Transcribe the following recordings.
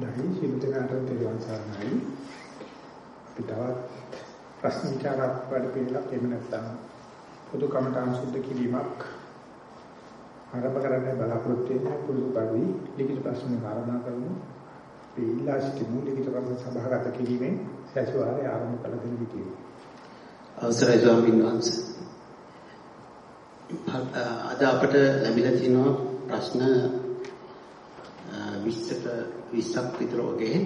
දැයි සිල්දනාට දෙවන් සාරණයි. අපි තවත් ප්‍රශ්න විචාරක් වැඩ පිළිලක් එහෙම නැත්නම් පොදු කමටහන් සුද්ධ කිරීමක් ආරම්භ කරන්න බලාපොරොත්තු වෙන පුරුදු පරිදි ලිඛිත ප්‍රශ්න ආරම්භ කරමු. අපි ඉල්ලා සිටිමු ලිඛිත ප්‍රශ්න සභාගත කිරීමෙන් සැසිවාරය ආරම්භ කළ දෙන විදිය. අවසරයි ස්වාමීන් වහන්සේ. අද අපට ලැබිලා තියෙනවා ප්‍රශ්න 20ට 20ක් විතර වගේ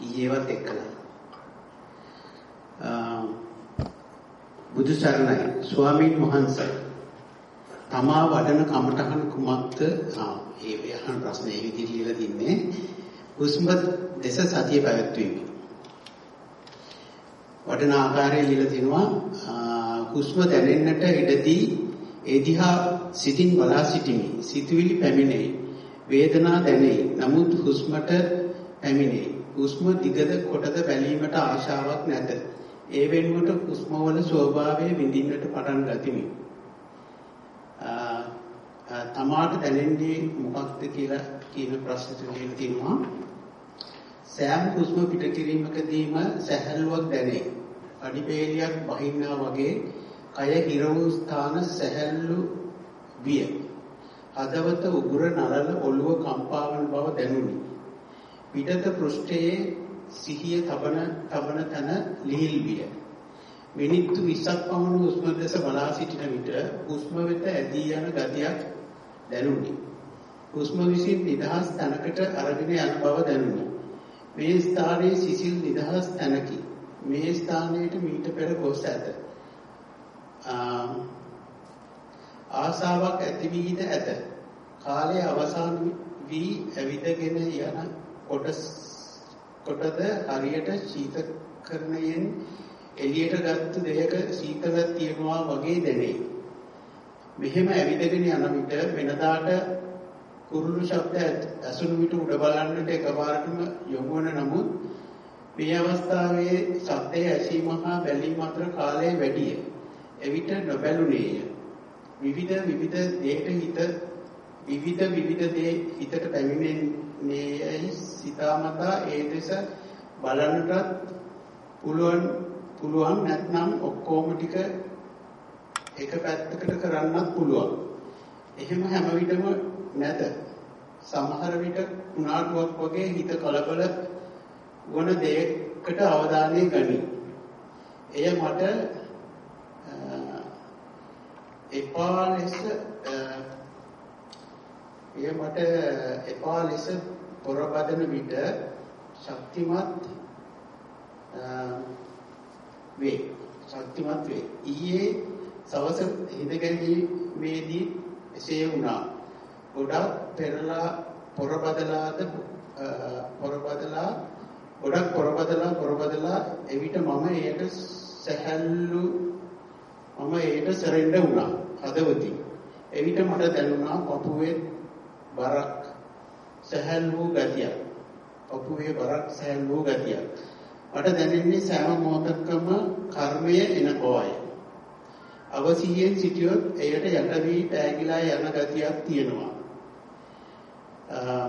ඊයේවත් එක්කලා. බුදු සරණයි. ස්වාමීන් වහන්සේ තමා වඩන කමඨහන් කුමක්ද? ඒ යහන ප්‍රශ්නේ ඒ විදිහට ලියලා තින්නේ. හුස්ම දෙස සතිය පැවැත්වීම. වඩන ආකාරය ලියලා තිනවා. හුස්ම දැනෙන්නට ඉඩදී ඒ දිහා සිතින් බලා සිටිමි. සිතුවිලි පැමිණේ. වේදනා දැනේ. නමුත් හුස්මට පැමිණේ. හුස්ම දිගද කොටද බැලීමට ආශාවක් නැත. ඒ වෙනුවට හුස්මවල ස්වභාවය විඳින්නට පටන් ගතිමි. තමාට දැනෙන්නේ මොකක්ද කියලා කියන ප්‍රශ්නට දෙන්න තියෙනවා. සෑම හුස්ම පිට කිරීමකදීම සැහැල්ලුවක් දැනේ. අඩිපේලියක් බහින්නා වගේ කය හිර වූ ස්ථාන සැහැල්ලු විය. හදවත උගුර නරල ඔළුව කම්පා වන බව දැනුනි. පිටත පෘෂ්ඨයේ සිහිය තබන තබන තන ලිහිල් විය. මිනිත්තු 20ක් පමණ හුස්ම දෙස බලා සිටින විට හුස්ම වෙත ඇදී යන ගතියක් දැනුනි. හුස්ම විසින් නිදහස් තැනකට අරගෙන යන බව දැනුනි. මේ ස්ථානයේ සිසිල් නිදහස් තැනකි. මේ ස්ථානයට මීට පෙර ගොස් ඇත. ආසාවක් ඇති වීද ඇත. කාලය අවසන් වී ඇවිදගෙන යන කොටස් කොටද හරියට ශීතකරණයෙන් එළියට ගත්ත දෙයක සීතලක් තියනවා වගේ දැනේ. මෙහෙම ඇවිදගෙන යන විට වෙනදාට කුරුළු ශබ්ද ඇසුණු විට උඩ බලන්නට එකපාරටම යොමු වන නමුත් මේ අවස්ථාවේ ශබ්දයේ ඇසීම හා බැලීම අතර කාලය වැඩිය. එවිට නොබැලුනේය. විවිධ විවිධ දේට හිත විවිධ විවිධ දේ හිතට පැමිණෙන්නේයි සිතාමතා ඒ දෙස බලන්නටත් පුළුවන් පුළුවන් නැත්නම් ඔක්කොම ටික එක පැත්තකට කරන්නත් පුළුවන්. එහෙම හැම විටම නැත. සමහර විට උනාටුවක් වගේ හිත කලබල වන දෙයකට අවධානය ගනී. එය මට එපා ලෙස එය මට එපා ලෙස පොරබදන විට ශක්තිමත් වේ. ශක්තිමත් වේ. ඊයේ සවස හිඳගැනීමේදී එසේ වුණා. ගොඩක් පෙරලා පොරබදලාද පොරබදලා ගොඩක් පොරබදලා පොරබදලා එවිට මම එයට සැහැල්ලු මම ඒකට සරෙන්ඩර් වුණා හදවතින්. එවිට මට දැනුණා පපුවේ බරක් සහැල් වූ ගතියක්. පපුවේ බරක් සහැල් වූ ගතියක්. මට දැනෙන්නේ සෑම මොහොතකම කර්මය එන බවයි. අවසියෙන් සිටියොත් එයට යට වී පෑගිලා යන ගතියක් තියෙනවා.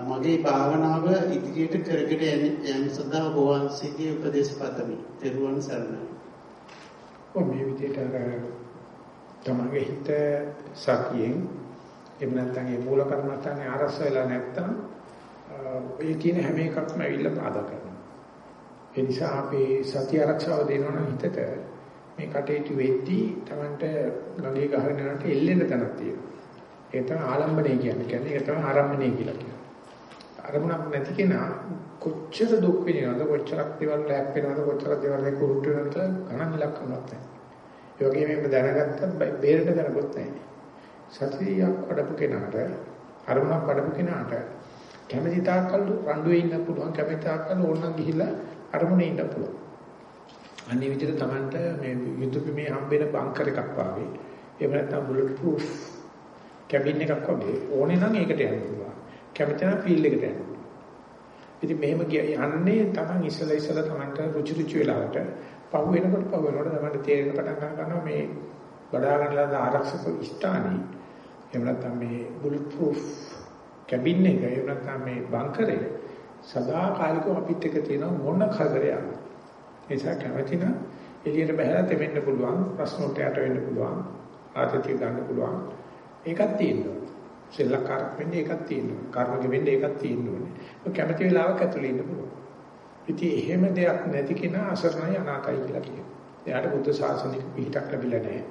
මගේ භාවනාව ඉදිරියට කරගෙන යෑම සඳහා ඔබ වහන්සේගේ උපදේශ පතමි. ත්වන් සරණයි. ඔය මේ විදිහට අර තමගේ හිත සතියෙන් එහෙම නැත්නම් ඒ මූල කර්මස්ථානේ ආරස වෙලා නැත්නම් ඔය කියන හැම එකක්ම ඇවිල්ලා බාධා කරනවා. ඒ නිසා අපි සතිය ආරක්ෂාව දෙනවනම් හිතට මේ කටේටි වෙද්දී Tamanට ගඟේ ගහගෙන යනට එල්ලෙන්න තැනක් තියෙනවා. ඒක තමයි ආලම්බණය කියන්නේ. කියන්නේ ඒක තමයි ආරම්භණය කියලා කියන්නේ. අරමුණක් නැති කෙනා කොච්චර දුක් විඳිනවද කොච්චරක් දේවල් ලැප් වෙනවද කොච්චරක් දේවල් එක උරුට්ට වෙනවද ගණන් ඉලක්කමක් නැහැ. ඒ වගේම මේක දැනගත්තත් බේරෙන්න දැනගොත් නැහැ. සතියක් වඩපු කෙනාට අරමුණක් වඩපු කෙනාට කැමැති තාක්කල් රණ්ඩුවේ ඉන්න පුළුවන් කැමැති තාක්කල් ඕනනම් ගිහිල්ලා අරමුණේ ඉන්න පුළුවන්. අනිත් විදිහට Tamanට මේ යුතුයපිමේ හම්බෙන බංකර් එකක් වාගේ එහෙම නැත්නම් බුලට් ප්‍රූෆ් කැබින් එකක් වගේ ඕනේ නම් ඒකට යන්න පුළුවන්. කැමති නම් ෆීල්ඩ් එකට යන්න පුළුවන්. ඉතින් මෙහෙම යන්නේ Taman ඉස්සලා ඉස්සලා Tamanට රුචි රුචි වෙලාවට පහු වෙනකොට පහු වෙනකොට තමයි තේරෙන පටන් ගන්නවා මේ බඩා ගන්නලා ආරක්ෂක ස්ථානයි එහෙම නැත්නම් මේ බුලට් ප්‍රූෆ් කැබින් එක එහෙම නැත්නම් මේ බංකරේ සදාකාලිකව අපිත් එක තියෙන මොන කරදරයක්. ඒ නිසා කැමති නම් එළියට බහලා තෙමෙන්න පුළුවන් ප්‍රශ්න උට යට වෙන්න පුළුවන් ආතතිය ගන්න පුළුවන් ඒකක් තියෙනවා. සෙල්ලක්කාරක් වෙන්නේ ඒකක් තියෙනවා. කර්මක වෙන්නේ ඒකක් තියෙනවා. කැමති වෙලාවක ඇතුළේ ඉන්න පුළුවන්. ඉතින් එහෙම දෙයක් නැති කෙනා අසරණයි අනාථයි කියලා කියනවා. එයාට බුද්ධ ශාසනික පිහිටක් ලැබිලා නැහැ.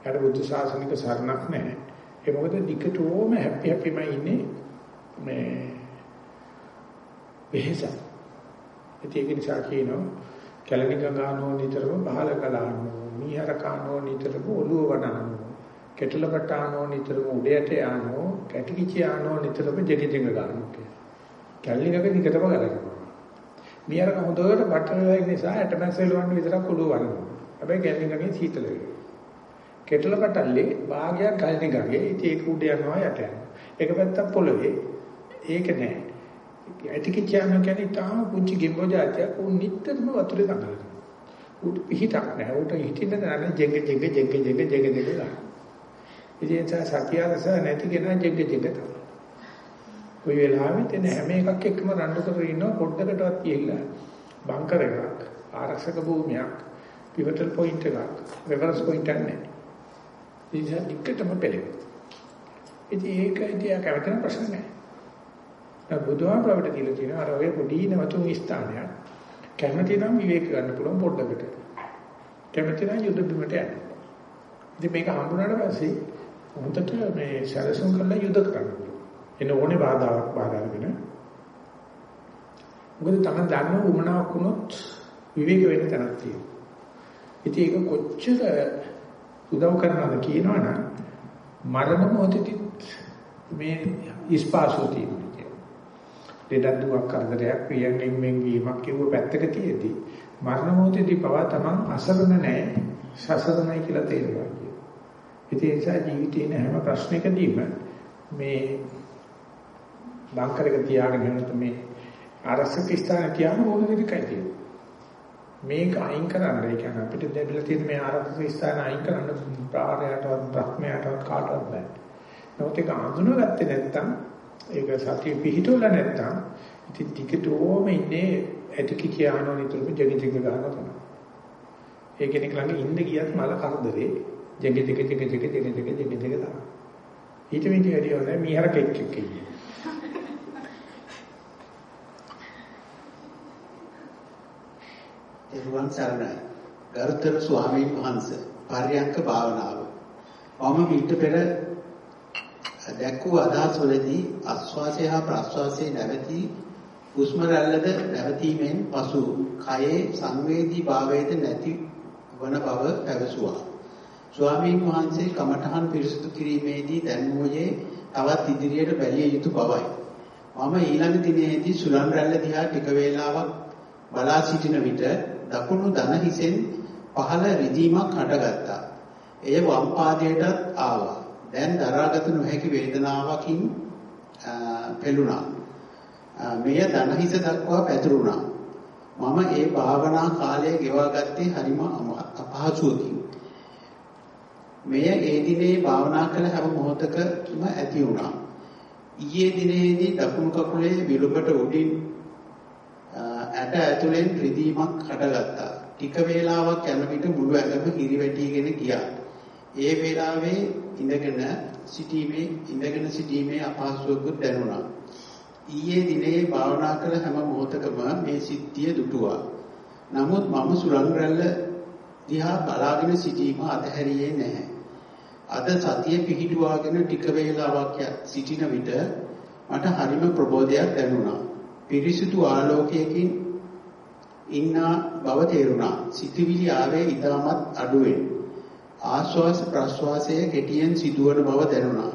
එයාට බුද්ධ ශාසනික සරණක් නැහැ. ඒ මොකද දිගටම හැපි හැපිම ඉන්නේ මේ වෙහස. ඒක නිසා කියනවා කැලණි ගඟානෝ නිතරම බහල කලානෝ මීහර කානෝ නිතරම ඔළුව වඩනෝ කෙටලපටානෝ නිතරම උඩයට යano කැටිකිචි යano නිතරම ජෙග ජෙග ගන්නවා. කැලණි ගඟ දිගටම ගලනවා. මීහර කම හොඳට බටර් වෙලා නිසා ඇටමැස් වලවන්න විතරක් ඔළුව වඩනවා. හැබැයි කැලණි ගඟේ සීතල වෙනවා. කෙටලපටල්ලේ භාගයක් කැලණි ගඟේ ඉතින් ඒක උඩ යනවා යට යනවා. එක පැත්තක් පොළවේ ඒක නෑ. ඇටිකිච්චාම කියන්නේ තාම පුංචි ගෙම්බෝ જાතියක් උන් නිටතරම වතුරේ දඟලනවා. උට පිහිටක් නැහැ. උට හිටින්න නෑ ජෙග ජෙග ජෙග ජෙග ජෙග ජෙග ගන්න. ඉතින් සතියරස නැති කෙනා ජෙග ජෙග තමයි. කොයි වෙලාවෙත් එන හැම එකක් එක්කම රණ්ඩු කරගෙන ඉන්නවා පොඩ්ඩකටවත් කියලා. බංකර් එකක්, ආරක්ෂක භූමියක්, පිවටල් පොයින්ට් එකක්, රෙෆරන්ස් පොයින්ට් එකක් නැහැ. ඉතින් එකටම පෙළෙනවා. ඉතින් ඒක ඉතින් කැමති ප්‍රශ්න නැහැ. බුදුහාම අපිට දීලා තියෙනවා අර ඔය පොඩි නවතුන් ස්ථානයක්. කැමති නම් විවේක ගන්න පුළුවන් පොඩ්ඩකට. කැමති නම් යුද බිමට යන්න. ඉතින් මේක හම්බුනාට පස්සේ හොඳට මේ සැලසුම් කරලා යුද කරන්න පුළුවන්. එන ඕනේ බාධාවක් බාධා වෙන. මොකද තමයි දන්න උමනාවක් වුණොත් විවේක වෙන්න තැනක් තියෙනවා. ඉතින් ඒක කොච්චර උදව් කරනවද කියනවනම් මරණ මොහොතදී මේ ඉස්පාසු තියෙනවා. ලෙඩක් දුක් කරදරයක් පියන්ගෙන් මෙන් වීමක් කියව පැත්තක තියේදී මරණ මොහොතේදී පවා තමන් අසරණ නැහැ සසරණයි කියලා තේරුවා කියනවා. ඒ නිසා ජීවිතේ හැම ප්‍රශ්නයකදීම මේ බංකරක තියාගෙන යනකොට මේ ආරක්ෂක ස්ථාන තියාම ඕන දෙයකයි තියෙන්නේ. මේක අයින් කරන්න ඒ කියන්නේ අපිට ලැබිලා තියෙන මේ ආරක්ෂක ස්ථාන අයින් කරන්න ප්‍රාණයටවත් භක්මයටවත් කාටවත් බෑ. නමුත් ඒක අඳුනගත්තේ නැත්නම් ඒක සතිය පිහිටවල නැත්නම් ඉතින් ටිකටෝම ඉන්නේ ඇටි කියානෝ නිතරම ජගි ජග ගන්නවා තමයි. ඒ කෙනෙක් ළඟ ඉන්න ගියත් මල කරදරේ ජගි ජග ජග ජග ජග ජග ජග තමයි. ඊට මෙදී වැඩි හොඳ මීහරකෙක් එක්ක ඉන්නේ. කියන්නේ. එරුවන් සරණයි. ගරුතර ස්වාමීන් වහන්සේ පර්යංක භාවනාව. මම මීට පෙර දැක්වූ අදහස් වලදී ආස්වාසය හා ප්‍රාස්වාසයේ නැවතී හුස්ම රැල්ලද නැවතීමෙන් පසු කයේ සංවේදී භාවයද නැති වන බව පැවසුවා. ස්වාමීන් වහන්සේ කමඨහන් පිරිසුදු කිරීමේදී දැන්වෝයේ තවත් ඉදිරියට බැලිය යුතු බවයි. මම ඊළඟ දිනේදී සුලන් රැල්ල දිහා ටික වේලාවක් බලා සිටින විට දකුණු දන හිසෙන් පහළ රිදීමක් හටගත්තා. එය වම් පාදයටත් ආවා. දැන් දරාගත නොහැකි වේදනාවකින් පෙළුණා. මෙය දනහිස දක්වා පැතුරුණා. මම ඒ භාවනා කාලය ගෙවා ගත්තේ හරිම අපහසුවකින්. මෙය ඒ දිනේ භාවනා කළ හැම මොහොතකම ඇති වුණා. ඊයේ දිනේදී දකුණු කකුලේ විලුඹට උඩින් ඇට ඇතුලෙන් රිදීමක් හටගත්තා. ටික වේලාවක් යන විට මුළු ඇඟම කිරිවැටිගෙන ගියා. ඒ වේලාවේ ඉඳගෙන සිටීමේ ඉඳගෙන සිටීමේ අපහසුතාවකුත් දැනුණා. ඊයේ දිනේ භාවනා කළ හැම මොහොතකම මේ සිද්ධිය දුටුවා. නමුත් මම සුලං රැල්ල දිහා බලාගෙන සිටීම අතහැරියේ නැහැ. අද සතිය පිහිටුවාගෙන ටික වේලාවක් සිටින විට මට හරිම ප්‍රබෝධයක් දැනුණා. පිරිසිදු ආලෝකයකින් ඉන්න බව තේරුණා. සිතවිලි ආවේ ඊටමත් අඩුවෙන්. ආශ්වාස ප්‍රශ්වාසයේ කෙටියෙන් සිදුවන බව දැනුණා.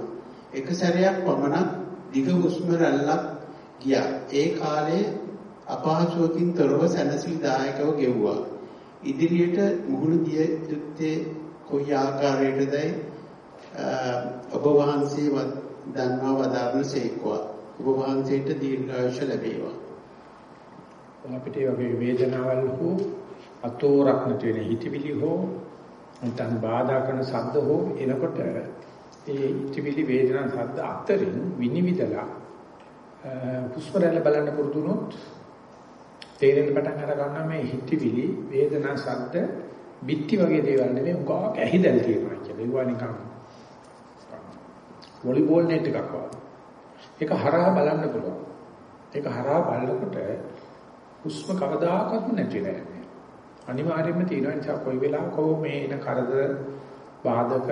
එක සැරයක් පමණක් දිග හුස්ම රැල්ලක් ගියා. ඒ කාලේ අපහසුවකින් තොරව සැනසීමදායකව ගෙවුවා. ඉදිරියට මුහුණු දිය යුත්තේ කොයි ආකාරයකදයි ඔබ වහන්සේ දන්වා වදාරන සේක්වා. ඔබ වහන්සේට දීර්ඝායුෂ ලැබේවා. අපිට වගේ වේදනාවල් හෝ අතෝරක් නැති වෙන හිතවිලි හෝ නැත්නම් බාධා කරන ශබ්ද හෝ එනකොට ඒ ඉතිවිලි වේදනා ශබ්ද අතරින් විනිවිදලා හුස්ම රැල්ල බලන්න පුරුදු වුණොත් තේරෙන්න පටන් අර ගන්නවා මේ හිතවිලි වේදනා සද්ද බිත්ති වගේ දේවල් නෙමෙයි උගාවක් ඇහිදල් තියෙනවා කියලා. ඒවා නිකන් වොලිබෝල් net එකක් වගේ. ඒක හරහා බලන්න පුළුවන්. ඒක හරහා බලනකොට හුස්ම කවදාකවත් නැති වෙන්නේ. අනිවාර්යයෙන්ම තියෙනවා නිසා කොයි වෙලාවක හෝ මේ එන කරදර බාධක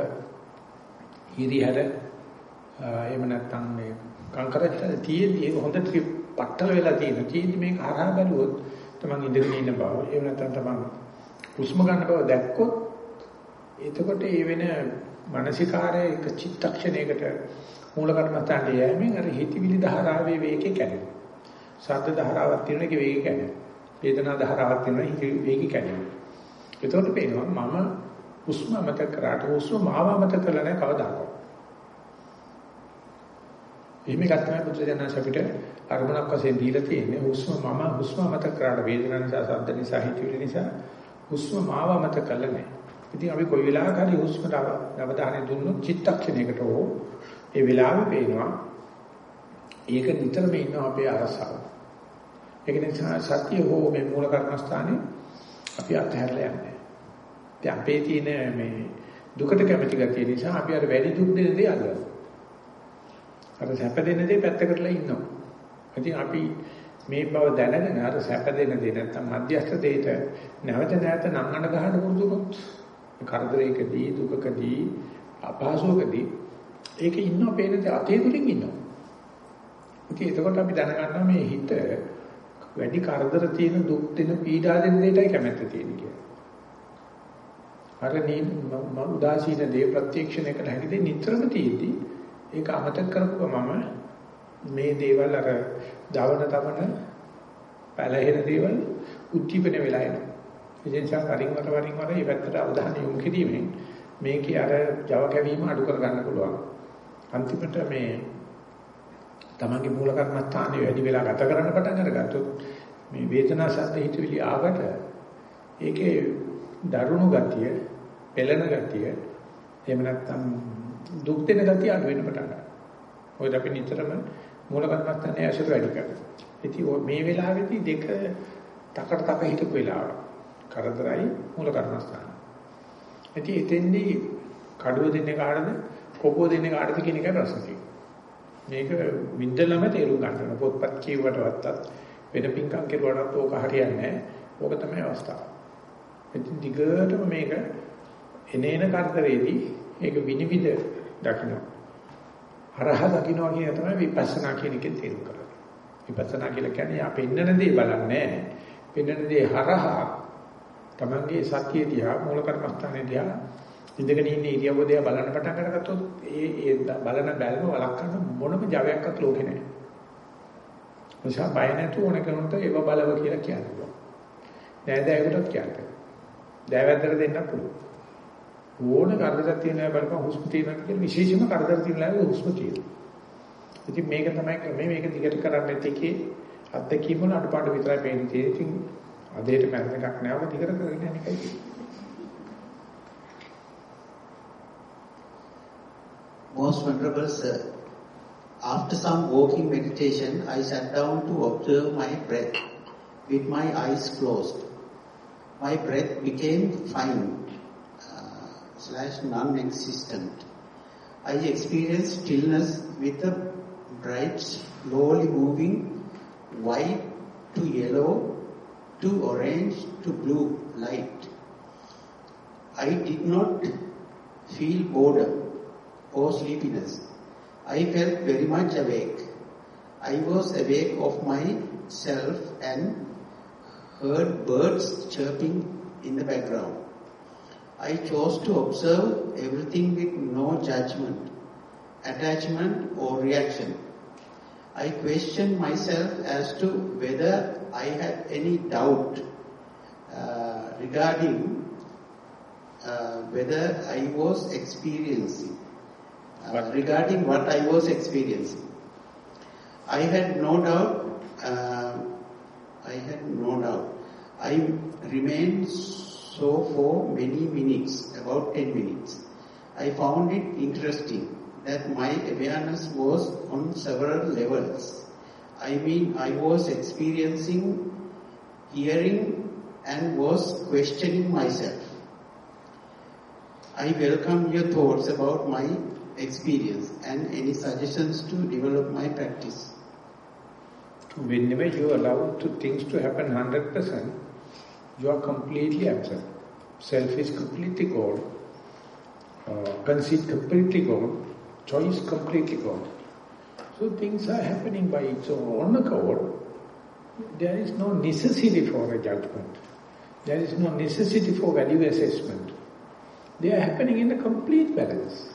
හිරිහැර එහෙම නැත්නම් මේ කංකරච්ච තියෙන්නේ හොඳට පట్టල වෙලා තියෙන. තියෙන්නේ මේක හරහා බැලුවොත් තමන් ඉඳගෙන ඉන්න බව. එහෙම නැත්නම් තමන් හුස්ම ගන්න බව දැක්කොත් එතකොට ඒ වෙන මානසිකාරයේ එක චිත්තක්ෂණයකට මූල කර්මස්ථානයේ යෑමෙන් අර හිතවිලි ධාරාවේ වේගය කැඩෙනවා. ශබ්ද ධාරාවක් තියෙන එකේ වේගය කැඩෙනවා. වේදනා ධාරාවක් තියෙන එකේ වේගය කැඩෙනවා. එතකොට පේනවා මම හුස්ම මත කරාට හුස්ම මාව මත කරලා නැහැ කවදාකවත්. එහෙම එකක් තමයි බුදුසසුන අපිට අරමුණක් වශයෙන් දීලා තියෙන්නේ හුස්ම මම හුස්ම මත කරාට වේදනා නිසා ශබ්ද නිසා හිතවිලි නිසා හුස්ම මාව මත කළ නැහැ. ඉතින් අපි කොයි වෙලාවක හරි හුස්මට අවධානය දුන්නොත් චිත්තක්ෂණයකට හෝ ඒ වෙලාවෙ පේනවා ඒක නිතරම ඉන්නවා අපේ අරසාව. ඒක නිසා සත්‍ය හෝ මේ මූල කර්මස්ථානේ අපි අත්හැරලා යන්නේ. ඉතින් අපේ තියෙන මේ දුකට කැමති ගතිය නිසා අපි අර වැඩි දුක් දෙන දේ අල්ලනවා. අර සැප දෙන දේ පැත්තකටලා ඉන්නවා. ඉතින් අපි මේ බව දැනගෙන අර සැප දෙන දේ නැත්තම් මධ්‍යස්ථ දෙයට නැවත නැවත නංගන ගහන පුරුදු වුණොත් කරදරයකදී දුකකදී අපහසුකදී ඒක ඉන්නව පේන දේ අතේ තුලින් ඉන්නවා. ඉතින් එතකොට අපි දැනගන්නවා මේ හිත වැඩි කරදර තියෙන දුක් දෙන පීඩා දෙන දෙයටයි කැමැත්ත තියෙන්නේ කියලා. අර නී උදාසීන දේ ප්‍රත්‍යක්ෂණය කළ හැකි දේ නිතරම තියෙද්දී ඒක අමතක කරපුවම මේ දේවල් අර දවන තමන පැලහෙන දේවල් උද්දීපන වෙලා එනවා. ඒ නිසා වරින් වර වරින් වර මේ පැත්තට අවධානය යොමු කිරීමෙන් මේකේ අර Java කැවීම අඩු කර ගන්න පුළුවන්. අන්තිමට මේ තමන්ගේ මූල කර්මස්ථානේ වැඩි වෙලා ගත කරන්න පටන් අරගත්තොත් මේ වේදනා සද්ද හිතවිලි ආවට ඒකේ දරුණු ගතිය, පෙළෙන ගතිය, එහෙම නැත්නම් දුක් දෙන ගතිය අඩු වෙන්න පටන් ගන්නවා. මොකද අපි නිතරම මූල කර්මස්ථානේ ඇසුර වැඩි කරනවා. ඉතින් මේ වෙලාවේදී දෙක තකට තක හිටපු වෙලාව. කරදරයි මූල කර්මස්ථාන. ඉතින් එතෙන්දී කඩුව දෙන්නේ කාටද? කොපුව දෙන්නේ කාටද කියන එකයි ප්‍රශ්නේ. මේක විඳලම තේරුම් ගන්න පොත්පත් කියවටවත් වෙන පින්කම් කෙරුවටත් ඕක හරියන්නේ නැහැ. ඕක තමයි අවස්ථාව. ඉතින් දිගටම මේක එනේන කරදරේදී ඒක විනිවිද දකින්න. හරහා දකින්නවා කියන තමයි විපස්සනා කියන එකෙන් තේරුම් කරන්නේ. විපස්සනා කියලා කියන්නේ අපේ ඉන්නන දේ බලන්නේ නැහැ. පෙන්නන දේ හරහා තමන්ගේ සතිය දිහා මූල කර්මස්ථානේ දිහා ඉඳගෙන ඉන්න ඉරියව්ව දිහා බලන්න පටන් අරගත්තොත් ඒ ඒ බලන බැල්ම වළක්වන්න මොනම ජවයක්වත් ලෝකේ නැහැ. නිසා බය නැතුව ඕන කෙනෙකුට ඒව බලව කියලා කියන්න පුළුවන්. නෑදෑයෙකුටත් කියන්න. දෑවැද්දට දෙන්න පුළුවන්. ඕන කරදරයක් තියෙනවා බලපන් හුස්ම තියෙනවා කියන විශේෂම කරදර තියෙනවා හුස්ම තියෙනවා. ඉතින් මේක තමයි ක්‍රමය මේක දිගට කරන්නේ තිකේ අත්දැකීම් වල අඩපාඩු විතරයි පේන්නේ තියෙන්නේ. ඉතින් අදේට මැරෙන එකක් නෑව දිගට කරගෙන යන එකයි තියෙන්නේ. Most Venerable Sir, after some walking meditation, I sat down to observe my breath with my eyes closed. My breath became fine uh, slash non-existent. I experienced stillness with a bright, slowly moving white to yellow to orange to blue light. I did not feel boredom or sleepiness. I felt very much awake. I was awake of myself and heard birds chirping in the background. I chose to observe everything with no judgment, attachment or reaction. I questioned myself as to whether I had any doubt uh, regarding uh, whether I was experiencing uh, regarding what I was experiencing. I had no doubt, uh, I had no doubt. I remained so for many minutes, about 10 minutes. I found it interesting that my awareness was on several levels. I mean, I was experiencing hearing and was questioning myself. I welcome your thoughts about my experience and any suggestions to develop my practice. Whenever you allow to things to happen 100%, you are completely absent. Self is completely gone. Uh, conceit completely gone. Choice completely gone. So things are happening by its own accord. There is no necessity for a judgment. There is no necessity for value assessment. They are happening in a complete balance.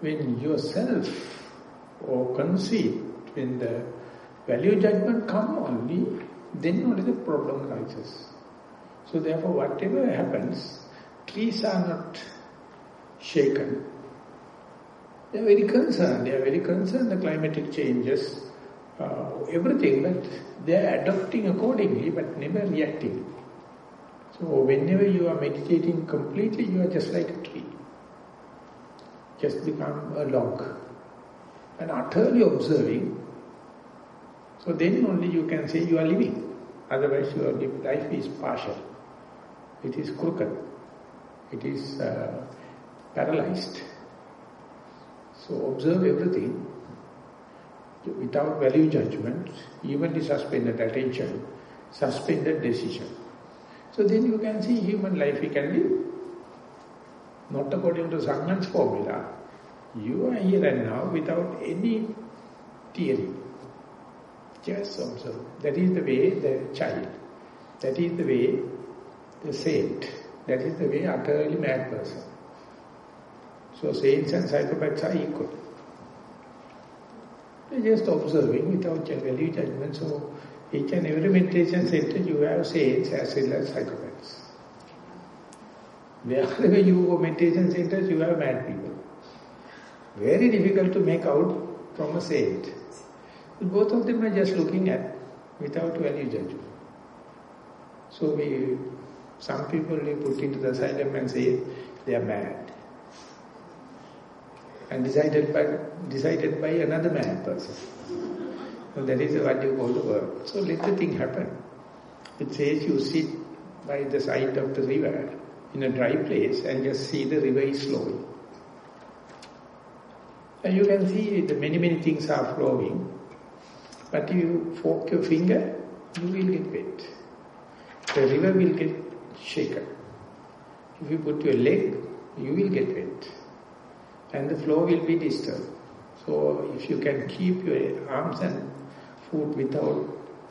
When yourself or conceit, when the value judgment come only, then only the problem arises. So therefore whatever happens, trees are not shaken. They are very concerned. They are very concerned the climatic changes, uh, everything, but they are adopting accordingly, but never reacting. So whenever you are meditating completely, you are just like a tree. Just become a log. And utterly observing. So then only you can say you are living. Otherwise your life is partial. It is crooked. It is uh, paralyzed. So observe everything without value judgment, evenly suspended attention, suspended decision. So then you can see human life we can live. Not according to Sanghan's formula. You are here and now without any theory. Just observe. That is the way the child. That is the way the saint. That is the way utterly mad person. So saints and psychopaths are equal. Just observing without value judgment. So each and every meditation center you have saints as well as psychopaths. Wherever you go meditation centers, you have mad people. Very difficult to make out from a saint. Both of them are just looking at without value judgment. So we, some people we put into the asylum and say they are mad. And decided by, decided by another mad person. So that is what you call the work. So let the thing happen. It says you sit by the side of the river in a dry place and just see the river is flowing. And you can see the many, many things are flowing. But you fork your finger, you will get wet. The river will get shaken. If you put your leg, you will get wet. And the flow will be disturbed. So if you can keep your arms and foot without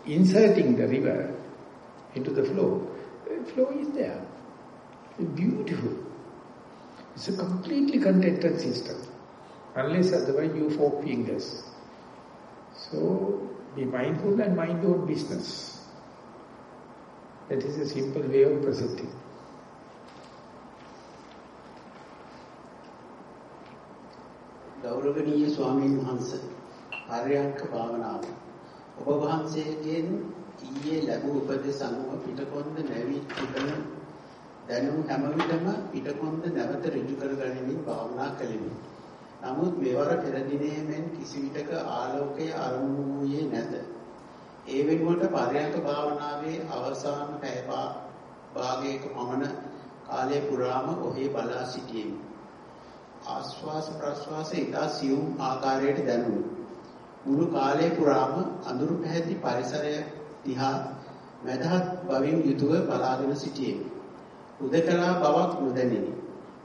inserting the river into the flow, the flow is there. It's beautiful. It's a completely contented system. Unless otherwise you fork fingers. So be mindful and mind your business. That is a simple way of presenting. ගෞරවනීය ස්වාමීන් වහන්සේ ආර්යංක භාවනාව ඔබ වහන්සේගෙන් ඊයේ ලැබූ උපදෙස් අනුව පිටකොන්ද නැවී තිබෙන දැනුම් හැම විටම පිටකොන්ද නැවත ඍජු කර ගැනීමෙන් භාවනා කළෙමි. නමුත් මෙවර පෙර දිනේ මෙන් කිසි විටක ආලෝකයේ අරමුණු වූයේ නැත. ඒ වෙනුවට පරයන්ක භාවනාවේ අවසාන පැය භාගයක පමණ කාලය පුරාම ඔහි බලා සිටියෙමි. ආස්වාස ප්‍රස්වාස ඉතා සියුම් ආකාරයට දැනුනි. මුළු කාලය පුරාම අඳුරු පැහැති පරිසරය දිහා මදහත් බවින් යුතුව බලාගෙන සිටියෙමි. උදකලා බවක් නොදැනිනි.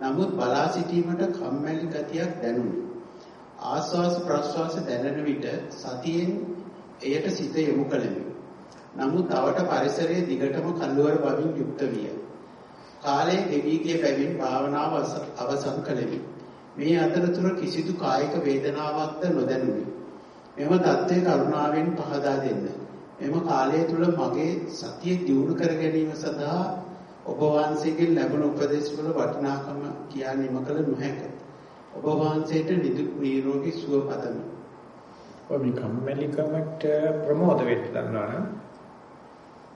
නමුත් බලා සිටීමට කම්මැලි ගතියක් දැනුනි. ආස්වාස ප්‍රස්වාස දැනෙන විට සතියෙන් එයට සිත යොමු කළෙමි. නමුත් අවට පරිසරයේ දිගටම කල්වර බවින් යුක්ත විය. කාලයේ ගෙවි ගිය බැවින් භාවනාව අවසන් කළෙමි. මේ අතරතුර කිසිදු කායික වේදනාවක්ද නොදැනුනි. මෙම தත්ත්වය කරුණාවෙන් පහදා දෙන්න. මෙම කාලය තුල මගේ සතිය දියුණු කර ගැනීම සඳහා ඔබ වහන්සේගෙන් ලැබුණු උපදෙස් වල වටිනාකම කියා නිම කළ නොහැක. ඔබ වහන්සේට නිදුක් නිරෝගී සුව පතමි. ඔය මේ කම්මැලිකමට ප්‍රමෝද වෙන්න ගන්නවා නම්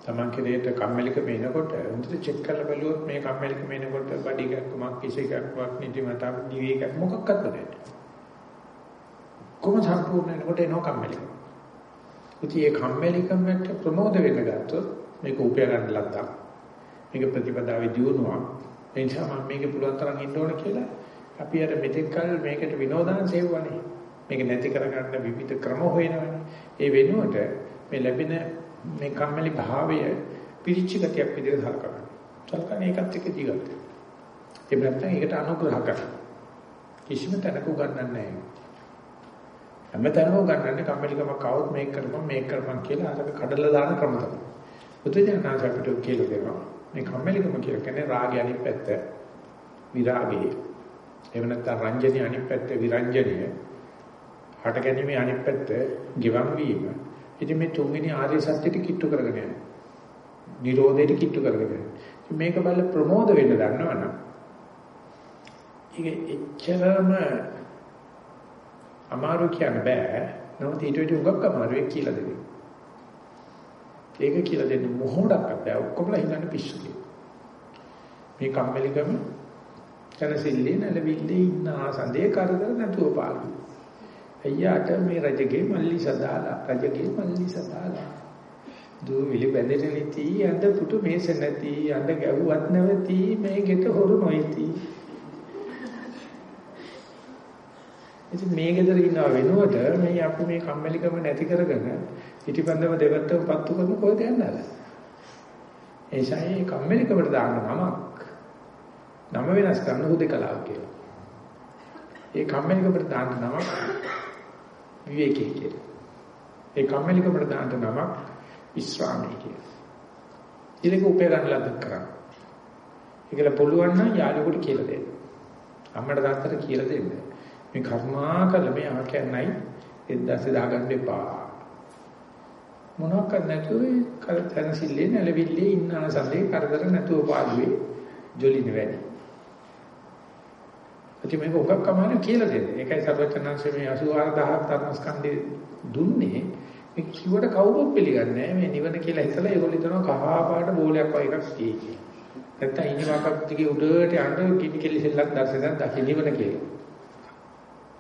තමන් කෙරේට කම්මැලිකම එනකොට හොඳට චෙක් කරලා බලුවොත් මේ කම්මැලිකම එනකොට බඩ එකක්මක් කිසි එකක්වත් නිදිමතක් දිවි එකක් මොකක්වත් නැහැ. කොහොම සම්පූර්ණ වෙනකොට එනවා කම්මැලිකම. ඉතින් ඒ කම්මැලිකමට ප්‍රමෝද වෙන්න ගත්තොත් මේක උපය ගන්න ලද්දක්. මේක ප්‍රතිපදාවේ දියුණුවක්. ඒ නිසා මම මේක පුළුවන් තරම් ඉන්න ඕන කියලා අපි අර මෙතෙක් කල මේකට විනෝදාංශ හේවුවානේ. මේක නැති කරගන්න විවිධ ක්‍රම හොයනවානේ. ඒ වෙනුවට මේ ලැබෙන මේ කම්මැලි භාවය පිරිච්ච ගතියක් විදිහට සලකනවා. සලකන්නේ ඒකත් එක්ක ජීවත් වෙනවා. ඒ නැත්නම් ඒකට අනුග්‍රහ කරනවා. කිසිම තැනක උගන්වන්නේ නැහැ. හැමතැනම උගන්වන්නේ කම්මැලිකමක් આવොත් මේක කරපන් මේක කරපන් කියලා අරක කඩලා දාන ක්‍රම තමයි. බුදුජානක අපිට කියලා දෙනවා. මේ කම්මැලිකම කියලා කියන්නේ රාගය අනිත් පැත්ත විරාගය. එහෙම නැත්නම් රංජනීය අනිත් පැත්ත විරංජනීය. හට ගැනීම අනිත් පැත්ත ගිවන් වීම. ඉතින් මේ තුන්වෙනි ආර්ය සත්‍යෙට කිට්ටු කරගෙන යනවා. නිරෝධයට කිට්ටු කරගෙන යනවා. මේක බල ප්‍රමෝද වෙන්න ගන්නවනම් ඒක එච්චරම අමාරු කියන්න බෑ. නමුත් ඊට වඩා උගක් අමාරුයි කියලා දෙන්නේ. ඒක කියලා දෙන්න මොහොතක් බෑ. ඔක්කොමලා හිතන්නේ පිස්සු කියලා. මේ කම්මැලිකම කනසිල්ලේ නැලවිල්ලේ ඉන්න ආසන්දේ කරදර නැතුව පාලු. අයියාට මේ රජගේ මල්ලි සදාලා රජගේ මල්ලි සදාලා දූවිලි බැඳෙන නිති අඳ පුතු මේස නැති අඳ ගැව්වත් නැවති මේ ගෙට හොරු නොයිති ඉතින් මේ ගෙදර ඉන්නව වෙනුවට මේ අපි මේ කම්මැලිකම නැති කරගෙන ඉටිපන්දම දෙවත්තම පත්තු කරන කොහෙද යන්නේ? ඒ ශායේ කම්මැලිකමට දාන්න නමක් නම වෙනස් කරන හුදකලාව කියලා. ඒ කම්මැලිකමට දාන්න නමක් විවේකී කියලා. ඒ කම්මැලිකමට දාන්න නමක් විශ්‍රාමී කියලා. ඉලක උපය ගන්න ලද්ද කරා. ඒකල පුළුවන් නම් යාළුවෙකුට කියලා දෙන්න. අම්මට තාත්තට කියලා දෙන්න. මේ කර්මා කළ මේ ආකයන්යි එද්දාසේ දාගන්න එපා. මොනවක් නැතුව කරතනසිල්ලේ නැලවිල්ලේ ඉන්න අනසල්ලේ කරදර නැතුව පාළුවේ ජොලින වැඩි. ඉතින් මේක උගක් කමාන කියලා දෙන්නේ. ඒකයි සර්වචනංශයේ මේ 84000 ධර්මස්කන්ධේ දුන්නේ. මේ කිව්වට කවුරුත් පිළිගන්නේ නැහැ. මේ නිවන කියලා හිතලා ඒගොල්ලෝ හිතනවා කහා පාට බෝලයක් වගේ එකක් තියෙයි. නැත්තම් ඉනිවාකක් දිගේ උඩට යන්න කිනි කෙලි සෙල්ලක් දැසෙන් දකින්න නිවන කියලා.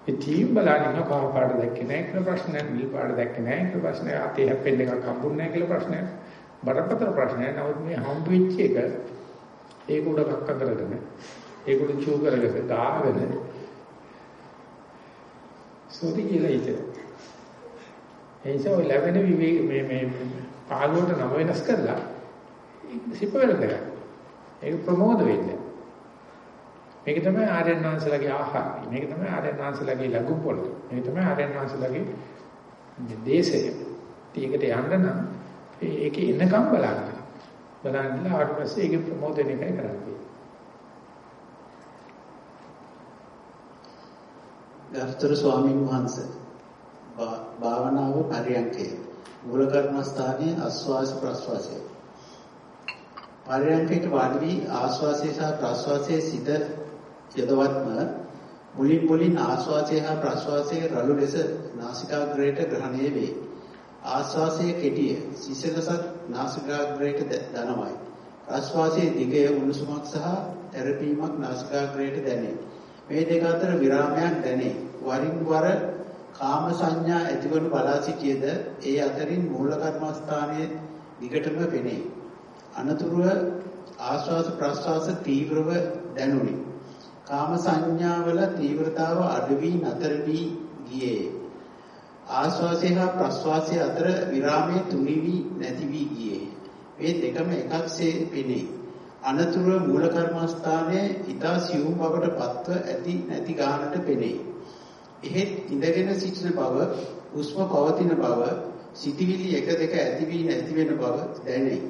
ඉතින් බලන්න කහ පාට දැක්කේ නැහැ කියලා ප්‍රශ්නයක්, නිල් පාට දැක්කේ නැහැ කියලා ප්‍රශ්නයක්, අතේ හැප්පෙන්න එකක් හම්බුන්නේ නැහැ කියලා ප්‍රශ්නයක්. බරපතල ප්‍රශ්නයක්. නමුත් මේ හම්බ වෙච්ච එක ඒක උඩ කක්ක කරගෙන, ඒක උඩ චූ කරගෙන දාගෙන සෝටි කියලා ඉතින්. එයිසෝ ලැබෙන විවේක මේ මේ පාළුවට නම වෙනස් කරලා සිප වෙලද ඒක ප්‍රමෝද වෙන්නේ. මේක තමයි ආර්යයන් වහන්සේලාගේ ආහාරය. මේක තමයි ආර්යයන් වහන්සේලාගේ ලඝු පොළ. මේක තමයි ආර්යයන් වහන්සේලාගේ දේශය. ඒකට යන්න නම් ඒකේ ඉන්නකම් බලන්න. බලන්න ආවට පස්සේ ඒක ප්‍රමෝදනය එකයි කරන්නේ. ගරුතර ස්වාමීන් වහන්සේ භාවනාව පරියන්කේ මූල කර්මස්ථානයේ ආස්වාස ප්‍රස්වාසය පරියන්කේට වාඩි වී ආස්වාසය සහ ප්‍රස්වාසයේ සිට යදවත්ම මුලින් මුලින් ආශ්වාසය හා ප්‍රශ්වාසයේ රළු ලෙස නාසිකාග්‍රයට ග්‍රහණය වේ. ආශ්වාසයේ කෙටිය සිසලසක් නාසිකාග්‍රයට දනවයි. ප්‍රශ්වාසයේ දිගය උණුසුමක් සහ තෙරපීමක් නාසිකාග්‍රයට දැනේ. මේ දෙක අතර විරාමයක් දැනේ. වරින් වර කාම සංඥා ඇතිවනු බලා සිටියේද ඒ අතරින් මූල කර්මස්ථානයේ දිගටම පෙනේ. අනතුරුව ආශ්වාස ප්‍රශ්වාස තීව්‍රව දැනුනි. කාම සංඥාවල තීව්‍රතාව අඩු වී නතර වී ගියේ. ආශ්වාසය හා ප්‍රශ්වාසය අතර විරාමයේ තුනි වී නැති වී ගියේ. මේ දෙකම එකක්සේ පෙනේ. අනතුරුව මූල කර්මස්ථානයේ ඊතා සියුම් බවට පත්ව ඇති නැති ගානට පෙනේ. එහෙත් ඉඳගෙන සිටින බව, හුස්ම පවතින බව, සිටිවිලි එක දෙක ඇති වී නැති වෙන බව දැනේ.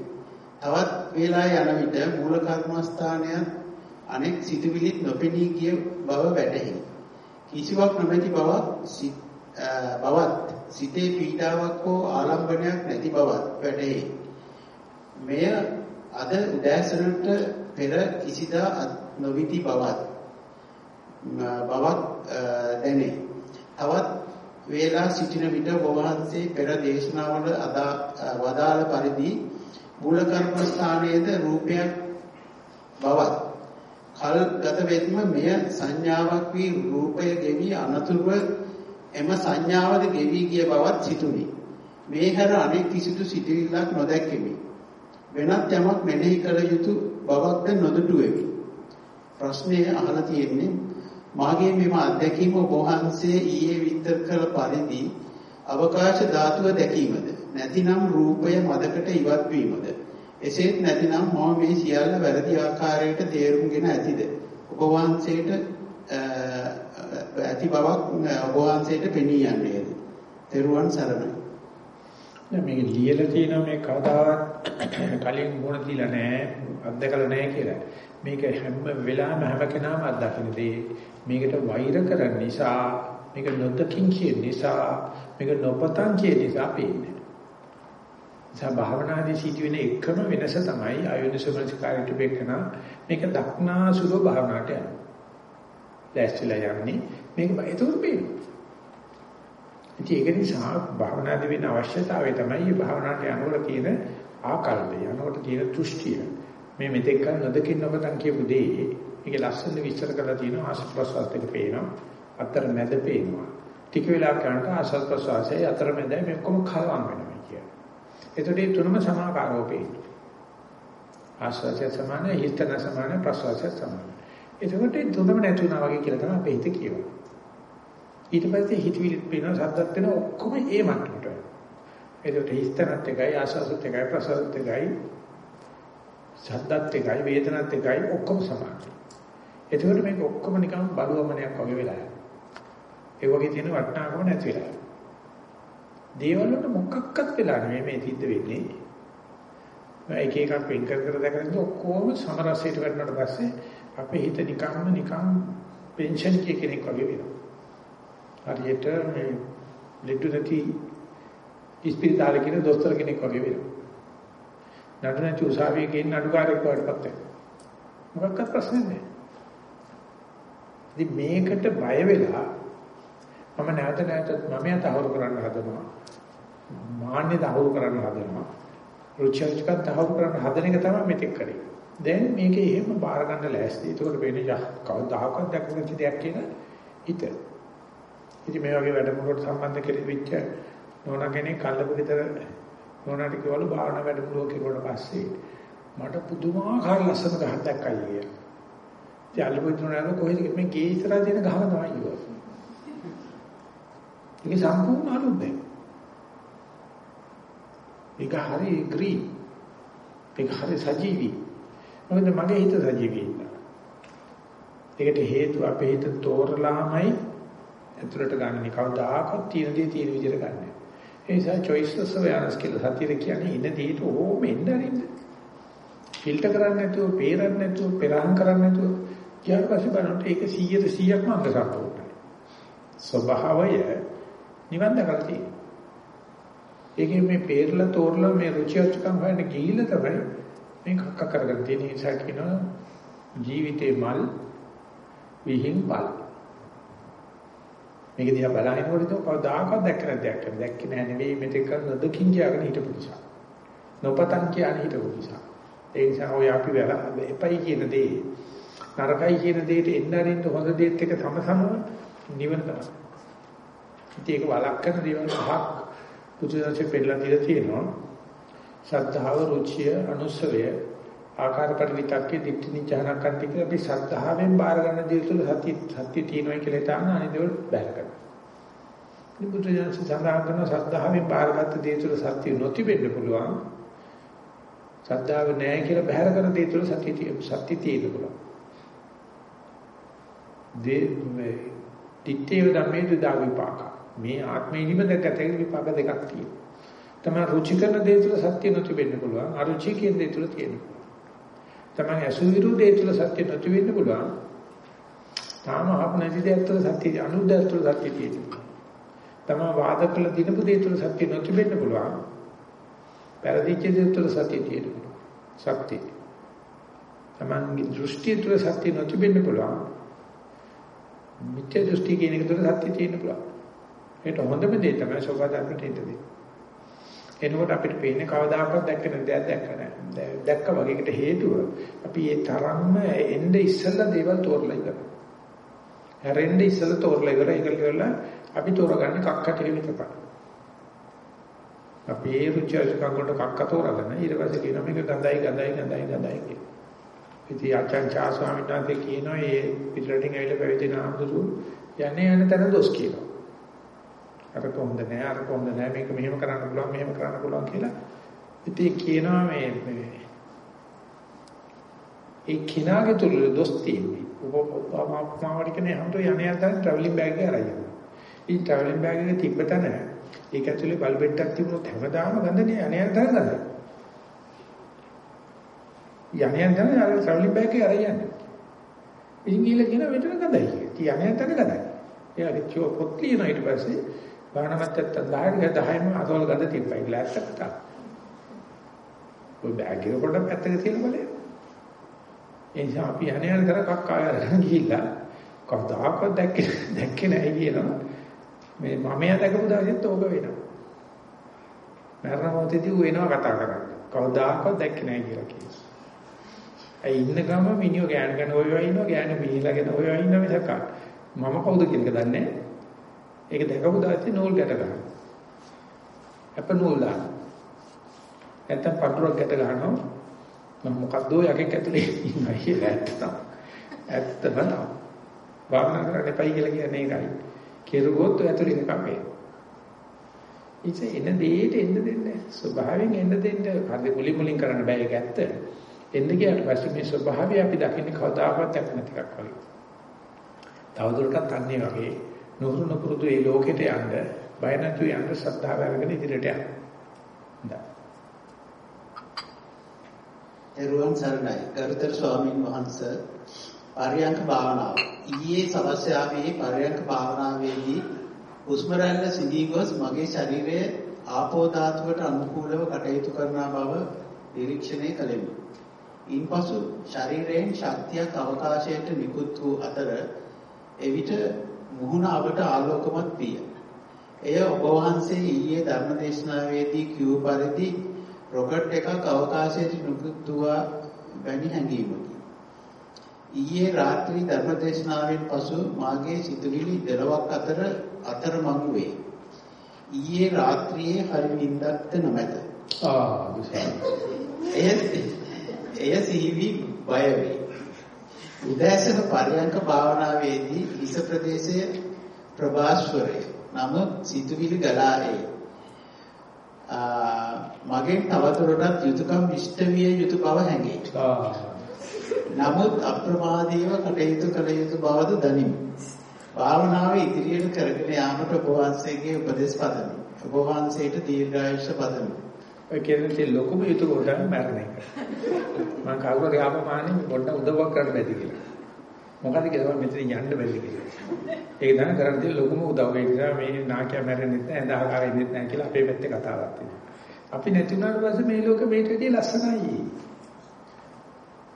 තවත් වේලා යන විට මූල කර්මස්ථානයත් අනෙක් සිතුවිලිත් නොපෙනී ගිය බව වැටහි. කිසිවක් නොමැති බවක් බවත් සිතේ පීඩාවක් හෝ ආලම්බනයක් නැති බවත් වැටහි. මෙය අද උදෑසනට පෙර කිසිදා නොවිති බවත් බවක් දැනේ. තවත් වේලා සිටින විට වහන්සේ පෙර දේශනාවල අදා වදාළ පරිදි මූල කර්මස්ථානයේද රූපයක් බවත් කල් ගත වෙත්ම මෙය සංඥාවක් වී රූපය ගෙවි අනතුරුව එම සංඥාවද ගෙවි ගිය බවත් සිතුනි. මේ හැර අනෙක් කිසිදු සිටිවිල්ලක් නොදැක්කෙමි. වෙනත් යමක් මෙනෙහි කළ යුතු බවක්ද නොදුටුවෙමි. ප්‍රශ්නය අහලා තියෙන්නේ මාගේ මෙම අත්දැකීම ඔබ වහන්සේ ඊයේ විස්තර කළ පරිදි අවකාශ ධාතුව දැකීමද නැතිනම් රූපය මදකට ඉවත් වීමද එසේත් නැතිනම් මම මේ සියල්ල වැරදි ආකාරයට තේරුම්ගෙන ඇතිද ඔබ වහන්සේට ඇති බවක් ඔබ වහන්සේට පෙනී යන්නේද තෙරුවන් සරණයි දැන් මේක ලියලා තියෙනවා මේ කවදාවත් කලින් මොන දීලා නැහැ අත්දකලා නැහැ කියලා. මේක හැම වෙලාවෙම හැම කෙනාම අත්දකින දේ. මේකට වෛර කරන නිසා, මේක නොදකින් කියන නිසා, මේක නොපතන් කියන නිසා පේන්නේ. නිසා භාවනාදී සිදුවෙන එකම වෙනස තමයි ආයෝනිසමනසිකාරයට බෙකන මේක දක්නාසුර භාවනාවට යනවා. දැස්චිලා යන්නේ මේක ඒතුරු පේනවා. ඉතින් ඒක නිසා භාවනාදී වෙන අවශ්‍යතාවය තමයි මේ භාවනාවට යනකොට තියෙන ආකල්පය, යනකොට තියෙන දෘෂ්ටිය. මේ මෙතෙක් කල නොදකින් නොබතන් කියපු දේ මේකේ ලස්සන විස්තර කරලා තියෙනවා ආසත් ප්‍රසවාස දෙක පේනවා. අතර මැද පේනවා. ටික වෙලා කරනකොට ආසත් ප්‍රසවාසයේ අතර මැද මේ ඔක්කොම කලවම් වෙනවා කියන්නේ. එතකොට මේ තුනම සමාකාරව පේනවා. ආස්වාදය සමාන, හිතන සමාන, ප්‍රසවාසය සමාන. එතකොට තුනම නැතුණා වගේ කියලා තමයි අපේ හිත කියවන්නේ. ඊට පස්සේ හිතවිලිත් පේනවා සද්දත් වෙනවා ඔක්කොම ඒ මට්ටමට. ඒකට හිස්තනත් එකයි ආශාසත් එකයි ප්‍රසාරත් එකයි සද්දත් එකයි වේදනත් එකයි ඔක්කොම සමානයි. එතකොට මේක ඔක්කොම නිකන් බලුවමනයක් වගේ වෙලා යනවා. ඒ වගේ තියෙන වටිනාකම නැති වෙලා. දේවල් වලට මොකක්වත් වෙලා නෙමෙයි මේ සිද්ධ වෙන්නේ. එක එකක් වෙන් කර කර දැකලා ඔක්කොම සමරසයට වැටෙනාට පස්සේ අපේ හිත නිකම්ම නිකම් පෙන්ෂන් කෙනෙක් වගේ වෙනවා. හරියට මේ ලෙඩු නැති ඉස්පිරිතාලේ කියන දොස්තර කෙනෙක් වගේ වෙනවා. නඩු නැති උසාවියේ කියන නඩුකාරයෙක් වඩපත් වෙනවා. මොකක්වත් ප්‍රශ්නේ නැහැ. ඉතින් මේකට බය වෙලා මම නැවත නැවතත් මම යට අහුරු කරන්න හදනවා. මාන්නේ දහුරු කරන්න හදනවා. රුචියචක දහුරු කරන්න හදන එක තමයි මෙතෙක් කරේ. දැන් මේකේ එහෙම බාර ගන්න ලෑස්ති. ඒකට වෙන්නේ යහ කවදාකවත් දැකපු නැති දෙයක් කියන හිත. ඉතින් මේ වගේ වැඩමුළුවට සම්බන්ධ කෙරෙවිච්ච නෝනා කෙනෙක් කල්ලපු විතර නෝනාට කිව්වලු භාවනා වැඩමුළුව කෙරුවට පස්සේ මට පුදුමාකාර ලස්සන ගහක් දැක්කයි කියලා. ඉතින් අල්ලපු කොහෙද මේ ගේ ඉස්සරහ තියෙන ගහම තමයි කිව්වා. ඒක සම්පූර්ණ අලුත් දෙයක්. ඒක හරි ග්‍රීන්. ඒක හරි සජීවී. මොකද මගේ හිත සජීවී ඉන්නවා. ඒකට හේතුව අපේ හිත තෝරලාමයි ඇතුළට ගන්න කවදාකවත් තියෙන දේ තියෙන විදිහට ගන්න. ඒ නිසා choiceless awareness කියලා සතියේ කියන්නේ ඉන්න දෙයට ඕම එන්න අරින්න. ෆිල්ටර් කරන්නේ නැතුව, පේරන්නේ නැතුව, පෙරහන් කරන්නේ නැතුව ඊට පස්සේ බලනකොට ඒක 100ට 100ක්ම අංග සම්පූර්ණයි. ස්වභාවය නිවන් දකලා තියෙනවා. ඒකේ මේ පේරලා තෝරලා මේ රුචි අරුචිකම් හොයන්න ගිහිල්ලා තමයි මේ කක්ක කරගෙන තියෙන නිසා කියනවා ජීවිතේ මල් විහිං බල මේක දිහා බලනකොට તો කවදාකවත් දැක්ක නැති දෙයක් කරා. දැක්කේ නෑ නෙවෙයි මෙතෙක් කල නොදකින් කියාගෙන හිටපු නිසා. නොපතන් කියන්නේ හිටපු නිසා. ඒ නිසා ඔය අපි වැර එපයි කියන දේ නරකයි කියන දෙයට එන්න අරින්න හොඳ දෙයත් එක සමසම නිවන තමයි. ඉතින් ඒක වළක්වන දේවල් පහක් පුදුජනසේ පෙළලා දීලා තියෙනවා. ශ්‍රද්ධාව, රුචිය, අනුස්සවය, ආකාර පරිවිතක්කේ දිට්ඨි ඥානකන්ති කියලා අපි ශ්‍රද්ධාවෙන් බාර ගන්න දේ තුළ සත්‍ය සත්‍ය තියෙනවා කියලා හිතාන අනිදවල් බැහැ කරනවා. ඉතින් බුදුජානක සඳහන් කරන ශ්‍රද්ධාවෙන් බාරගත්ත දේ තුළ සත්‍ය නොතිබෙන්න පුළුවන්. ශ්‍රද්ධාව නැහැ කියලා බැහැ කරන දේ තුළ සත්‍ය සත්‍ය තියෙන්න පුළුවන්. දේ මේ තිත්තේ ධම්මේ දුදා විපාක. මේ ආත්මේ නිමදකට විපාක දෙකක් තියෙනවා. තමයි රුචි කරන දේ තුළ සත්‍ය නොතිබෙන්න පුළුවන්. අරුචි කියන දේ තුළ තියෙනවා. තමයි අසුවිරු දේ තුළ සත්‍ය නැති වෙන්න පුළුවන්. තාම ආප නැති දෙයක් තුළ සත්‍ය අනුද්දයක් තුළ සත්‍ය තියෙනවා. තමයි වාද කළ දිනපු දේ තුළ සත්‍ය නැති වෙන්න පුළුවන්. පෙරදිච්ච දේ තුළ සත්‍ය තියෙනවා. සත්‍ය. තමන්ගේ දෘෂ්ටිය තුළ සත්‍ය නැති වෙන්න පුළුවන්. මිත්‍ය දෘෂ්ටි කියන එක තුළ සත්‍ය තියෙන්න පුළුවන්. ඒකට හොඳම දේ තමයි සෝවාදර්මට ඉඳදී. එනකොට අපිට පේන්නේ කවදාකවත් දැක්ක නැති දෙයක් දැක්ක නැහැ. දැක්ක වගේකට හේතුව අපි ඒ තරම්ම එnde ඉස්සෙල්ලා දේවල් තෝරලා ඉවරයි. හැරෙන්න ඉස්සෙල්ලා තෝරලා ඉවරයි. ඒක කියලා අපි තෝරගන්නේ කක්ක ටික විතරයි. අපේ රුචර්ජකම් වලට කක්ක තෝරගෙන ඊට පස්සේ කියනවා මේක ගඳයි ගඳයි ගඳයි ගඳයි කියලා. ඉතින් ආචාර්ය ස්වාමීන් වහන්සේ කියනවා මේ පිටරටින් ඇවිල්ලා පැවිදි නාමදුරු යන්නේ යන තැන දොස් කියනවා. අර කොහොමද නෑ අර කොහොමද නෑ මේක මෙහෙම කරන්න පුළුවන් මෙහෙම කරන්න පුළුවන් කියලා. ඉතින් කියනවා මේ මේ ඒ කිනාගේ තුල දොස් තියෙන්නේ. උපමාවට කියන්නේ අන්තෝ යන්නේ යන තැන ට්‍රැවලින් බෑග් එක අරගෙන. ඉතින් ට්‍රැවලින් බෑග් එක තිබ්බ තැන ඒක ඇතුලේ බල්බෙට්ටක් තිබුණොත් හැමදාම ගඳනේ යන්නේ යන තැන ගඳයි. යන්නේ යන තැන අර ට්‍රැවලින් බෑග් එක අරගෙන. ඉතින් ගිහලා කියන මෙතන ගඳයි. ඉතින් යන්නේ යන තැන ගඳයි. එයාගේ චෝ පොත් ලියන ඊට පස්සේ බාහනමත් 10 10ම අතවල ගඳ තිබ්බයි ග්ලාස් එකකට. ඔය බෑග් එක පොඩ්ඩක් පැත්තක තියලා බලන්න. ඒ නිසා අපි යන්නේ යන තර කක් ආයරගෙන ගිහිල්ලා කවදාකවත් දැක්කේ දැක්කේ නැහැ කියනවා. මේ මමයා දැකපු දාසෙත් ඕක වෙනවා. මරණ මොහොතේදී ඌ එනවා කතා කරන්නේ. කවදාකවත් දැක්කේ නැහැ කියලා කියනවා. ඒ ඉන්න ගම මිනිහෝ ගෑන ගන්න ඔය වයි ඉන්නවා ගෑන මිනිහලාගෙන ඔය වයි ඉන්නවා මිසක් මම කවුද කියන එක දන්නේ නැහැ. ඒක දැකපු දාසේ නූල් ගැට ගන්නවා. අප නූල් දාන. නැත්තම් පටුරක් ගැට ගන්නවා. මම මොකද්ද යකෙක් ඇතුලේ ඉන්නවා කියලා ඇත්තම. ඇත්තම නෝ. භාවනා කරන්න එපයි කියලා කියන්නේ ඒකයි. කෙරුවොත් ඇතුලේ එකක් වේ. ඉතින් එන දෙයට එන්න දෙන්නේ ස්වභාවයෙන් එන්න දෙන්න හරි මුලින් මුලින් කරන්න බෑ ඒක ඇත්ත. එන්න ගියාට පස්සේ මේ ස්වභාවය අපි දකින්නේ කවදාකවත් නැති ටිකක් වගේ. තවදුරටත් අන්නේ වගේ නුහුරු නුපුරුදු මේ ලෝකෙට යන්න බය නැතුව යන්න ශ්‍රද්ධාව අරගෙන ඉදිරියට යන්න. හොඳයි. එරුවන් සරණයි ගරුතර ස්වාමින් වහන්සේ පරියංක භාවනාව ඊයේ සවස් යාමේ පරියංක භාවනාවේදී හුස්ම රැල්ල සිඳී ගොස් මගේ ශරීරයේ ආපෝ ධාතුවට අනුකූලව කටයුතු කරන බව නිරීක්ෂණය කළෙමි. ඉන්පසු ශරීරයෙන් ශක්තියක් අවකාශයට නිකුත් වූ අතර එවිට මුහුණ අපට ආලෝකමත් විය. එය ඔබ වහන්සේ ඊයේ ධර්මදේශනාවේදී කිව් පරිදි රොකට් එකක් අවකාශයට නුකුතුවා වැනි හැඟීමකි. ඊයේ රාත්‍රී ධර්මදේශනාවෙන් පසු මාගේ සිතුවිලි දලවක් අතර අතරමඟු වේ. ඊයේ රාත්‍රියේ හරි නිින්දක්ද නොමැත. ආ එය එය සිහිවි බය වේ. උදෑසන පරියංක භාවනාවේදී හිස ප්‍රදේශයේ ප්‍රභාස්වරය නම සිතුවිලි ගලා ඒ මගෙන් තවදුරටත් යුතුයකම් ඉෂ්ට විය යුතු බව හැඟේ. නමුත් අප්‍රමාදීව කටයුතු කළ යුතු බවද දනිමි. භාවනාව ඉදිරියට කරගෙන යාමට ඔබ වහන්සේගේ උපදෙස් පදමි. ඔබ වහන්සේට දීර්ඝායුෂ පදමි. ඔය කියන්නේ ලොකුම යුතුය කොට මරණ එක. මම කවුරුහරි ආපමානේ පොඩ්ඩක් උදව්වක් කරන්න බැරි කියලා. මොකද කියලා මෙතන යන්න බැරි කියලා. ඒක තමයි කරන්න තියෙන ලොකුම උදව්ව. ඒ නිසා මේ නාකිය මැරෙන්නෙත් නැහැ, ඇඳහකාරෙන්නෙත් නැහැ කියලා අපේ පැත්තේ කතාවක් තියෙනවා. අපි නැති වුණාට පස්සේ මේ ලෝකෙ මේට වැඩිය ලස්සනයි.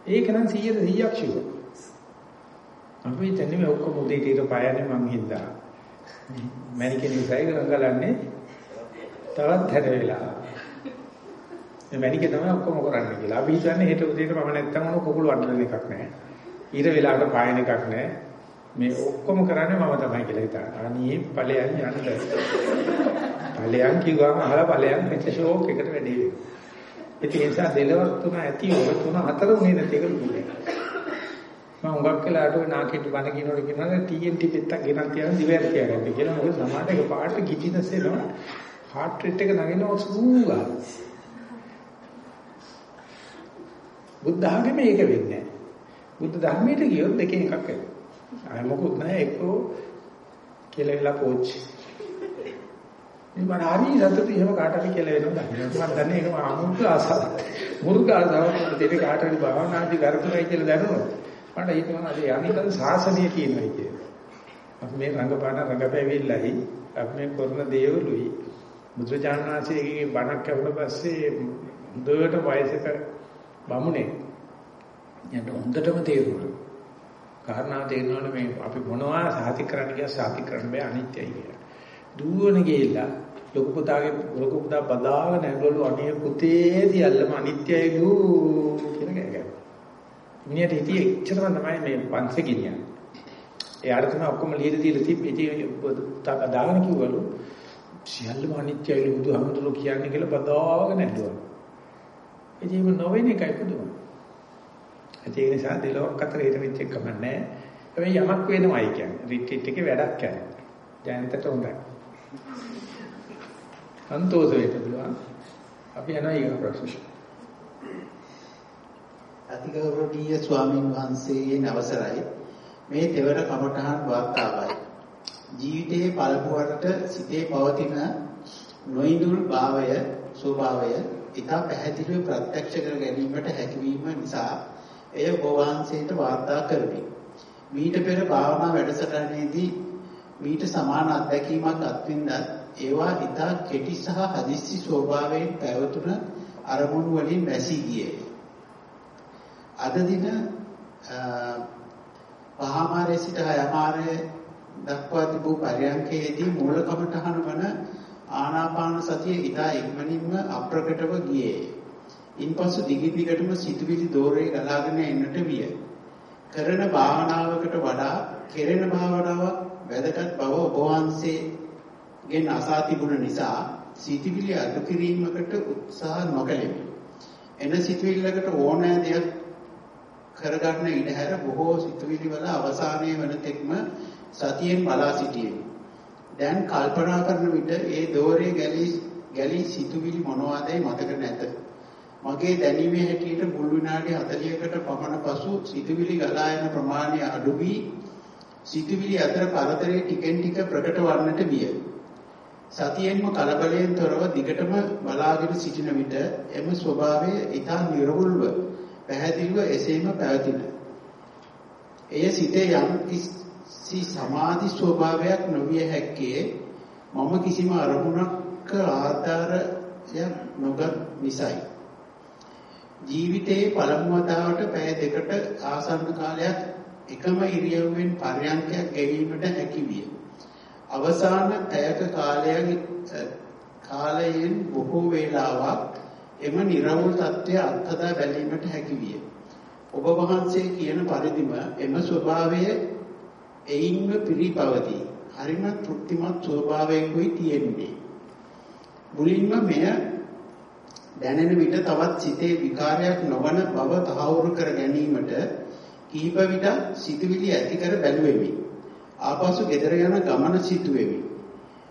ඒක නම් 100 100ක් ෂුවර්. අපි තන්නේ මේ ඔක්කොම උදේ ඊට පායන්නේ මං හින්දා. මැනිකේ නිසයි ගංගලන්නේ තවත් හැර වෙලා. මේ මැනිකේ තමයි ඔක්කොම කරන්නේ කියලා. අපි හිතන්නේ හෙට උදේට මම නැත්තම් මොන කුකුළු වඩන එකක් නැහැ. ඊට වෙලාවට පායන එකක් නැහැ. මේ ඔක්කොම කරන්නේ මම තමයි කියලා හිතනවා. අනේ ඵලයන් යන්න. ඵලයන් කිව්වම අහලා ඵලයන් මෙච්ච ෂෝක් එකට වැඩි වෙනවා. ඒ නිසා දෙලවක් තුන ඇති ඔබ තුන හතර උනේ නැති එක ලුකුයි. මම උගක් කළාට ඔය නාකිට බණ කියනකොට කියනවා TNT පෙත්තක් ගෙනත් තියන දිවැර තියාගන්න කියලා. මොකද සමාජ එක පාට කිචිනස් එනවා. heart rate එක නගිනවා සූගා. බුද්ධ ආගමේ මේක වෙන්නේ නැහැ. බුද්ධ ධර්මයට ගියොත් දෙකෙන් එකක් වෙනවා. ආය මොකුත් නැහැ එක්කෝ කියලා වෙලා පෝච්චි. මේ මන හරි සතුටු එහෙම කාට හරි කියලා වෙනවා දන්නේ. මම දන්නේ ඒක අමුතු ආසාවක්. මුරුක ආසාවක් දෙක කාට හරි භාවනාදී කරතුනයි කියලා දැනුණා. මට හිතෙනවා අද යන්නේ සාසනීය කියනවා කියලා. අපි මේ රංගපාන රංගපෑවිල්ලයි අපි මේ කරන දේවලුයි බුදුචානනාංශයේ බණක් ඇහුණ පස්සේ හොඳට වයසක බමුණේ යන්න හොඳටම තේරුණා. කාරණා තේරෙනවනේ මේ අපි මොනවා සාති කරන්න ගියා සාති කරන්න බෑ අනිත්‍යයි කියලා. දුවන ගිහිල්ලා ලොකු පුතාගේ ලොකු පුතා බදාගෙන ඇඟවලු අනේ පුතේ දියල්ලම අනිත්‍යයිලු කියලා ගෑගා. මිනිහට හිතියේ එච්චරම තමයි මේ පන්සේ ගෙනියන්නේ. ඒ අර තමයි ඔක්කොම ලියලා දීලා තිබ්බේ ඉතින් දාගෙන කිව්වලු සියල්ලම අනිත්‍යයි බුදුහාමුදුරුවෝ කියන්නේ කියලා බදාගෙන ඇඬුවා. ඉතින් මේ නොවෙන එකයි පුදුම. ඒ නිසා දෙලොක් අතර හිට වෙච්ච එක කමන්නේ. හැබැයි යමක් වෙනවයි කියන්නේ. රිට්‍රීට් එකේ වැඩක් කරනවා. ජයන්තට හොඳයි. සන්තෝෂ වෙන්න පුළුවන්. අපි යනවා ඊගා ප්‍රශ්න. අතිගෞරවනීය ස්වාමින් වහන්සේගේ අවසරයි මේ තෙවර කමඨහන් වාර්තාවයි ජීවිතයේ පළමුවරට සිතේ පවතින නොඉඳුල් භාවය ස්වභාවය ඉතා පැහැදිලිව ප්‍රත්‍යක්ෂ කර ගැනීමට හැකියවීම නිසා එය ඔබ වහන්සේට වාර්තා කරමි. මීට පෙර භාවනා වැඩසටහනේදී මීට සමාන අත්දැකීමක් අත්විඳත් ඒවා ඉතා කෙටි සහ හදිස්සි ස්වභාවයෙන් පැවතුන අරමුණු වලින් වැසී ගියේ. අද දින පහමාරේ සිට හයමාරේ දක්වා තිබූ පරයන්කේදී මූල කමඨහන වන ආනාපාන සතිය ඉතා ඉක්මනින්ම අප්‍රකටව ගියේ. ඉන්පසු දිගින් දිගටම සිතුවිලි දෝරේ ගලාගෙන එන්නට විය. කරන භාවනාවකට වඩා කෙරෙන භාවනාවක් වැදගත් බව ඔබ වහන්සේගෙන් අසා තිබුණ නිසා සිතුවිලි අඩු කිරීමකට උත්සාහ නොකළෙමි. එන සිතුවිල්ලකට ඕනෑ දෙයක් කරගන්න ඉඩ හැර බොහෝ සිතුවිලි වල අවසානයේ වන තෙක්ම සතියෙන් බලා සිටියෙමි. දැන් කල්පනා කරන විට ඒ දෝරේ ගැලී ගැලී සිතුවිලි මොනවාදයි මතක නැත. මගේ දැනීමේ හැටියට මුල් විනාඩි 40කට පමණ පසු සිතුවිලි ගලා යන ප්‍රමාණය අඩු වී සිතුවිලි අතර පරතරය ටිකෙන් ටික ප්‍රකට වන්නට විය. සතියෙන්ම කලබලයෙන් තොරව දිගටම බලාගෙන සිටින විට එම ස්වභාවය ඊටා නිර්වුල්ව පැහැදිලිව එසේම පැවතින. එය සිතේ යම් කිසි සමාධි ස්වභාවයක් නොවිය හැක්කේ මම කිසිම අරමුණක් ආධාරයක් නොගත් නිසායි. ජීවිතයේ පළමු වතාවට පැය දෙකට ආසන්න කාලයක් එකම ඉරියව්වෙන් පර්යන්කයක් ගෙවීමට හැකි විය. අවසාන පැයක කාලයක් කාලයෙන් බොහෝ වේලාවක් එම නිර්වෘල් தත්ත්වය අත්හදා බැලීමට හැකි විය. ඔබ වහන්සේ කියන පරිදිම එම ස්වභාවය එයින්ම පිරිපවතී. හරිම තෘප්තිමත් ස්වභාවයකුයි තියෙන්නේ. මුලින්ම මෙය දැනෙන විට තවත් සිතේ විකාරයක් නොවන බව තහවුරු කර ගැනීමට කීප විට සිතුවිලි ඇති කර බැලුවෙමි. ආපසු ගෙදර යන ගමන සිටුවෙමි.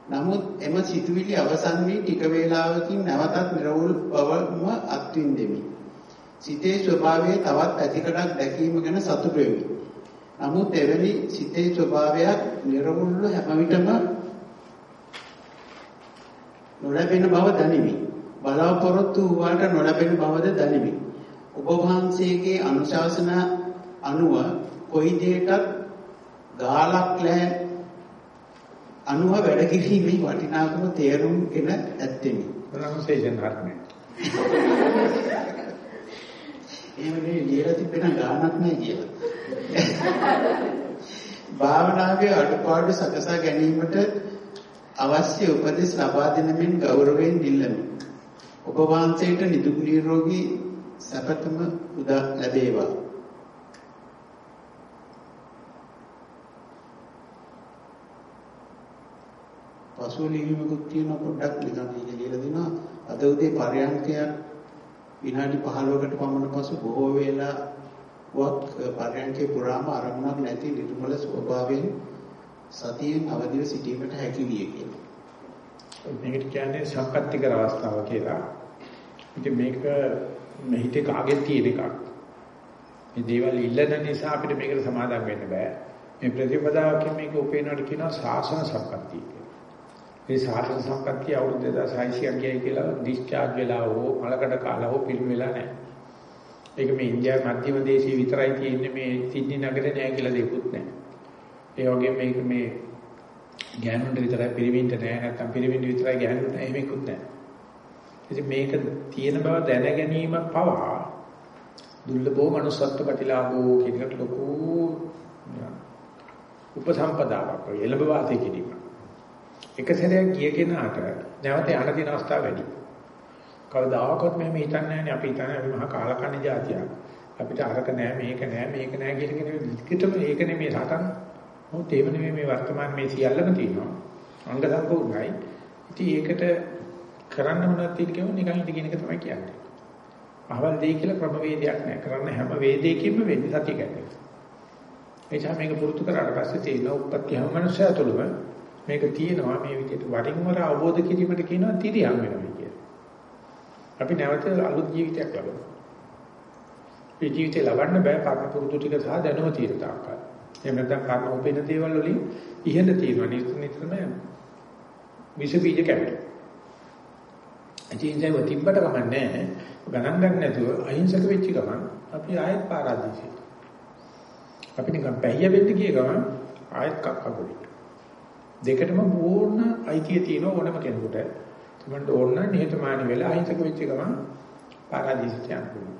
නමුත් එම සිතුවිලි අවසන් වී ටික වේලාවකින් නැවතත් නිර්වුල් බවම අත්විඳෙමි. සිතේ ස්වභාවය තවත් පැතිකඩක් දැකීම ගැන සතුටු වෙමි. නමුත් එවැනි සිතේ ස්වභාවයක් නිර්වුල්ව හැම විටම නොලැබෙන බව දනිමි. බලාපොරොත්තු වූවාට නොලැබෙන බවද දනිමි. ඔබ වහන්සේගේ අනුශාසන අනුව කොයි දෙයකත් ගාලක් නැහැ අනුව වැඩ කිරීමේ වටිනාකම තේරුම්ගෙන ඇත්තෙමි. ප්‍රොනන්සියේෂන් හරිනේ. එහෙම නෙවෙයි ලියලා තිබෙන ගානක් නෑ කියලා. භාවනාවේ අඩුපාඩු සකසා ගැනීමට අවශ්‍ය උපදෙස් ලබා දෙන මෙන් ගෞරවයෙන් ඉල්ලමි. ඔබ වහන්සේට නිදුක් නිරෝගී සැපතම උදා ලැබේවා. පසුව ලිවීමකුත් තියෙන පොඩ්ඩක් නිකන් මේක ලියලා දෙනවා අද උදේ පරයන්කයක් විනාඩි 15කට පමණ පසු බොහෝ වේලාවක් පරයන්කේ පුරාම අරමුණක් නැති නිර්මල ස්වභාවයෙන් සතියෙන් අවදිව සිටීමට හැකි විය කියලා. මේකට කියන්නේ සක්කත්තිකර අවස්ථාව කියලා. ඉතින් මේක මෙහිතේ කාගෙත් තියෙන එකක්. මේ දේවල් ඉල්ලන නිසා අපිට මේකට සමාදම් වෙන්න බෑ. මේ ප්‍රතිපදාවකින් මේක උපේනවට කියනවා සාසන සක්කත්තිය කියලා. මේ සාසන සම්පත්තිය අවුරුදු 2600ක් ගියයි කියලා ඩිස්චාර්ජ් වෙලා හෝ මලකඩ කාලා හෝ පිළි වෙලා නැහැ. ඒක මේ ඉන්දියාවේ මධ්‍යම දේශයේ විතරයි තියෙන්නේ මේ සිඩ්නි නගරේ නෑ කියලා දෙකුත් නැහැ. ඒ වගේම මේක මේ ගෑනුන්ට විතරයි පිරිමින්ට නෑ නැත්නම් පිරිමින්ට විතරයි ගෑනුන්ට එහෙමකුත් නැහැ. ඉතින් මේක තියෙන බව දැන ගැනීම පවා දුර්ලභෝ manussත්ව ප්‍රතිලාභෝ කියන එකට ලොකු උපසම්පදාවක් එළඹ වාසය කිරීම. එක සැරයක් ගිය කෙනාට නැවත යන්න තියෙන අවස්ථාව වැඩි. කවදාකවත් මෙහෙම හිතන්නේ නැහැ අපි හිතන්නේ අපි මහා කාලකන්ණි જાතියක්. අපිට අරක නැහැ මේක නැහැ මේක නැහැ කියන කෙනෙක් විකටම ඒක නෙමේ සටන්. මොකද ඒව නෙමෙයි මේ වර්තමාන මේ සියල්ලම තියෙනවා. අංග සම්පූර්ණයි. ඉතින් ඒකට කරන්න මොනවද තියෙන කෙනෙක් නිකන් ඉඳ කියන එක තමයි කියන්නේ. අහවල් දෙය කියලා ක්‍රමවේදයක් නැහැ. කරන්න හැම වේදයකින්ම වෙන්නේ සතිය ගැන. එනිසා මේක පුරුදු කරාට පස්සේ තේින උපත්ති හැම මනුස්සයා තුළම මේක තියෙනවා මේ විදිහට වරින් වර අවබෝධ කිරීමට කියනවා තිරියම් වෙනවා කියලා. අපි නැවත අලුත් ජීවිතයක් ලබනවා. මේ ජීවිතේ ලබන්න බෑ කර්ම පුරුදු ටික සහ දැනුම තියෙන තාක්කල්. එහෙම නැත්නම් කර්ම උපේන දේවල් වලින් ඉහෙඳ තියෙනවා. නිතර නිතරම විස බීජ කැපෙනවා. අචින්ජයව තිබ්බට කමන්නේ ගණන් ගන්න නැතුව අහිංසක වෙච්ච ගමන් අපි ආයෙත් පාරාදීසෙ. අපි නිකන් පැහැය වෙන්න ගිය ගමන් ආයෙත් කක්කගොඩි. දෙකටම ඕන අයිතිය තියෙන ඕනම කෙනෙකුට. තමන්ට ඕන නිහතමානී වෙලා අහිංසක වෙච්ච ගමන් පාරාදීසෙට යන්න පුළුවන්.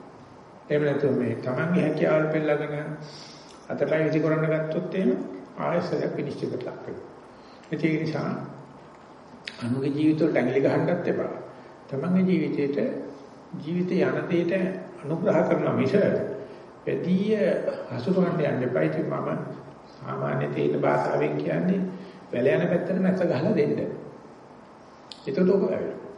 එහෙම නැත්නම් මේ තමන්ගේ හැකියාවල් පෙළගෙන අතපය විදි කරන්න ගත්තොත් එහෙම ආයෙසයක් විනිශ්චයකට ලක් වෙනවා. ඒක නිසා අනුගේ ජීවිතවලට ඇඟිලි ගහන්නත් එපා. තමන්ගේ ජීවිතේට ජීවිතය යන දෙයට අනුග්‍රහ කරන මිස පැදී හසුරවන්න යන්න එපා. ඉතින් මම සාමාන්‍ය තේන භාෂාවෙන් කියන්නේ වැල යන පැත්තට නැස ගහලා දෙන්න. ඒකට ඔක වැවෙනවා.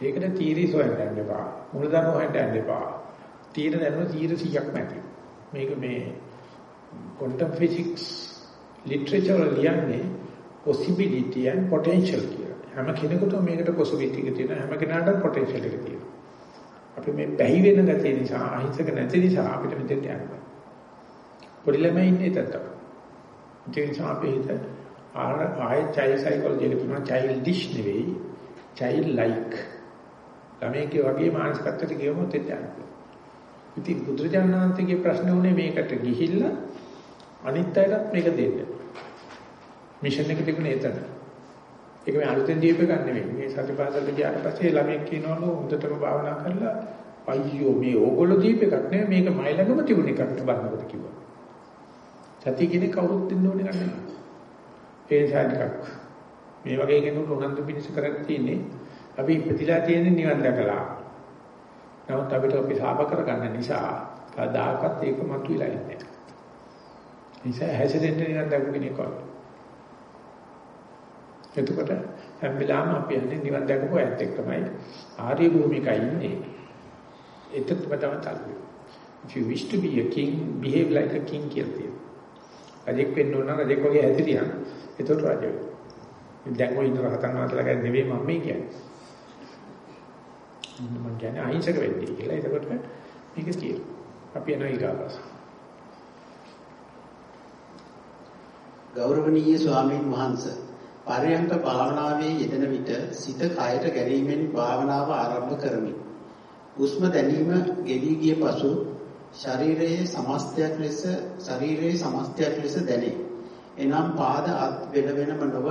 ඒකට තීරි සොයන්න යන්න එපා. මුලදම හොයන්න යන්න එපා. තීර දැනුම තීර 100ක් නැති. මේක මේ quantum physics literature වල ලියන්නේ possibility and potential කියලා. හැම කෙනෙකුටම මේකට possibility එක තියෙනවා. හැම කෙනාටම potential එක තියෙනවා. අපි මේ බැහි වෙන ගැතිය නිසා අහිංසක නැති නිසා අපිට මෙතෙන්ට යන්න බෑ. පොඩි ළමයි ඉන්නේ තත්ත. ඒ නිසා අපි හිත ආය child psychology එක තුන childish නෙවෙයි child like. ළමයිගේ වගේ මානසිකත්වයට ගියොත් එතන යනවා. ඉතින් බුදුරජාණන් වහන්සේගේ ප්‍රශ්න උනේ මේකට ගිහිල්ලා අනිත් අයටත් මේක දෙන්න. මිෂන් එක තිබුණේ එතන. ඒක මේ අලුතෙන් දීප ගන්න නෙවෙයි. මේ සතිපාසලට ගියාට පස්සේ ළමෙක් කියනවලු හොඳටම භාවනා කරලා අයියෝ මේ ඕගොල්ලෝ දීප එකක් නෙවෙයි මේක මයි ළඟම තිබුණ එකක් බලනකොට කිව්වා. සතිය කියන්නේ කවුරුත් දෙන්න ඕනේ නැහැ. ඒ නිසා ටිකක් මේ වගේ කෙනෙකුට උනන්දු පිණිස කරගෙන තියෙන්නේ අපි ඉපදිලා තියෙන නිවන් දැකලා. නමුත් අපිට අපි සාප කරගන්න නිසා කවදාකවත් ඒක මතුවලා ඉන්නේ නැහැ. නිසා හැසිරෙන්න නිවන් දැකපු කෙනෙක් වගේ. එතකොට හැම වෙලාවෙම අපි යන්නේ නිවන් දැකපු ඇත්ත එක්කමයි ආර්ය භූමිකයි ඉන්නේ. ඒකත් තමයි තල්ලු. If you wish to be a king, behave like a king කියලා තියෙනවා. රජෙක් වෙන්න ඕන නම් රජෙක් වගේ හැදිරියන්. එතකොට රජ වෙනවා. දැන් ඔය ඉන්න රහතන් වහන්සේලා ගැන නෙවෙයි මම මේ කියන්නේ. මම කියන්නේ අහිංසක වෙන්නේ කියලා. එතකොට මේක තියෙනවා. අපි යනවා ඊගාවස. ගෞරවනීය ස්වාමීන් වහන්සේ පරයන්ක භාවනාවේ යෙදෙන විට සිත කයට ගැනීමෙන් භාවනාව ආරම්භ කරමි. හුස්ම දැනීම ගෙවි ගිය පසු ශරීරයේ සමස්තයක් ලෙස ශරීරයේ සමස්තයක් ලෙස දැනේ. එනම් පාද අත් වෙන වෙනම නොව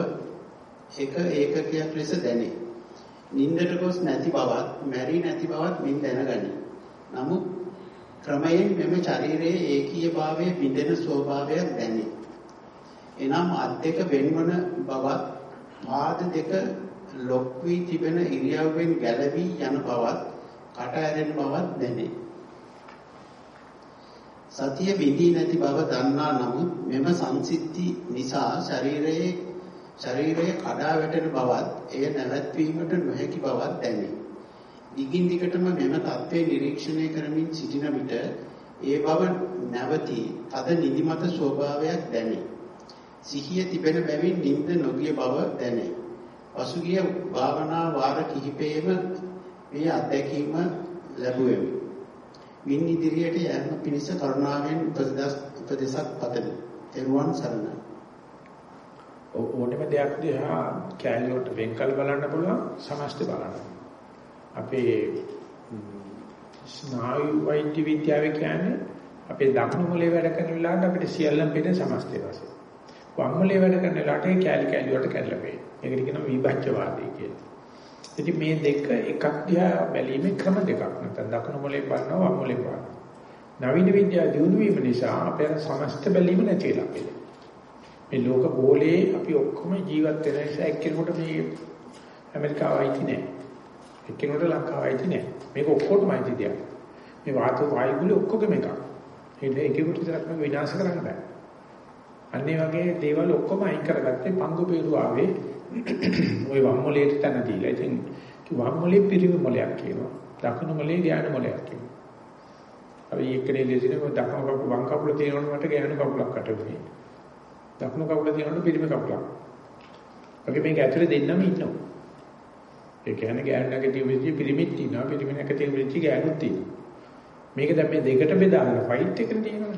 එක ඒකකයක් ලෙස දැනේ. නින්දට ගොස් නැති බවත්, මැරි නැති බවත් මින් දැනගනි. නමුත් ක්‍රමයෙන් මෙම ශරීරයේ ඒකීය භාවයේ බිඳෙන ස්වභාවයක් දැනේ. එනම් අත් දෙක වෙන්වන බවත් පාද දෙක ලොක් වී තිබෙන ඉරියව්වෙන් ගැලවී යන බවත් කට ඇරෙන බවත් දැනේ. සතිය විඳී නැති බව දන්නා නමුත් මෙම සංසිද්ධි නිසා ශරීරයේ ශරීරයේ කඩා වැටෙන බවත් එය නැවැත්වීමට නොහැකි බවත් දැනේ. දිගින් දිගටම මෙම தත්ත්වය නිරීක්ෂණය කරමින් සිටින විට ඒ බව නැවතී තද නිදිමත ස්වභාවයක් දැනේ. සිහිය තිබෙන බැවින් නිින්ද නොගිය බව දැනේ. පසුගිය භාවනා වාර කිහිපෙම මේ අත්දැකීම ලැබුවෙමි. මින් ඉදිරියට යෑම පිණිස කරුණාවෙන් උපදෙසක් පතමි. එරුවන් සරණයි. ඕනෙම දෙයක් දිහා කැලේට වෙන්කල් බලන්න පුළුවන් සමස්ත බලන්න. අපේ ස්නායු වෛද්‍ය විද්‍යාව කියන්නේ අපේ දකුණු මොලේ වැඩ කරන වෙලාවට අපිට සියල්ලම පේන සමස්තය වශයෙන්. වම්මලේ වැඩ කරන වෙලාවට ඒ කැලි කැලි වලට කැඩලා පේන. ඒකට කියනවා විභජ්‍යවාදී කියලා. ඉතින් මේ දෙක එකක් දිහා බැලීමේ ක්‍රම දෙකක් නැත්නම් දකුණු මොලේ බලනවා වම් මොලේ බලනවා. නවීන විද්‍යාව දියුණු වීම නිසා අපේ සමස්ත බැලීම නැති වෙලා පේනවා. මේ ලෝක ගෝලයේ අපි ඔක්කොම ජීවත් වෙන නිසා එක්කෙනෙකුට මේ ඇමරිකාව අයිති නැහැ. එක්කෙනෙකුට ලංකාව අයිති නැහැ. මේක ඔක්කොටම අයිති දෙයක්. මේ වාත වායුගුල ඔක්කොගෙම එකක්. ඒක එකෙකුට විතරක් විනාශ කරන්න බෑ. අන්නේ වගේ දේවල් ඔක්කොම අයින් කරගත්තේ පංගු peeru ආවේ ওই වම් මොලේට තන දීලා. ඉතින් වම් මොලේ පිරිමි මොලයක් කියනවා. දකුණු මොලේ ධානය මොලයක් කියනවා. අපි එක්කනේ ලෙසිනේ දකුණු කකුල වම් කකුල තියෙනවනේ මට ගෑනු කකුලක් අටුනේ. දකුණු කකුල තියෙනවනේ පිරිමි කකුලක්. වගේ මේක ඇතුලේ දෙන්නම ඉන්නවා. ඒ කියන්නේ ගෑනුන්ගේ තියෙවිච්ච පිරිමිත් තියෙනවා පිරිමිනක තියෙවිච්ච ගෑනුත් තියෙනවා. මේක දැන් මේ දෙකට බෙදාගෙන ෆයිට් එකක් තියෙනවා.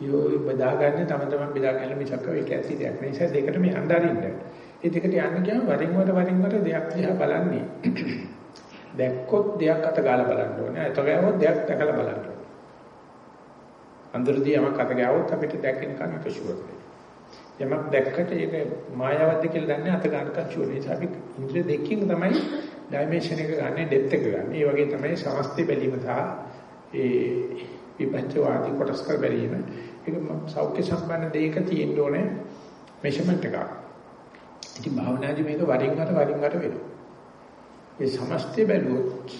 යෝ බෙදාගන්නේ තම තමන් බෙදාගන්න මිසක් ඒක ඇති දෙයක් නෙවෙයි. ඒ නිසා දෙකට මේ අnderින්න. ඒ දෙකට යන්න ගියාම වරින් වර වරින් වර දෙයක් දිහා බලන්නේ. දැක්කොත් දෙයක් අත ගාලා බලන්න ඕනේ. අත ගෑවොත් දෙයක් දැකලා බලන්න ඕනේ. අන්දරදී යමක් අත ගෑවොත් අපිට දැකින කම ෂුවර් යමක් දැක්කට ඒක මායාවක්ද කියලා දන්නේ අත ගන්නකම් ෂුවර්. ඒ නිසා අපි ඉන්ද්‍රිය දෙකකින් තමයි ඩයිමන්ෂන් එක ගන්න, ඩෙප්ත් එක ගන්න. ඒ වගේ තමයි සමස්ත බැලීම සහ ඒ විපංචවාදී කොටස් කර බැලීම. ඒක සෞඛ්‍ය සම්පන්න දෙයක තියෙන්න ඕනේ මෙෂර්මන්ට් එකක්. ඉතින් භාවනාදී මේක වරින් වර වරින් වර වෙනවා. ඒ සමස්තය බැලුවොත්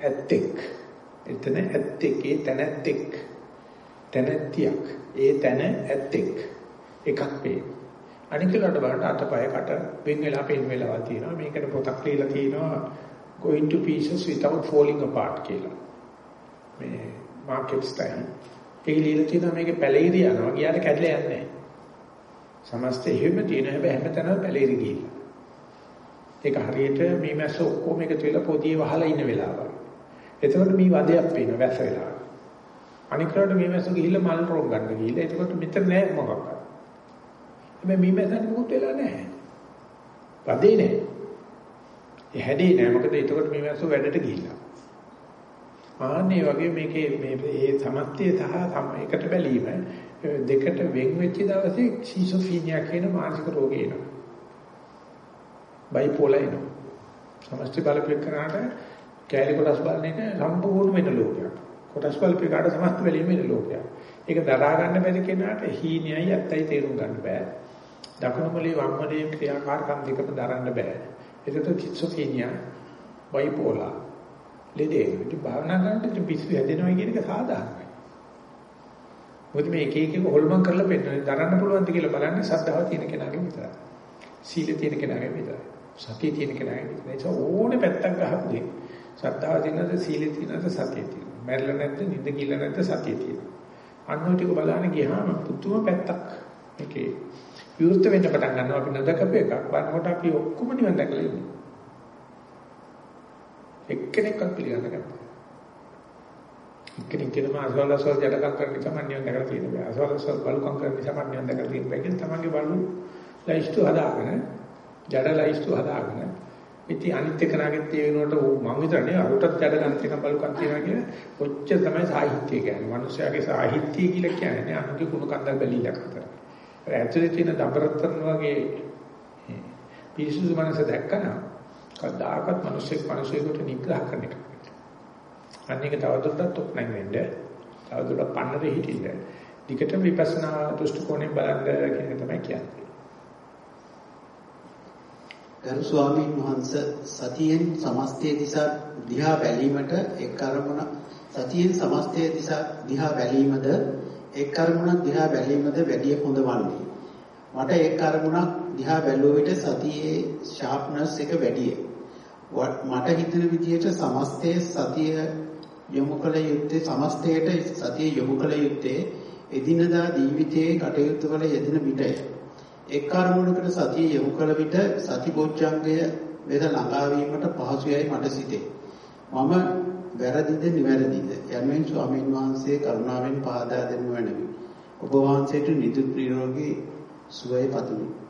ඇත්තෙක් එතන ඇත්තෙක් ඒ තැන ඇත්තෙක් තැනැත්තියක් ඒ තැන ඇත්තෙක් එකක් වේ. අනිකලට බලන්න අතපය කට වෙන් වෙලා පෙන් වෙලා තියෙනවා. මේකට පොතක් ලියලා තියෙනවා going to pieces without falling apart කියලා. මේ මාකට් ස්ටයිල්. ඒක ලියලා තියෙනවා මේකේ පැලිරි යනවා. ගියාට කැඩලා යන්නේ නැහැ. සමස්ත එහෙම තියෙන හැබැයි හැමතැනම පැලිරි ගිහිල්ලා. ඒක හරියට මේ මැස්ස ඔක්කොම එකතු වෙලා පොදියේ වහලා ඉන්න වෙලාව. එතකොට මේ වදයක් පේන වැස්ස වෙලාව. අනිකරට මේ මැස්ස ගිහිල්ලා මල් රෝග ගන්න ගිහිල්ලා එතකොට මෙතන නෑ මොකක්ද. හැබැයි මේ මැස්සට මොකුත් වෙලා නැහැ. වදේ නෑ. ඒ හැදේ නෑ මොකද එතකොට මේ මැස්ස වැඩට ගිහිල්ලා. ආන්නේ වගේ මේකේ මේ මේ සමත්ය සහ එකට බැලීම දෙකට වෙන් වෙච්ච දවසේ ෂිසොෆීනියා කියන මානසික රෝගය එනවා. බයිපෝලා එනවා. සමස්ත බලපෑම් කරාට කැලේ කොටස් බලන එක සම්පූර්ණ වෙන ලෝකයක්. කොටස් බලපෑමකට සමස්ත බැලීම වෙන ලෝකයක්. ඒක දරා ගන්න බැරි කෙනාට හීනයයි ඇත්තයි තේරුම් ගන්න බෑ. දකුණු මොලේ වම් මොලේ ක්‍රියාකාරකම් දෙකම දරන්න බෑ. ඒකට කිසොෆීනියා බයිපෝලා ලෙඩේ. ඉතින් භාවනා කරනකොට පිස්සු හැදෙනවා කියන එක සාධාරණයි. මොකද මේ එක එක හොල්මන් කරලා පෙන්නන දරන්න පුළුවන්ද කියලා බලන්නේ සද්ධාව තියෙන කෙනාගේ විතරයි. සීල තියෙන කෙනාගේ විතරයි. සතිය තියෙන කෙනාගේ විතරයි. ඒක ඕනේ පැත්තක් ගහපු දෙයක්. සද්ධාව තියෙනද සීල තියෙනද සතිය තියෙනද. මැරෙලා නැද්ද නිද කිල්ල නැද්ද සතිය තියෙනද. අන්න ටික බලන්න ගියාම පුදුම පැත්තක් මේකේ විවෘත වෙන්න පටන් ගන්නවා අපි නොදකපු එකක්. බලනකොට අපි ඔක්කොම නිවන් දැකලා ඉන්නේ. එක්කෙනෙක්වත් පිළිගන්න ගන්නවා. එක්කෙනෙක් කියනවා අසවලසවල් ජඩකම් කරන නිසා මම නිවන් දැකලා තියෙන බෑ. අසවලසවල් බලුකම් කරන නිසා මම නිවන් දැකලා තියෙන බෑ කියලා තමන්ගේ බලු ලයිස්තු හදාගෙන ජඩ ලයිස්තු හදාගෙන ඉතින් අනිත් එකනාගෙත් ඒ වෙනුවට මම විතරනේ අරුටත් ජඩ ගන්න තියෙන බලුකම් තියනවා කියන ඔච්චර තමයි සාහිත්‍ය කියන්නේ. මිනිස්යාගේ සාහිත්‍ය කියලා කියන්නේ අනුගේ කුණු කන්දල් බැලිලක් අතර. ඇතුලේ තියෙන දඹරතරන් වගේ පිරිසුදු මනස දැක්කම කවදාකවත් මිනිස්සෙක් මිනිසෙකුට නිග්‍රහ කරන්න එක. අන්න ඒක තවදුරටත් ඔප්නයින් වෙන්න. තවදුරටත් පන්නරේ හිටින්න. ටිකට විපස්සනා දෘෂ්ටි කෝණයෙන් බලන්න කියන එක තමයි කියන්නේ. ගරු ස්වාමීන් වහන්සේ සතියෙන් සමස්තය දිසා දිහා බැලීමට එක් අරමුණ සතියෙන් සමස්තය දිසා දිහා බැලීමද එක් අරමුණක් දිහා බැලීමද වැඩි හොඳ වන්නේ. මට එක් අරමුණක් දිහා බැලුව විට සතියේ ෂාප්නස් එක වැඩිය. මට හිතෙන විදිහට සමස්තයේ සතිය යොමු කළ යුත්තේ සමස්තයට සතිය යොමු කළ යුත්තේ එදිනදා ජීවිතයේ කටයුතු වල යෙදෙන විටය. එක් අරමුණකට සතිය යොමු කළ විට සතිබොච්චංගය වෙද ළඟා වීමට පහසුයයි මට සිතේ. මම වැරදිද නිවැරදිද යනුවෙන් ස්වාමීන් වහන්සේ කරුණාවෙන් පාදා දෙනු වෙනවි. ඔබ වහන්සේට නිදුක් නිරෝගී සුවය පතමි.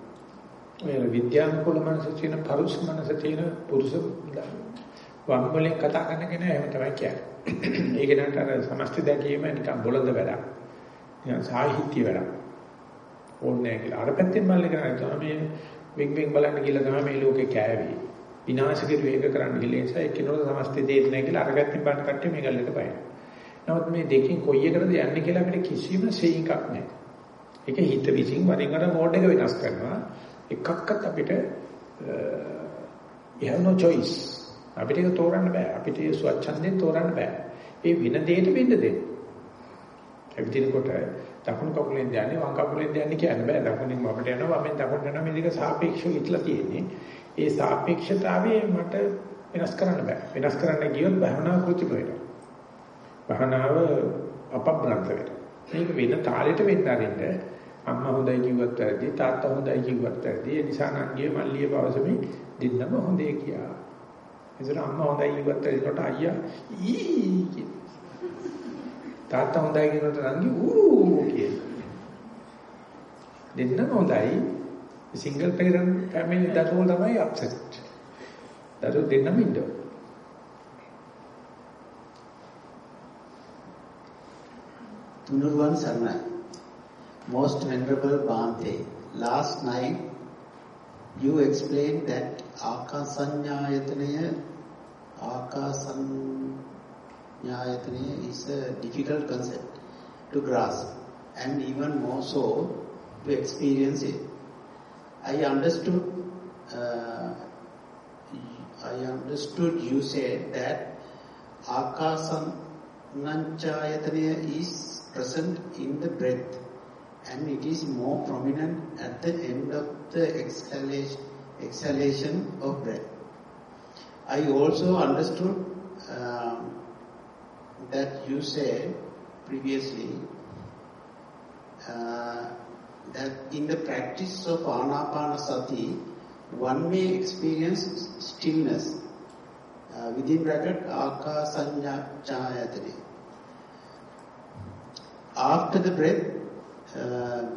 ඔය විද්‍යානුකූල මනස තියෙන පරුෂ මනස තියෙන පුරුෂ වම් වලින් කතා කරන කෙනා එහෙම තමයි කියන්නේ. ඒක නට අර සමස්ත දැකීම නිකන් බොළඳ වැඩක්. නිකන් සාහිත්‍ය වැඩක්. ඕනේ කියලා. අර පැත්තෙන් බලන කෙනා තමයි වෙන් වෙන් බලන්න කියලා තමයි මේ ලෝකේ කෑවේ. විනාශ කිරු ඒක කරන්න ගිහලා නිසා එකිනෙක සමස්ත දෙයක් නැහැ කියලා අරගත්තෙන් බලන කට්ටිය මේ ගල්ලට බයයි. නමුත් මේ දෙකෙන් කොයි එකටද යන්නේ කියලා අපිට කිසිම සෙයින්කක් නැහැ. ඒක හිත විසින් වරින් වර මෝඩ් එක වෙනස් කරනවා. එකක්වත් අපිට you have no choice. අපිට ඒක තෝරන්න බෑ. අපිට ඒ ස්වච්ඡන්දයෙන් තෝරන්න බෑ. ඒ වෙන දෙයට වෙන්න දෙන්න. ඇවිදිනකොට දකුණු කකුලෙන් යන්නේ වම් කකුලෙන් යන්නේ කියන්න බෑ. දකුණින් වමට යනවා වමෙන් දකුණට යනවා මේ දෙක සාපේක්ෂව ඉట్లా තියෙන්නේ. ඒ සාපේක්ෂතාවයේ මට වෙනස් කරන්න බෑ. වෙනස් කරන්න ගියොත් භවනා කෘති වෙනවා. භවනාව අපබ්‍රන්ත වෙනවා. මේක වෙන තාලෙට වෙන්න අරින්න අම්මා හොඳයි කිව්වත් වැරදි තාත්තා හොඳයි කිව්වත් වැරදි. ඒ නිසා නංගිය මල්ලිය පවසමි දෙන්නම හොඳේ කියා. එතන අම්මා හොඳයි කිව්වත් වැරදිනකොට අයියා ඊ තාත්තා හොඳයි කියනකොට නංගි ඌ කියන. දෙන්නම හොඳයි. සිංගල් පේරන්ට් ෆැමිලි දරුවෝ තමයි අප්සෙට්. දරුවෝ දෙන්නම ඉන්නවා. තුනුරුවන් සරණයි. Most Venerable Bhante, last night you explained that Akasanyayatana Akasanyayatana is a difficult concept to grasp and even more so to experience it. I understood uh, I understood you said that Akasananchayatana is present in the breath and it is more prominent at the end of the exhalation, exhalation of breath. I also understood um, that you said previously uh, that in the practice of anapanasati, one may experience stillness uh, within bracket akasanya chayatane. After the breath, uh,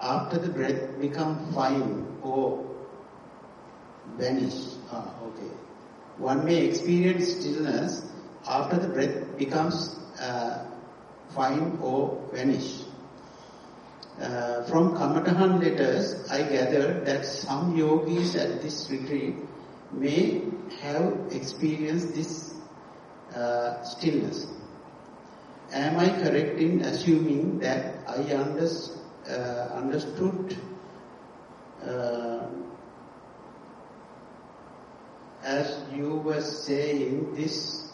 after the breath become fine or vanish. Ah, okay. One may experience stillness after the breath becomes uh, fine or vanish. Uh, from Kamatahan letters, I gather that some yogis at this retreat may have experienced this uh, stillness am I correct in assuming that I unders, uh, understood uh, as you were saying this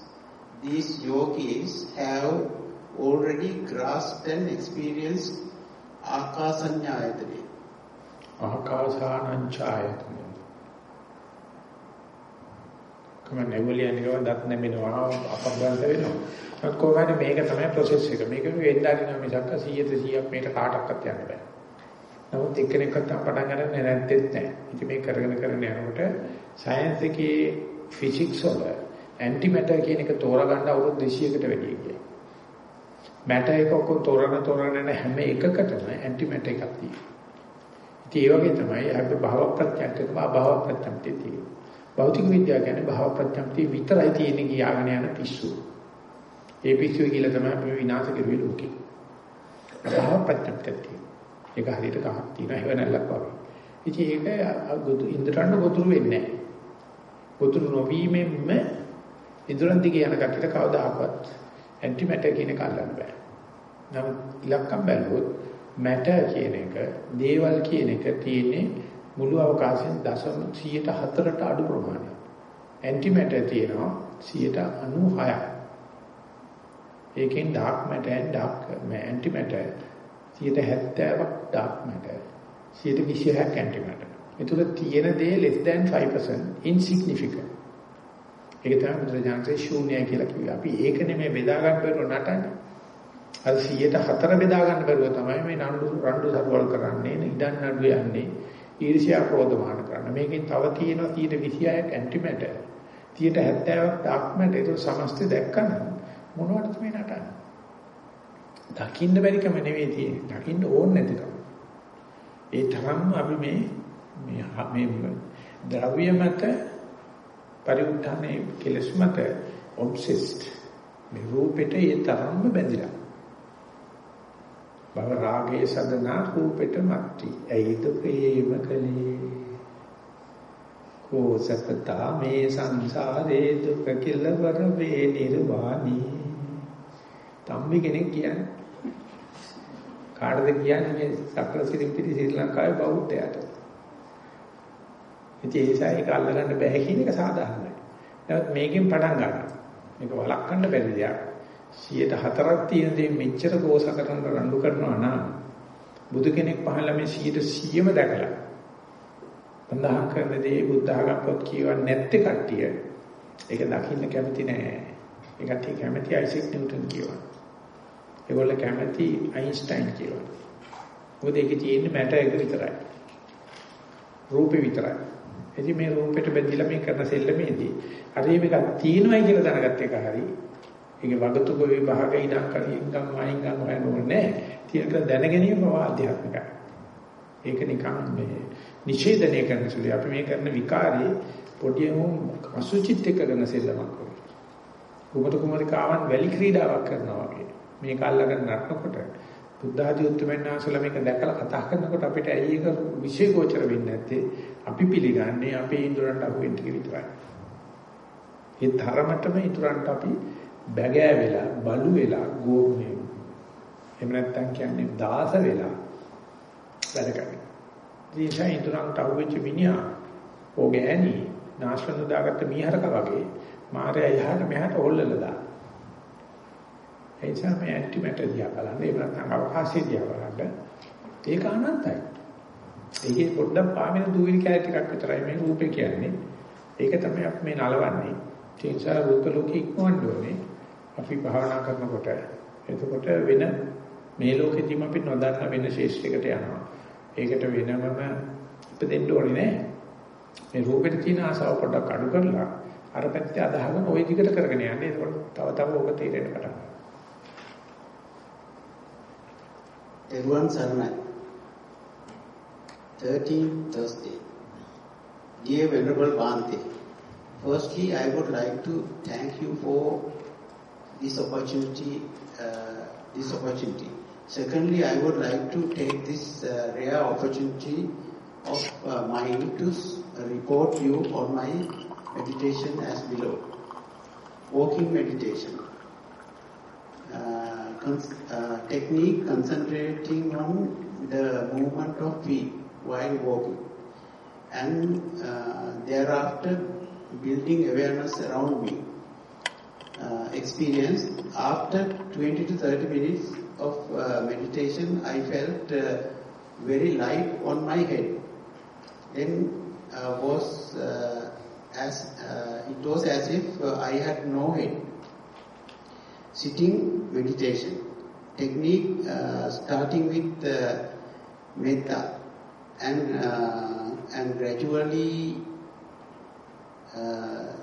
these yogis have already grasped and experienced akasanyayatane. Akasananchayatane. කමන්නේ වලියනිකව දත් නැමෙනවා අපබ්‍රන්ත වෙනවා. ඒත් කොහොමද මේක තමයි process එක. මේක වෙන්දාගෙන මිසක් 100 100ක් මේකට කාටවත් යන්න බෑ. නමුත් එක්කෙනෙක්වත් පටන් ගන්න නැත්තේත් නැහැ. ඉතින් මේ කරගෙන කරගෙන යනකොට සයන්ස් එකේ ෆිසික්ස් වල ඇන්ටි මැටර් කියන එක තෝරගන්න අවුරුදු 200කට වැඩි ගියා. මැටර් එක ඔක්කොම තෝරන තෝරන හැම එකකටම ඇන්ටි මැටර් එකක් තියෙනවා. ඉතින් ඒ වගේ තමයි අපේ භව ප්‍රත්‍යක්ෂක භව ප්‍රත්‍යක්ෂය තියෙන්නේ. භෞතික විද්‍යාව කියන්නේ භව ප්‍රත්‍යක්ෂය විතරයි තියෙන්නේ කියාගෙන යන පිස්සු. ඒ පිස්සු කියලා තමයි අපි විනාශ කරුවේ ලෝකේ. භව ප්‍රත්‍යක්ෂය. ඒක හරියට ගහක් තියෙන හැවණල්ලක් වගේ. ඉතින් ඒක ඉන්ද්‍රයන්ට ගොතුරු වෙන්නේ නැහැ. ගොතුරු නොවීමෙන්ම ඉදරන් දිගේ යන කටට කවදාකවත් ඇන්ටි මැටර් කියන එක අල්ලන්න බෑ. නමුත් ඉලක්කම් බැලුවොත් මැටර් කියන එක, දේවල් කියන එක තියෙන්නේ මුළු අවකාශයෙන් 0.4ට අඩු ප්‍රමාණයක්. ඇන්ටි මැටර් තියෙනවා 96ක්. ඒකෙන් dark matter and dark anti matter 70ක් dark matter 126ක් ඇන්ටි මැටර්. ඒතර තියෙන දේ less than 5% insignificant. ඒක තමයි බුදුරජාණන්සේ ශූන්‍යයි කියලා කිව්වේ. අපි ඒක නෙමෙයි බෙදා ගන්න බැරුව නටන්නේ. අර 104 බෙදා ගන්න බැරුව තමයි මේ නඩු රණ්ඩු සරුවල් කරන්නේ, ඉඩන් නඩු යන්නේ, ඊර්ෂ්‍යා ක්‍රෝධමාන කරන්නේ. මේකෙන් තව තියෙනවා 126ක් ඇන්ටි මැටර්. 70ක් ඩාර්ක් මැටර්. ඒක සමස්තය දැක්කම මොනවටද මේ නටන්නේ? දකින්න බැරිකම නෙවෙයි තියෙන්නේ. දකින්න ඕනේ නැතිකම. ඒ තරම්ම අපි මේ මේ මේ ද්‍රව්‍ය මත පරිඋත්ථානයේ කෙලස් මත ඔබ්සෙස්ඩ් මේ රූපෙට ඒ තරම්ම බැඳිලා බව රාගයේ සදනා රූපෙට මැටි ඇයිද ප්‍රේම කලේ කෝසපතා මේ සංසාරේ දුක කෙලවර වේ නිර්වාණී තම්බි කෙනෙක් කියන්නේ කාටද කියන්නේ මේ සකල සිරිපිටි ශ්‍රී ලංකාවේ බෞද්ධයාට ඉතින් ඒ නිසා ඒක අල්ලගන්න බෑ කියන එක සාධාරණයි. නමුත් මේකෙන් පටන් ගන්න. මේක වළක්වන්න බැරි දෙයක්. 104ක් තියෙන දේ මෙච්චර ගෝස කරන රණ්ඩු කරනවා නම් බුදු කෙනෙක් පහළ මේ 100ම දැකලා සඳහන් කරන දේ බුද්ධ ආගම් පොත් කියවන්නේ නැත්තේ කට්ටිය. ඒක දකින්න කැමති නෑ. ඒකට කැමති අයිසෙක් නිව්ටන් කියවන. ඒගොල්ලෝ කැමති අයින්ස්ටයින් කියවන. මොකද ඒකේ තියෙන්නේ මැටර් එක විතරයි. රූපේ විතරයි. එදි මේ රූපෙට බෙදලා මේ කරන සෙල්ලමේදී අර මේක තියෙනවයි කියලා දැනගත්ත එක හරි. ඒකේ වගතුක විභාග ඉඩම් කලින්ගම් වයින්ගම් හොයන්නේ නැහැ. තියෙන දැන ගැනීම බව ආධ්‍යාත්මිකයි. ඒක නිකන් මේ නිෂේධනය කරන සුළු අපි මේ කරන විකාරේ පොඩි අසුචිත් එක්ක කරන සෙල්ලමක් වගේ. කුමතු කුමරිකාවන් වැලි ක්‍රීඩාවක් කරනවා වගේ. මේක අල්ලගෙන නටනකොට බුද්ධ ආදී උත්තරමයන් ආසලා මේක දැකලා කතා කරනකොට අපිට ඇයි ඒක විශේෂෝචර වෙන්නේ නැත්තේ? අපි පිළිගන්නේ අපේ ඉන්ද්‍රයන්ට අහුවෙන්න විතරයි. ඒ ධර්මතම ඉදරන්ට අපි බැගෑ වෙලා බලු වෙලා ගෝන්නේ එහෙම නැත්නම් කියන්නේ දාස වෙලා වැඩ කරනවා. දීශා ඉදරන්ට අහුවෙච්ච මිනිහා ඕගේ ඇනි නාශන දාගත්ත මීහරක වගේ මාරය යහට මෙහාට හොල්ලලා දාන. ඒ නිසා මේ ඇන්ටි මැටර් දිහා බලන්න එහෙම නැත්නම් අවකාශය දිහා බලන්න ඒක අනන්තයි. ඒකේ පොඩ්ඩක් පාමින දූවිලි කැලේ ටිකක් විතරයි මේ රූපේ කියන්නේ. ඒක තමයි අපි මේ නලවන්නේ. ඒ නිසා රූප ලෝකෙ ඉක්මවන්න ඕනේ. අපි භාවනා කරනකොට එතකොට වෙන මේ ලෝකෙදීම අපි නොදන්න වෙන ශේෂ්ත්‍රයකට යනවා. ඒකට වෙනමම ඉපදෙන්න ඕනේ නෑ. මේ රූපෙට තියෙන ආසාව පොඩ්ඩක් අඩු කරලා අර පැත්තේ අදහගෙන ওই දිගට කරගෙන යන්නේ. ඒකෝට තව තව ඕක තීරෙන්න පටන් ගන්නවා. එරුවන් සරණයි. 13 Thursday. Dear Venerable Bhante, Firstly, I would like to thank you for this opportunity. Uh, this opportunity. Secondly, I would like to take this uh, rare opportunity of uh, mine to report you on my meditation as below. Walking meditation. Uh, cons uh, technique concentrating on the movement of feet while walking and uh, thereafter building awareness around me. Uh, experience. After 20 to 30 minutes of uh, meditation I felt uh, very light on my head. Then uh, was uh, as uh, it was as if I had no head. Sitting meditation. Technique starting with metta. And and gradually uh,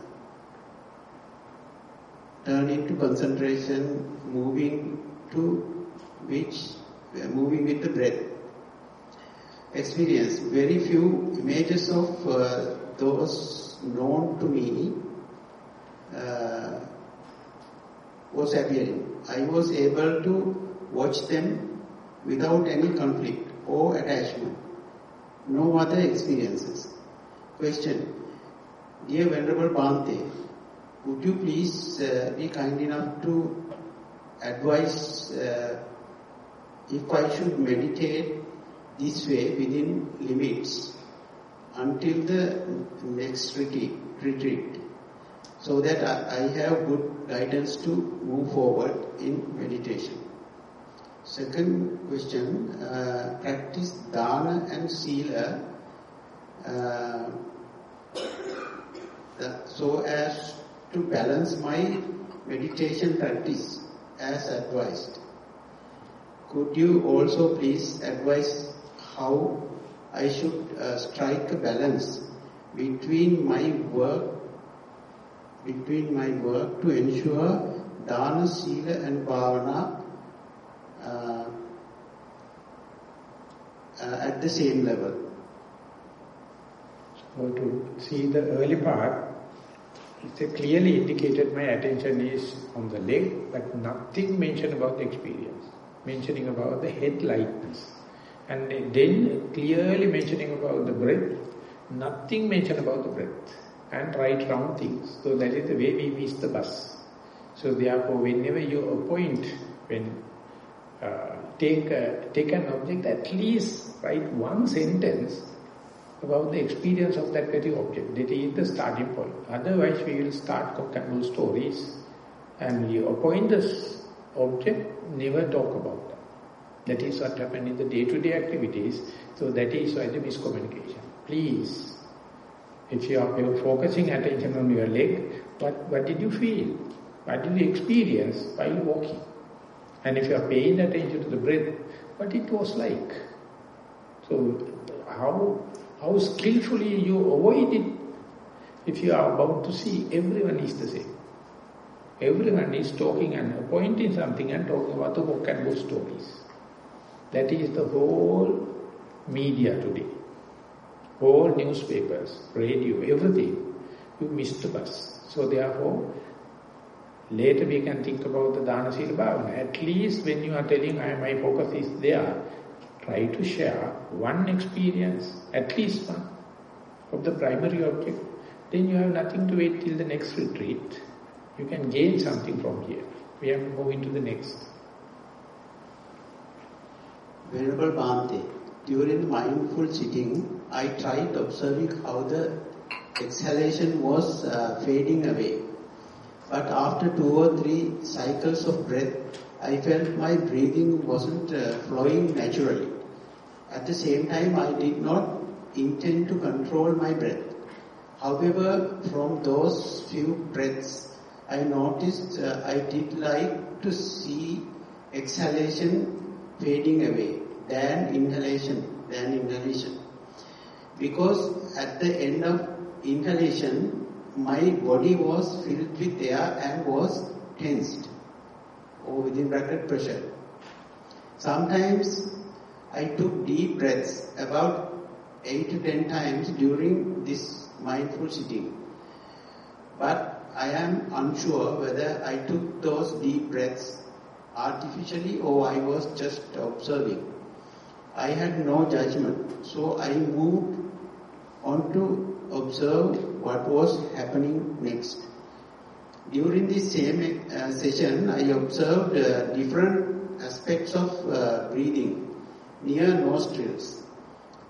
turn into concentration, moving to which, moving with the breath. Experience, very few images of uh, those known to me uh, was appearing. I was able to watch them without any conflict or attachment. No other experiences. Question, Dear Venerable Bhante, would you please uh, be kind enough to advise uh, if I should meditate this way within limits until the next retreat, retreat so that I, I have good guidance to move forward in meditation. Second question, uh, practice dana and sila uh, so as to balance my meditation practice as advised. Could you also please advise how I should uh, strike a balance between my work between my work to ensure dana, sila and bhavana uh, uh, at the same level. So to see the early part, it's clearly indicated my attention is on the leg, but nothing mentioned about the experience. Mentioning about the head lightness. And then clearly mentioning about the breath, nothing mentioned about the breath. And right round things. So that is the way we miss the bus. So therefore, whenever you appoint, when uh, take, uh, take an object, at least write one sentence about the experience of that very object. That is the starting point. Otherwise, we will start cock stories and you appoint this object, never talk about that. That is what happened in the day-to-day -day activities. So that is why the miscommunication. Please, if you are focusing attention on your leg, what, what did you feel? What did you experience while walking? And if you are paying attention to the breath, what it was like. So how, how skillfully you avoid it if you are about to see everyone is the same. Everyone is talking and pointing something and talking about the book and book stories. That is the whole media today. All newspapers, radio, everything. You missed the bus. So therefore, later we can think about the Dana Sila Bhavana. At least when you are telling I, my focus is there, try to share one experience, at least one, of the primary object. Then you have nothing to wait till the next retreat. You can gain something from here. We have to go into the next. Venerable Bhante, during mindful sitting, I tried observing how the exhalation was uh, fading away. But after two or three cycles of breath, I felt my breathing wasn't uh, flowing naturally. At the same time, I did not intend to control my breath. However, from those few breaths, I noticed uh, I did like to see exhalation fading away than inhalation, than inhalation. Because at the end of inhalation, my body was filled with air and was tensed, or within bracket pressure. Sometimes I took deep breaths about 8 to 10 times during this mindful sitting. But I am unsure whether I took those deep breaths artificially or I was just observing. I had no judgment, so I moved on to observe what was happening next. During this same uh, session, I observed uh, different aspects of uh, breathing near nostrils,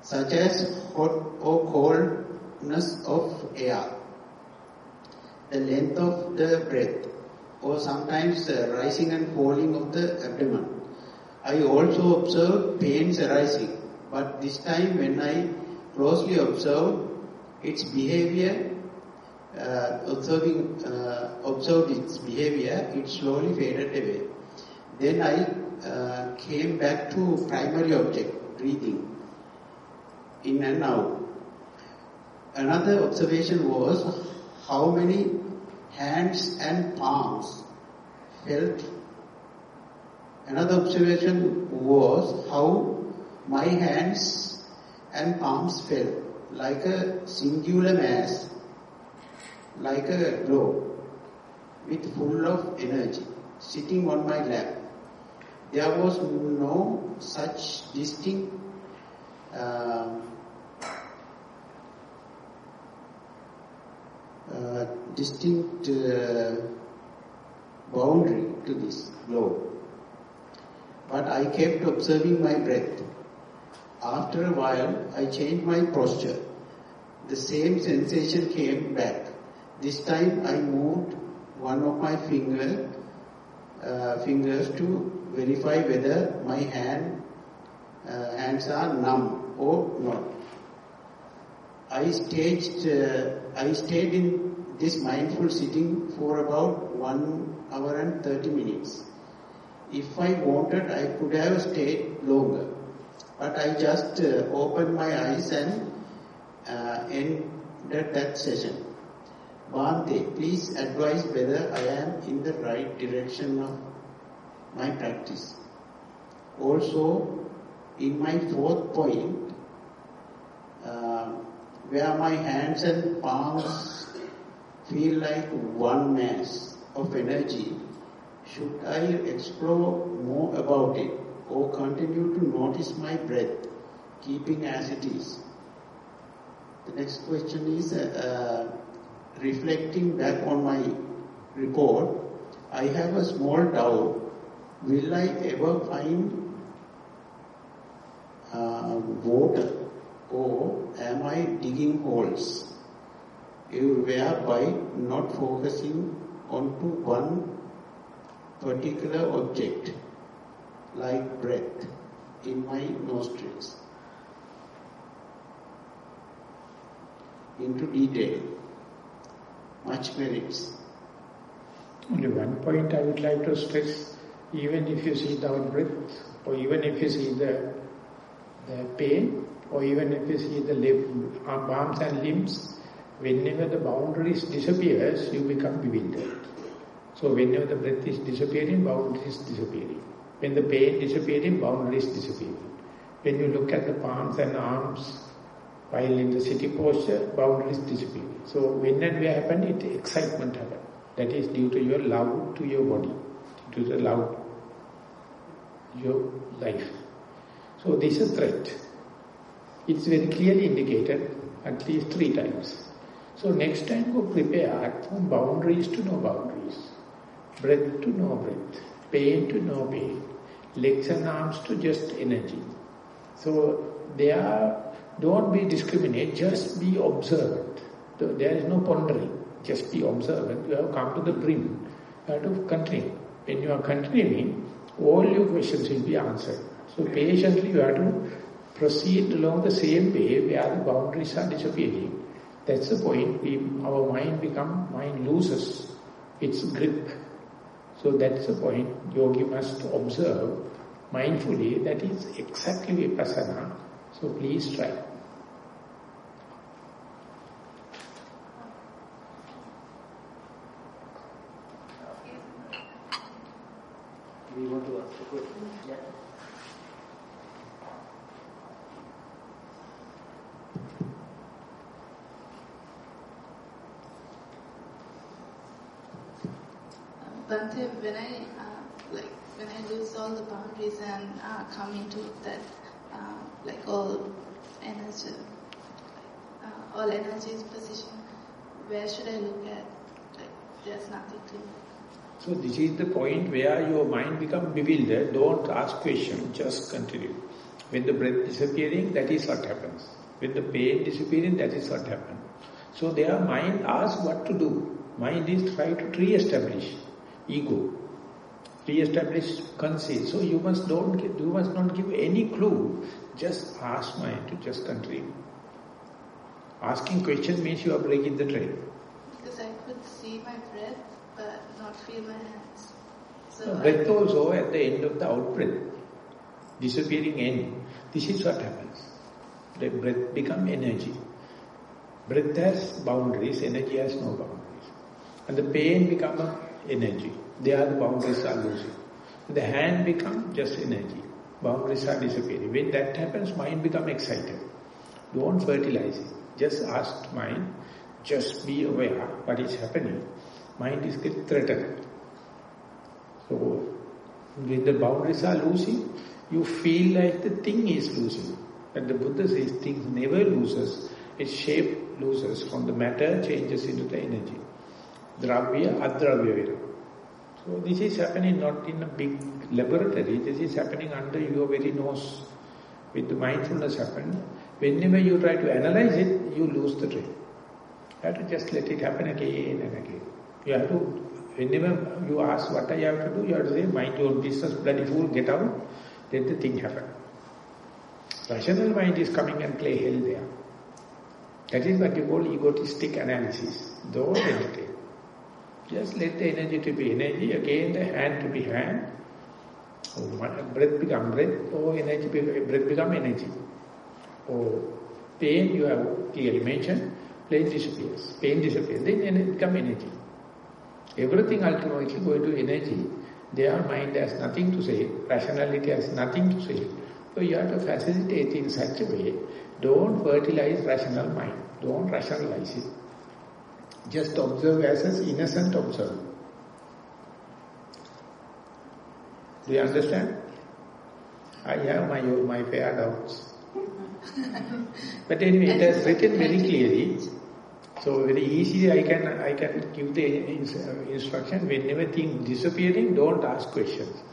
such as hot or coldness of air, the length of the breath, or sometimes uh, rising and falling of the abdomen. I also observed pains arising, but this time when I closely observed its behavior, uh, observing, uh, observed its behavior, it slowly faded away. Then I uh, came back to primary object, breathing, in and out. Another observation was how many hands and palms felt Another observation was how my hands and palms felt like a singular mass, like a globe with full of energy sitting on my lap. There was no such distinct uh, uh, distinct uh, boundary to this globe but I kept observing my breath. After a while, I changed my posture. The same sensation came back. This time I moved one of my finger, uh, fingers to verify whether my hand, uh, hands are numb or not. I staged, uh, I stayed in this mindful sitting for about one hour and 30 minutes. If I wanted, I could have stayed longer. But I just uh, opened my eyes and uh, ended that session. Bhante, please advise whether I am in the right direction of my practice. Also, in my fourth point, uh, where my hands and palms feel like one mass of energy, should I explore more about it or continue to notice my breath, keeping as it is? The next question is, uh, uh, reflecting back on my report, I have a small doubt, will I ever find uh, water or am I digging holes? Whereby not focusing onto one particular object, like breath, in my nostrils. Into detail. Much merits. Only one point I would like to stress, even if you see the breath, or even if you see the, the pain, or even if you see the limb, arms and limbs, whenever the boundaries disappears, you become bewildered. So whenever the breath is disappearing, boundaries disappearing. When the pain disappearing, boundaries disappearing. When you look at the palms and arms, while in the city posture, boundaries disappearing. So when and where happen, it excitement happen. That is due to your love to your body, to the love, your life. So this is threat. It's very clearly indicated at least three times. So next time go prepare from boundaries to no boundaries, breath to no breath, pain to no pain, legs and arms to just energy. So they are, don't be discriminate, just be observant. There is no pondering, just be observant. You have come to the brim, you have to continue. When you are continuing, all your questions will be answered. So patiently you have to proceed along the same way where the boundaries are disappearing. That's the point. We, our mind become, mind loses its grip. So that's the point. Yogi must observe mindfully. That is exactly vipassana. So please try. We want to. Bhante, when I uh, like when I lose all the boundaries and uh, come into that uh, like all energy, uh, all energies position, where should I look at? Like there's nothing to. So this is the point where your mind become bewildered. Don't ask question, just continue. When the breath disappearing, that is what happens. When the pain disappearing, that is what happens. So their mind asks what to do. Mind is try to re-establish ego, re-establish conceit. So you must don't give, you must not give any clue. Just ask mind to just continue. Asking question means you are breaking the train. Because I could see my breath, but not feel my hands. So No, breath also at the end of the out-breath, disappearing end. This is what happens. The breath become energy. Breath has boundaries, energy has no boundaries. And the pain become energy. They are the boundaries are losing. The hand become just energy. Boundaries are disappearing. When that happens, mind become excited. Don't fertilize it. Just ask mind, just be aware what is happening. Mind is get threatened. So, when the boundaries are losing, you feel like the thing is losing. But the Buddha says things never loses. Its shape loses from the matter, changes into the energy. Dravya, adravya vira. So this is happening not in a big laboratory, this is happening under your very nose. With the mindfulness happen, whenever you try to analyze it, you lose the train. You have to just let it happen again and again. You have to, whenever you ask what I have to do, you have to say, mind your business, bloody fool, get out, let the thing happen. Rational mind is coming and play hell there. That is what you call egotistic analysis. Don't entertain. Just let the energy to be energy, again the hand to be hand, or one- breath become breath, or energy be, breath become energy. Or pain you have clearly mentioned, pain disappears. Pain disappears, then it become energy. Everything ultimately going to energy. Their mind has nothing to say, rationality has nothing to say. So you have to facilitate in such a way, don't fertilize rational mind, don't rationalize it. Just observe as an innocent observer. Do you understand? I have my my fair doubts. but anyway, it has written very clearly. So very easily I can I can give the uh, instruction whenever thing disappearing, don't ask questions.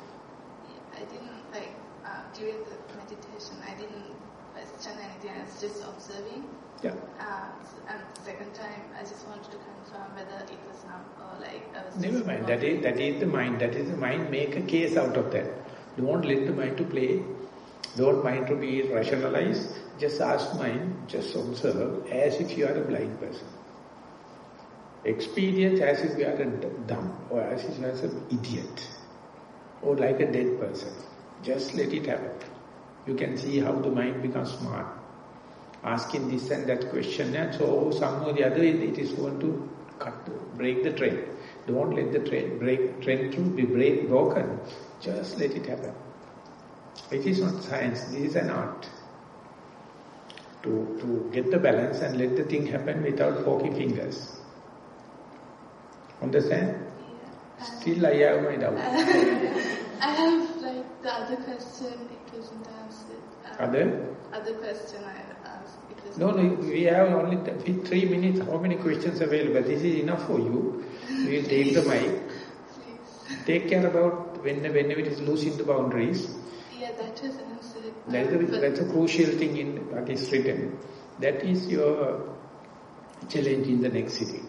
I didn't like uh, during the meditation. I didn't question anything. I was just observing. Yeah. Uh, and second time, I just wanted to confirm whether it was numb or like I was Never mind. That is, that is the mind. That is the mind. Make a case out of that. Don't let the mind to play. Don't mind to be rationalized. Just ask mind, just observe as if you are a blind person. Experience as if you are a dumb or as if you are an idiot or like a dead person. Just let it happen. You can see how the mind becomes smart. Asking this and that question and so somehow the other it is going to cut, break the train. Don't let the train break train to be break, broken. Just let it happen. It is not science, this is an art. To, to get the balance and let the thing happen without forky fingers. Understand? Still I have my doubt. I have like the other question, it wasn't answered. Uh, Other? Other question I asked, it No, no, we have only th three minutes. How many questions available? This is enough for you. We will take the mic. Please. Take care about when, whenever it is losing the boundaries. Yeah, that was answered. That is, But- that's a crucial thing in what is written. That is your challenge in the next city.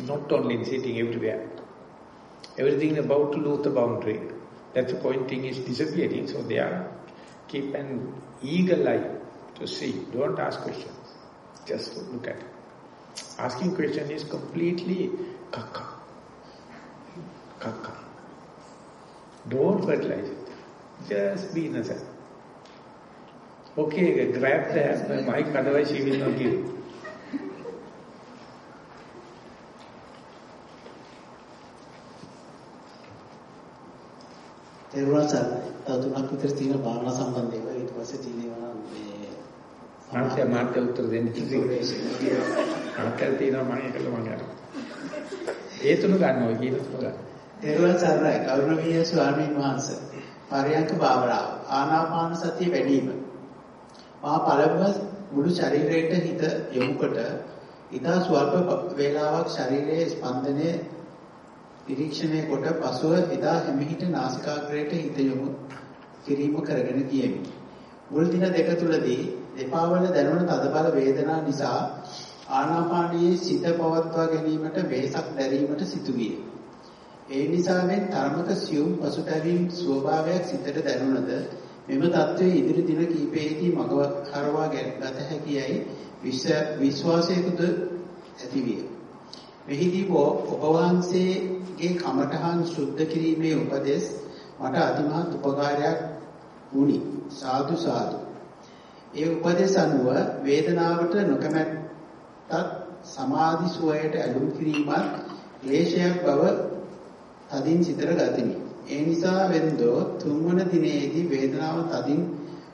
Not only in sitting, everywhere. Everything about to lose the boundary. That's the point thing is disappearing. So they are keep an eagle eye to see. Don't ask questions. Just look at it. Asking question is completely kaka. Kaka. Don't fertilize it. Just be innocent. Okay, grab the mic, otherwise she will not give. තේරුණා sir. තව තුනක් විතර තියෙන භාවනා සම්බන්ධව ඊට පස්සේ තියෙනවා මේ මාත්‍ය මාත්‍ය උත්තර දෙන්න කිව්වේ. අක්කල් තියෙනවා මම ඒකල මම යනවා. ඒ තුන ගන්න ඔය කියන තුන ගන්න. තේරුවන් සරණයි කරුණාමීය ස්වාමීන් වහන්සේ. පරයන්ක භාවනාව ආනාපාන සතිය වැඩිම. මා පළමුව මුළු ශරීරයට හිත යොමුකොට ඉතා ස්වල්ප වේලාවක් ශරීරයේ ස්පන්දනය නිරීක්ෂණය කොට පසුව ඉතා හැමිහිට නාසිකාග්‍රයට හිත යොමු කිරීම කරගෙන ගියෙමි. මුල් දින දෙක තුලදී දෙපා වල දැනුණ තදබල වේදනා නිසා ආනාපානයේ සිත පවත්වා ගැනීමට වෙහසක් දැරීමට සිදුවිය. ඒ නිසාවෙන් තරමක සියුම් පසුතැවීම් ස්වභාවයක් සිතට දැනුණද මෙම தત્ත්වයේ ඉදිරි දින කිහිපයේදී මග හරවා ගත හැකියයි විශ්වාසයකුද ඇතිවිය. මෙහිදී ඔබ වහන්සේගේ කමඨහන් සුද්ධ කිරීමේ උපදෙස් මට අතිමහත් උපකාරයක් වුණි. සාදු සාදු. ඒ උපදෙස් අනුව වේදනාවට නොකමැත්තත් සමාධි සුවයට ඇලුම් කිරීමත් ක්ලේශයක් බව තදින් සිතට ගතිමි. ඒ නිසා වෙන්දෝ තුන්වන දිනේදී වේදනාව තදින්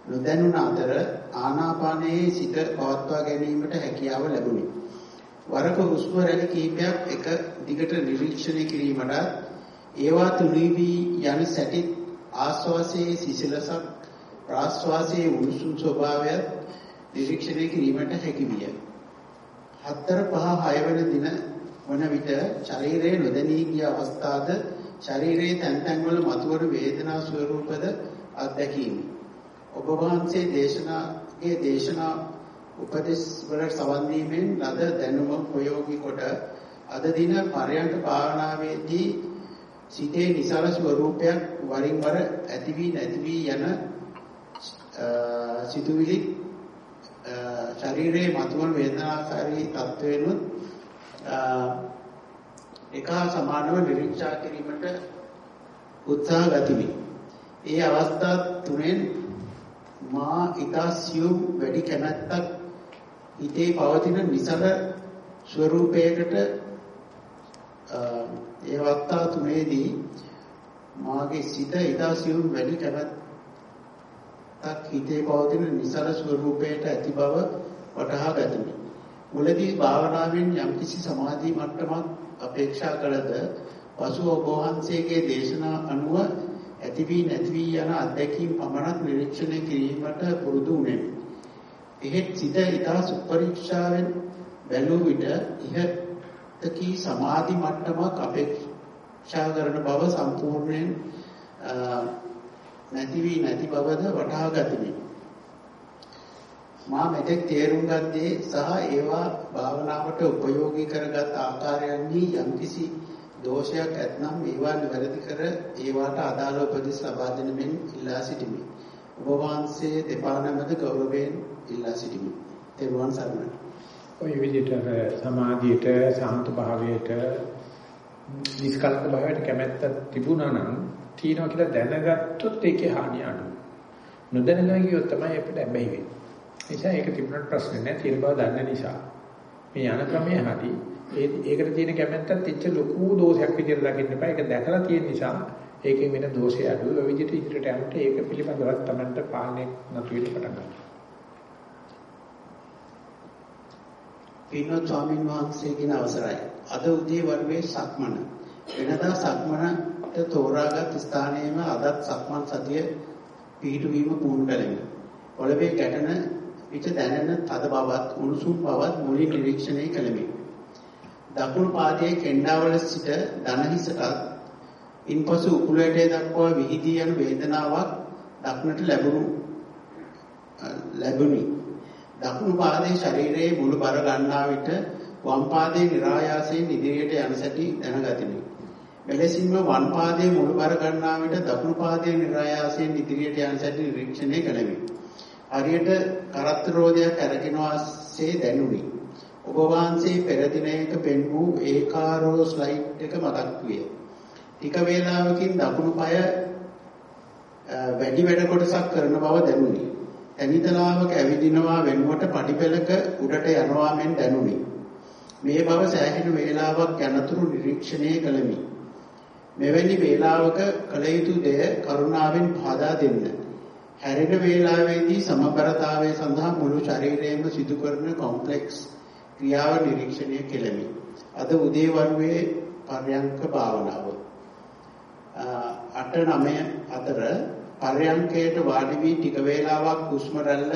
නොදැනුණ අතර ආනාපානයේ සිත පවත්වා ගැනීමට හැකියාව ලැබුණි. වරක හුස්ම රැලි කිහිපයක් එක දිගට නිරීක්ෂණය කිරීමට ඒවා තුනී වී යන සැටිත් ආස්වාසයේ සිසිලසක් ප්‍රාස්වාසයේ උණුසුම් ස්වභාවය නිරීක්ෂණය කිරීමට හැකි විය. හතර පහ හය වෙන දින වන විට ශරීරයේ නොදැනී ගිය අවස්ථාද ශරීරයේ තැන් තැන්වල මතුවන වේදනා ස්වරූපද අත්දැකීමි. ඔබ වහන්සේ දේශනාගේ දේශනා උපදෙස් වලට සවන් දීමෙන් ලද දැනුම ප්‍රයෝගී කොට අද දින පරයන්ක භාවනාවේදී සිතේ නිසල ස්වરૂපයක් වරින් වර ඇති වී නැති වී යන සිතුවිලි ශරීරයේ මතුවන වේදනාකාරී තත්ත්වෙනුත් එක හා සමානව නිරීක්ෂා කිරීමට උත්සාහ ගතිමි. ඒ අවස්ථා තුනෙන් මා ඉතාසියුම් වැඩි කැමැත්තක් හිතේ පවතින නිසල ස්වરૂපයකට ඒ අවස්ථා තුනේදී මාගේ සිත ඉතාසියුම් වැඩි කැමැත්තක් හිතේ පවතින නිසල ස්වરૂපයට ඇති බව වටහා ගතිමි. මුලදී භාවනාවෙන් යම්කිසි සමාධි මට්ටමක් අපේක්ෂා කළද පසුව ඔබ වහන්සේගේ දේශනා අනුව ඇති වී නැති වී යන අත්දැකීම් පමණක් නිරීක්ෂණය කිරීමට පුරුදු වුණෙමි. එහෙත් සිත ඊතා සුපරීක්ෂාවෙන් බැලූ විට ඉහතකී සමාධි මට්ටමක් අපේක්ෂා කරන බව සම්පූර්ණයෙන් නැති වී නැති බවද වටහා ගතිමි. මා මෙතෙක් තේරුම් ගත්තේ සහ ඒවා භාවනාවට ප්‍රයෝගී කරගත් ආකාරයන්හි යම්කිසි දෝෂයක් ඇතනම් ඒවා නිවැරදි කර ඒවාට අදාළ උපදෙස් ලබා දෙන මෙන් ඉල්ලා සිටිමි. ඔබ වහන්සේ දෙපා නැමද ගෞරවයෙන් ඉල්ලා සිටිමි. තෙරුවන් සරණයි. ඔය විදිහට සමාධියට සාන්ත භාවයට නිස්කලංක භාවයට කැමැත්ත තිබුණා නම් තියනවා කියලා දැනගත්තොත් ඒකේ හානිය අඩුයි. නොදැනගෙන ගියොත් තමයි අපිට බැහැ වෙන්නේ. නිසා ඒක තිබුණාට ප්‍රශ්නේ නැහැ. තියෙන බව දන්න නිසා. මේ යන ක්‍රමය හරි ඒකට තියෙන කැමැත්තත් එච්ච ලොකු දෝෂයක් විදිහට දකින්න එපා. ඒක දැකලා තියෙන නිසා ඒකෙන් වෙන දෝෂය අඩුයි. ඔය විදිහට ඉදිරියට යනකොට ඒක පිළිබඳව තමයි පාලනය නතු වෙන්න පටන් ගන්නවා. පින්වත් ස්වාමීන් වහන්සේගෙන් අවසරයි. අද උදේ වරුවේ සක්මන. වෙනදා සක්මනට තෝරාගත් ස්ථානයේම අදත් සක්මන් සතිය පිහිටුවීම පුහුණු කළෙමි. පොළවේ ගැටෙන විට දැනෙන තද බවත් උණුසුම් බවත් මුලින් නිරීක්ෂණය කළෙමි. දකුණු පාදයේ කෙන්ඩාවල සිට දනහිසටත් ඉන්පසු උකුලට දක්වා විහිදී යන වේදනාවක් දක්නට ලැබුණු ලැබුණි. දකුණු පාදයේ ශරීරයේ මුළු බර ගන්නා විට වම් පාදයේ નિરાයාසයෙන් ඉදිරියට යන සැටි දැනගතිමි. මෙලෙසින්ම වම් පාදයේ මුළු බර ගන්නා විට දකුණු පාදයේ નિરાයාසයෙන් ඉදිරියට යන සැටි නිරීක්ෂණය කළෙමි. හරියට කරත්ත රෝදයක් අරගෙනවාසේ දැනුනි. ඔබ වහන්සේ පෙර දිනයක පෙන් වූ ඒකාරෝ ස්ලයිඩ් එක මතක් විය. ටික වේලාවකින් දකුණු පාය වැඩි වැඩ කොටසක් කරන බව දැනුනි. ඇනිතලාවක ඇවිදිනවා වෙනුවට පටිපෙලක උඩට යනවා මෙන් දැනුනි. මේ බව සෑහෙන වේලාවක් යනතුරු නිරීක්ෂණය කළමි. මෙවැනි වේලාවක කළ යුතු දෙය කරුණාවෙන් පහදා දෙන්න. හැරෙන වේලාවේදී සමබරතාවය සඳහා මුළු ශරීරයම සිදු කරන කොම්ප්ලෙක්ස් ක්‍රියාව නිරීක්ෂණය කෙලෙමි. අද උදේ වරුවේ පර්යංක භාවනාව. 8 9 අතර පර්යංකයට වාඩි වී ටික වේලාවක් හුස්ම රැල්ල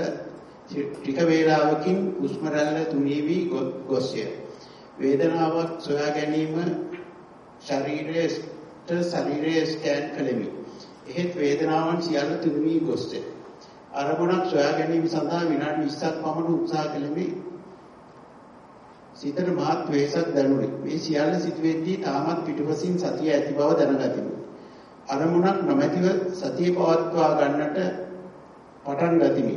ටික වේලාවකින් හුස්ම රැල්ල තුනී වී ගොස්ය. වේදනාවක් සොයා ගැනීම ශරීරයේ ශරීරයේ ස්කෑන් කළෙමි. එහෙත් වේදනාවන් සියල්ල තුනී ගොස්ය. අරමුණක් සොයා ගැනීම සඳහා විනාඩි 20ක් පමණ උත්සාහ කළෙමි. සිතට මහත් වේසක් දැනුනි. මේ සියල්ල සිටුවේදී තාමත් පිටුපසින් සතිය ඇති බව දැනගතිමි. අරමුණක් නොමැතිව සතිය පවත්වා ගන්නට පටන් ගතිමි.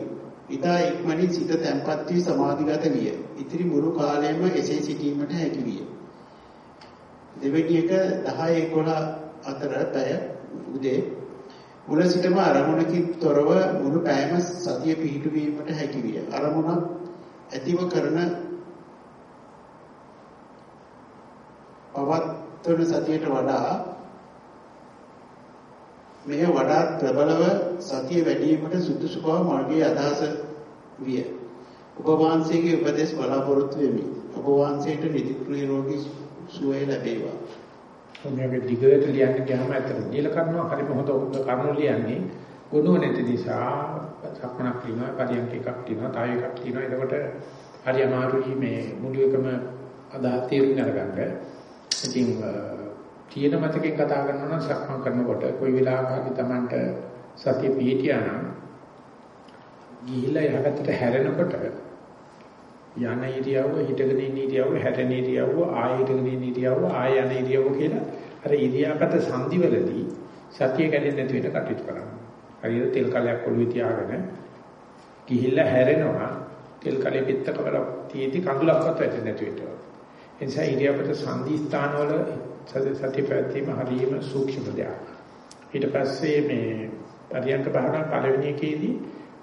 ඉතා ඉක්මනින් සිත තැන්පත් වී සමාධිගත විය. ඉතිරි මුළු කාලයම එසේ සිටීමට හැකි විය. දෙවෙනි එක 10 11 අතර පැය උදේ මුල සිටම අරමුණකින් තොරව මුළු පැයම සතිය පිහිටුවීමට හැකි විය. අරමුණක් ඇතිව කරන පවත්වන සතියට වඩා මෙය වඩා ප්‍රබලව සතිය වැඩිවීමට සුදුසු බව මාගේ අදහස විය. ඔබ වහන්සේගේ උපදෙස් බලාපොරොත්තු වෙමි. ඔබ වහන්සේට නිරෝගී සුවය ලැබේවා. මේක දිගට ලියන්න ගියාම ඇත්තට නිල කරනවා හරිම හොඳ උද්ද කරුණු ලියන්නේ ගුණ නැති නිසා සක්මනක් තියෙනවා පරියන්ක එකක් තියෙනවා තව එකක් තියෙනවා එතකොට හරි අමාරුයි මේ මුළු එකම අදහස් තේරුම් අරගන්න. ඉතින් තියෙන මතකෙන් කතා කරනවා නම් සක්මන් කරනකොට කොයි වෙලාවක හරි Tamanට සතිය පිහිටියා නම් ගිහිල්ලා යහකට හැරෙනකොට යන ඉරියව්ව හිටගෙන ඉන්න ඉරියව්ව හැරෙන ඉරියව්ව ආයෙ හිටගෙන ඉන්න ඉරියව්ව ආයෙ යන ඉරියව්ව කියලා අර ඉරියාපත සංදිවලදී සතිය කැඩෙන්නේ නැති වෙන කටයුතු කරනවා. හරියට තෙල් කලයක් ඔළුවේ තියාගෙන ගිහිල්ලා හැරෙනවා තෙල් කලේ පිටක වල තියෙදි කඳුලක්වත් වැටෙන්නේ නැති වෙනවා. ඒ නිසා ඉරියාපත සංදි ස්ථානවල සති පැවැත්ම හරියම සූක්ෂම දෙයක්. ඊට පස්සේ මේ පරියන්ක භාවනා පළවෙනි එකේදී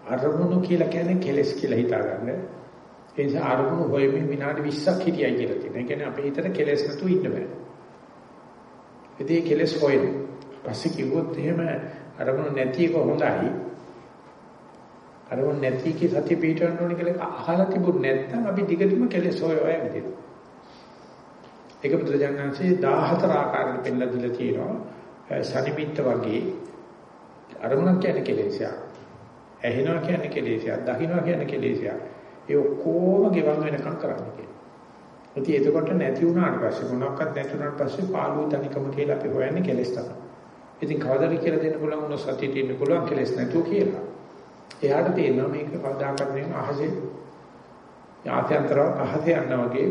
අරමුණු කියලා කියන්නේ කෙලස් කියලා හිතාගන්න. ඒ නිසා අරමුණු හොයමින් විනාඩි 20ක් හිටියයි කියලා තියෙනවා. ඒ කියන්නේ අපේ හිතට කෙලස් නැතුව ඉන්න බෑ. ඉතින් කෙලස් හොයන. පස්සේ කිව්වොත් එහෙම අරමුණු නැති එක හොඳයි. අරමුණු නැති කී සතිය පිටවන්න ඕනේ කියලා අහලා තිබුණ නැත්නම් අපි දිගටම කෙලස් හොය හොය යන්නේ. ඒක බුදුරජාණන්සේ 14 ආකාරයකට පෙන්නලා දීලා තියෙනවා. සනිමිත්ත වගේ අරමුණක් කියන්නේ කෙලෙසයක්. ඇහෙනවා කියන්නේ කෙලෙසයක්. දකින්නවා කියන්නේ කෙලෙසයක්. ඒ ඔක්කොම ගෙවන් වෙනකම් කරන්න කියලා. ඉතින් එතකොට නැති වුණාට පස්සේ මොනක්වත් නැති වුණාට පස්සේ පාළුව තනිකම කියලා අපි හොයන්නේ කෙලෙස් තමයි. ඉතින් කවදාද කියලා දෙන්න පුළුවන් උන සතියට ඉන්න පුළුවන් කෙලෙස් නැතුව කියලා. එයාට තේරෙනවා මේක කවදාකවත් නෙවෙයි අහසේ යාත්‍යන්තර අහසේ යනවා වගේ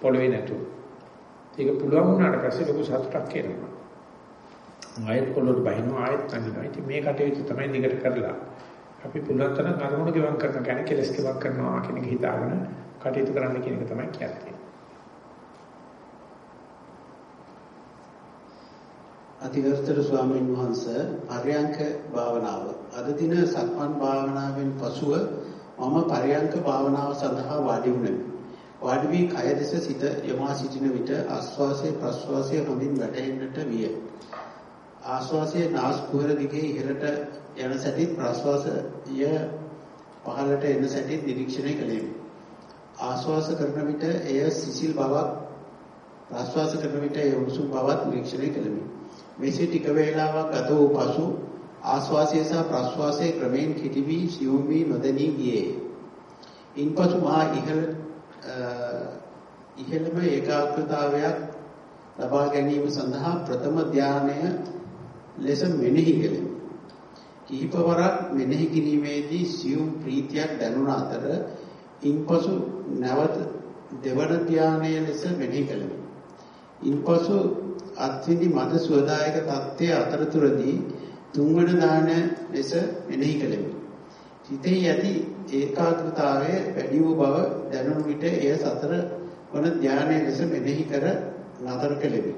පොළවේ නැතුව. ඒක පුළුවන් වුණාට පස්සේ ලොකු සතුටක් එනවා. ආයෙත් පොළොට බහිනවා ආයෙත් නැගිනවා. ඉතින් මේ කටයුතු තමයි දිගට කරලා අපි පුළුවන් තරම් අරමුණු ගෙවම් කරන කෙනෙක් කෙලස් ගෙවම් කරනවා කියන එක හිතාගෙන කටයුතු කරන්න කියන එක තමයි කියන්නේ. අතිගස්තර ස්වාමීන් වහන්සේ පරයන්ක භාවනාව අද දින සක්මන් භාවනාවෙන් පසුව මම පරයන්ක භාවනාව සඳහා වාඩි වුණෙමි. වාඩි වී කය දෙස සිත යොමා සිටින විට ආස්වාසය ප්‍රස්වාසය හොඳින් වැටහෙන්නට විය. ආස්වාසයේ නාස් කුහර දිගේ ඉහළට යන සැටිත් ප්‍රස්වාසය පහළට එන සැටිත් නිරීක්ෂණය කළෙමි. ආස්වාස කරන විට එය සිසිල් බවක් ප්‍රස්වාස කරන විට එය උණුසුම් බවක් නිරීක්ෂණය කළෙමි. මෙසේ ටික වේලාවක් ගත වූ පසු ආස්වාසය සහ ප්‍රස්වාසයේ ක්‍රමයෙන් කිටි වී සියුම් වී නොදැනී ගියේ. ඉන්පසු මා ඉහළ ඉහළම ඒකාග්‍රතාවයක් ලබා ගැනීම සඳහා ප්‍රථම ධානය ලෙස මෙනෙහි කෙලෙමි. කිහිපවරක් මෙනෙහි කිරීමේදී සියුම් ප්‍රීතියක් දැනුණ අතර ඉන්පසු නැවත දෙවන ධානය ලෙස මෙනෙහි කෙලෙමි. ඉන්පසු අත්විඳි මද සුවදායක தත්ත්වය අතරතුරදී තුන්වන දාන ලෙස මෙනෙහි කෙලෙමි. සිතේ ඇති ඒකාග්‍රතාවය වැඩි වූ බව දැනුණු විට එය සතර වන ධානය ලෙස මෙනෙහි කර නතර කෙලෙමි.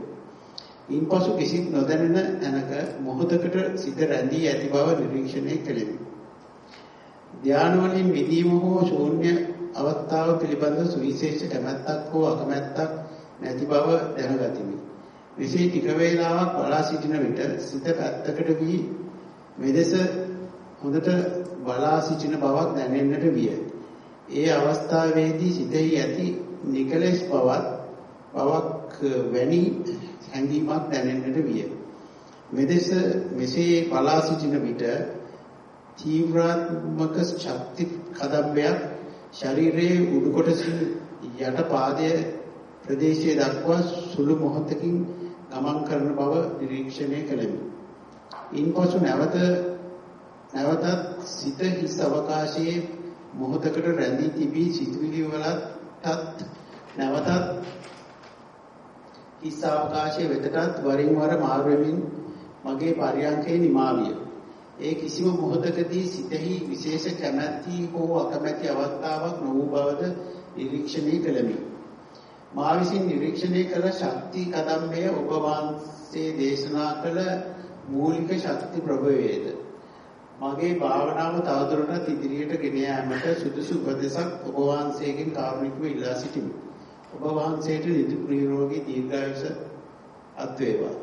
ඉන්පසු කිසිත් නොදැනෙන තැනක මොහොතකට සිත රැඳී ඇති බව නිරීක්ෂණය කෙලෙමි. ධාන වලින් විදීම හෝ ශූන්‍ය අවස්ථාව පිළිබඳ සුවිශේෂ කැමැත්තක් හෝ අකමැත්තක් නැති බව දැනගතිමි. විශේෂ ටික වේලාවක් බලා සිටින විට සිත පැත්තකට වී මෙදෙස හොඳට බලා සිටින බවක් දැනෙන්නට විය. ඒ අවස්ථාවේදී සිතෙහි ඇති නිකලෙස් බවක් බවක් වැනි හැඟීමක් දැනෙන්නට විය. මෙදෙස මෙසේ බලා සිටින විට තීව්‍රාත්මක ශක්ති කදම්බයක් ශරීරයේ උඩු කොටසින් යට පාදයේ ප්‍රදේශයේ දක්වා සුළු මොහොතකින් ගමන් කරන බව නිරීක්ෂණය කළෙමි. ඉන්පසු නැවත නැවතත් සිත හිස් අවකාශයේ මොහොතකට රැඳී තිබී සිතුවිලි වලටත් නැවතත් හිස් අවකාශයේ වෙතටත් වරින් වර මාරු වෙමින් මගේ පරියන්කේ නිමාවිය. ඒ කිසිම මොහොතකදී සිතෙහි විශේෂ කැමැති හෝ අකමැති අවස්ථාවක් නොවූ බවද නිරීක්ෂණය කළෙමි. මා විසින් නිරීක්ෂණය කළ ශක්ති කදම්බය ඔබ වහන්සේ දේශනා කළ මූලික ශක්ති ප්‍රභවයේද මගේ භාවනාව තවදුරටත් ඉදිරියට ගෙන යාමට සුදුසු උපදෙසක් ඔබ වහන්සේගෙන් කාරුණිකව ඉල්ලා සිටිමි. ඔබ වහන්සේට නිරෝගී දීර්ඝායුෂ අත් වේවා.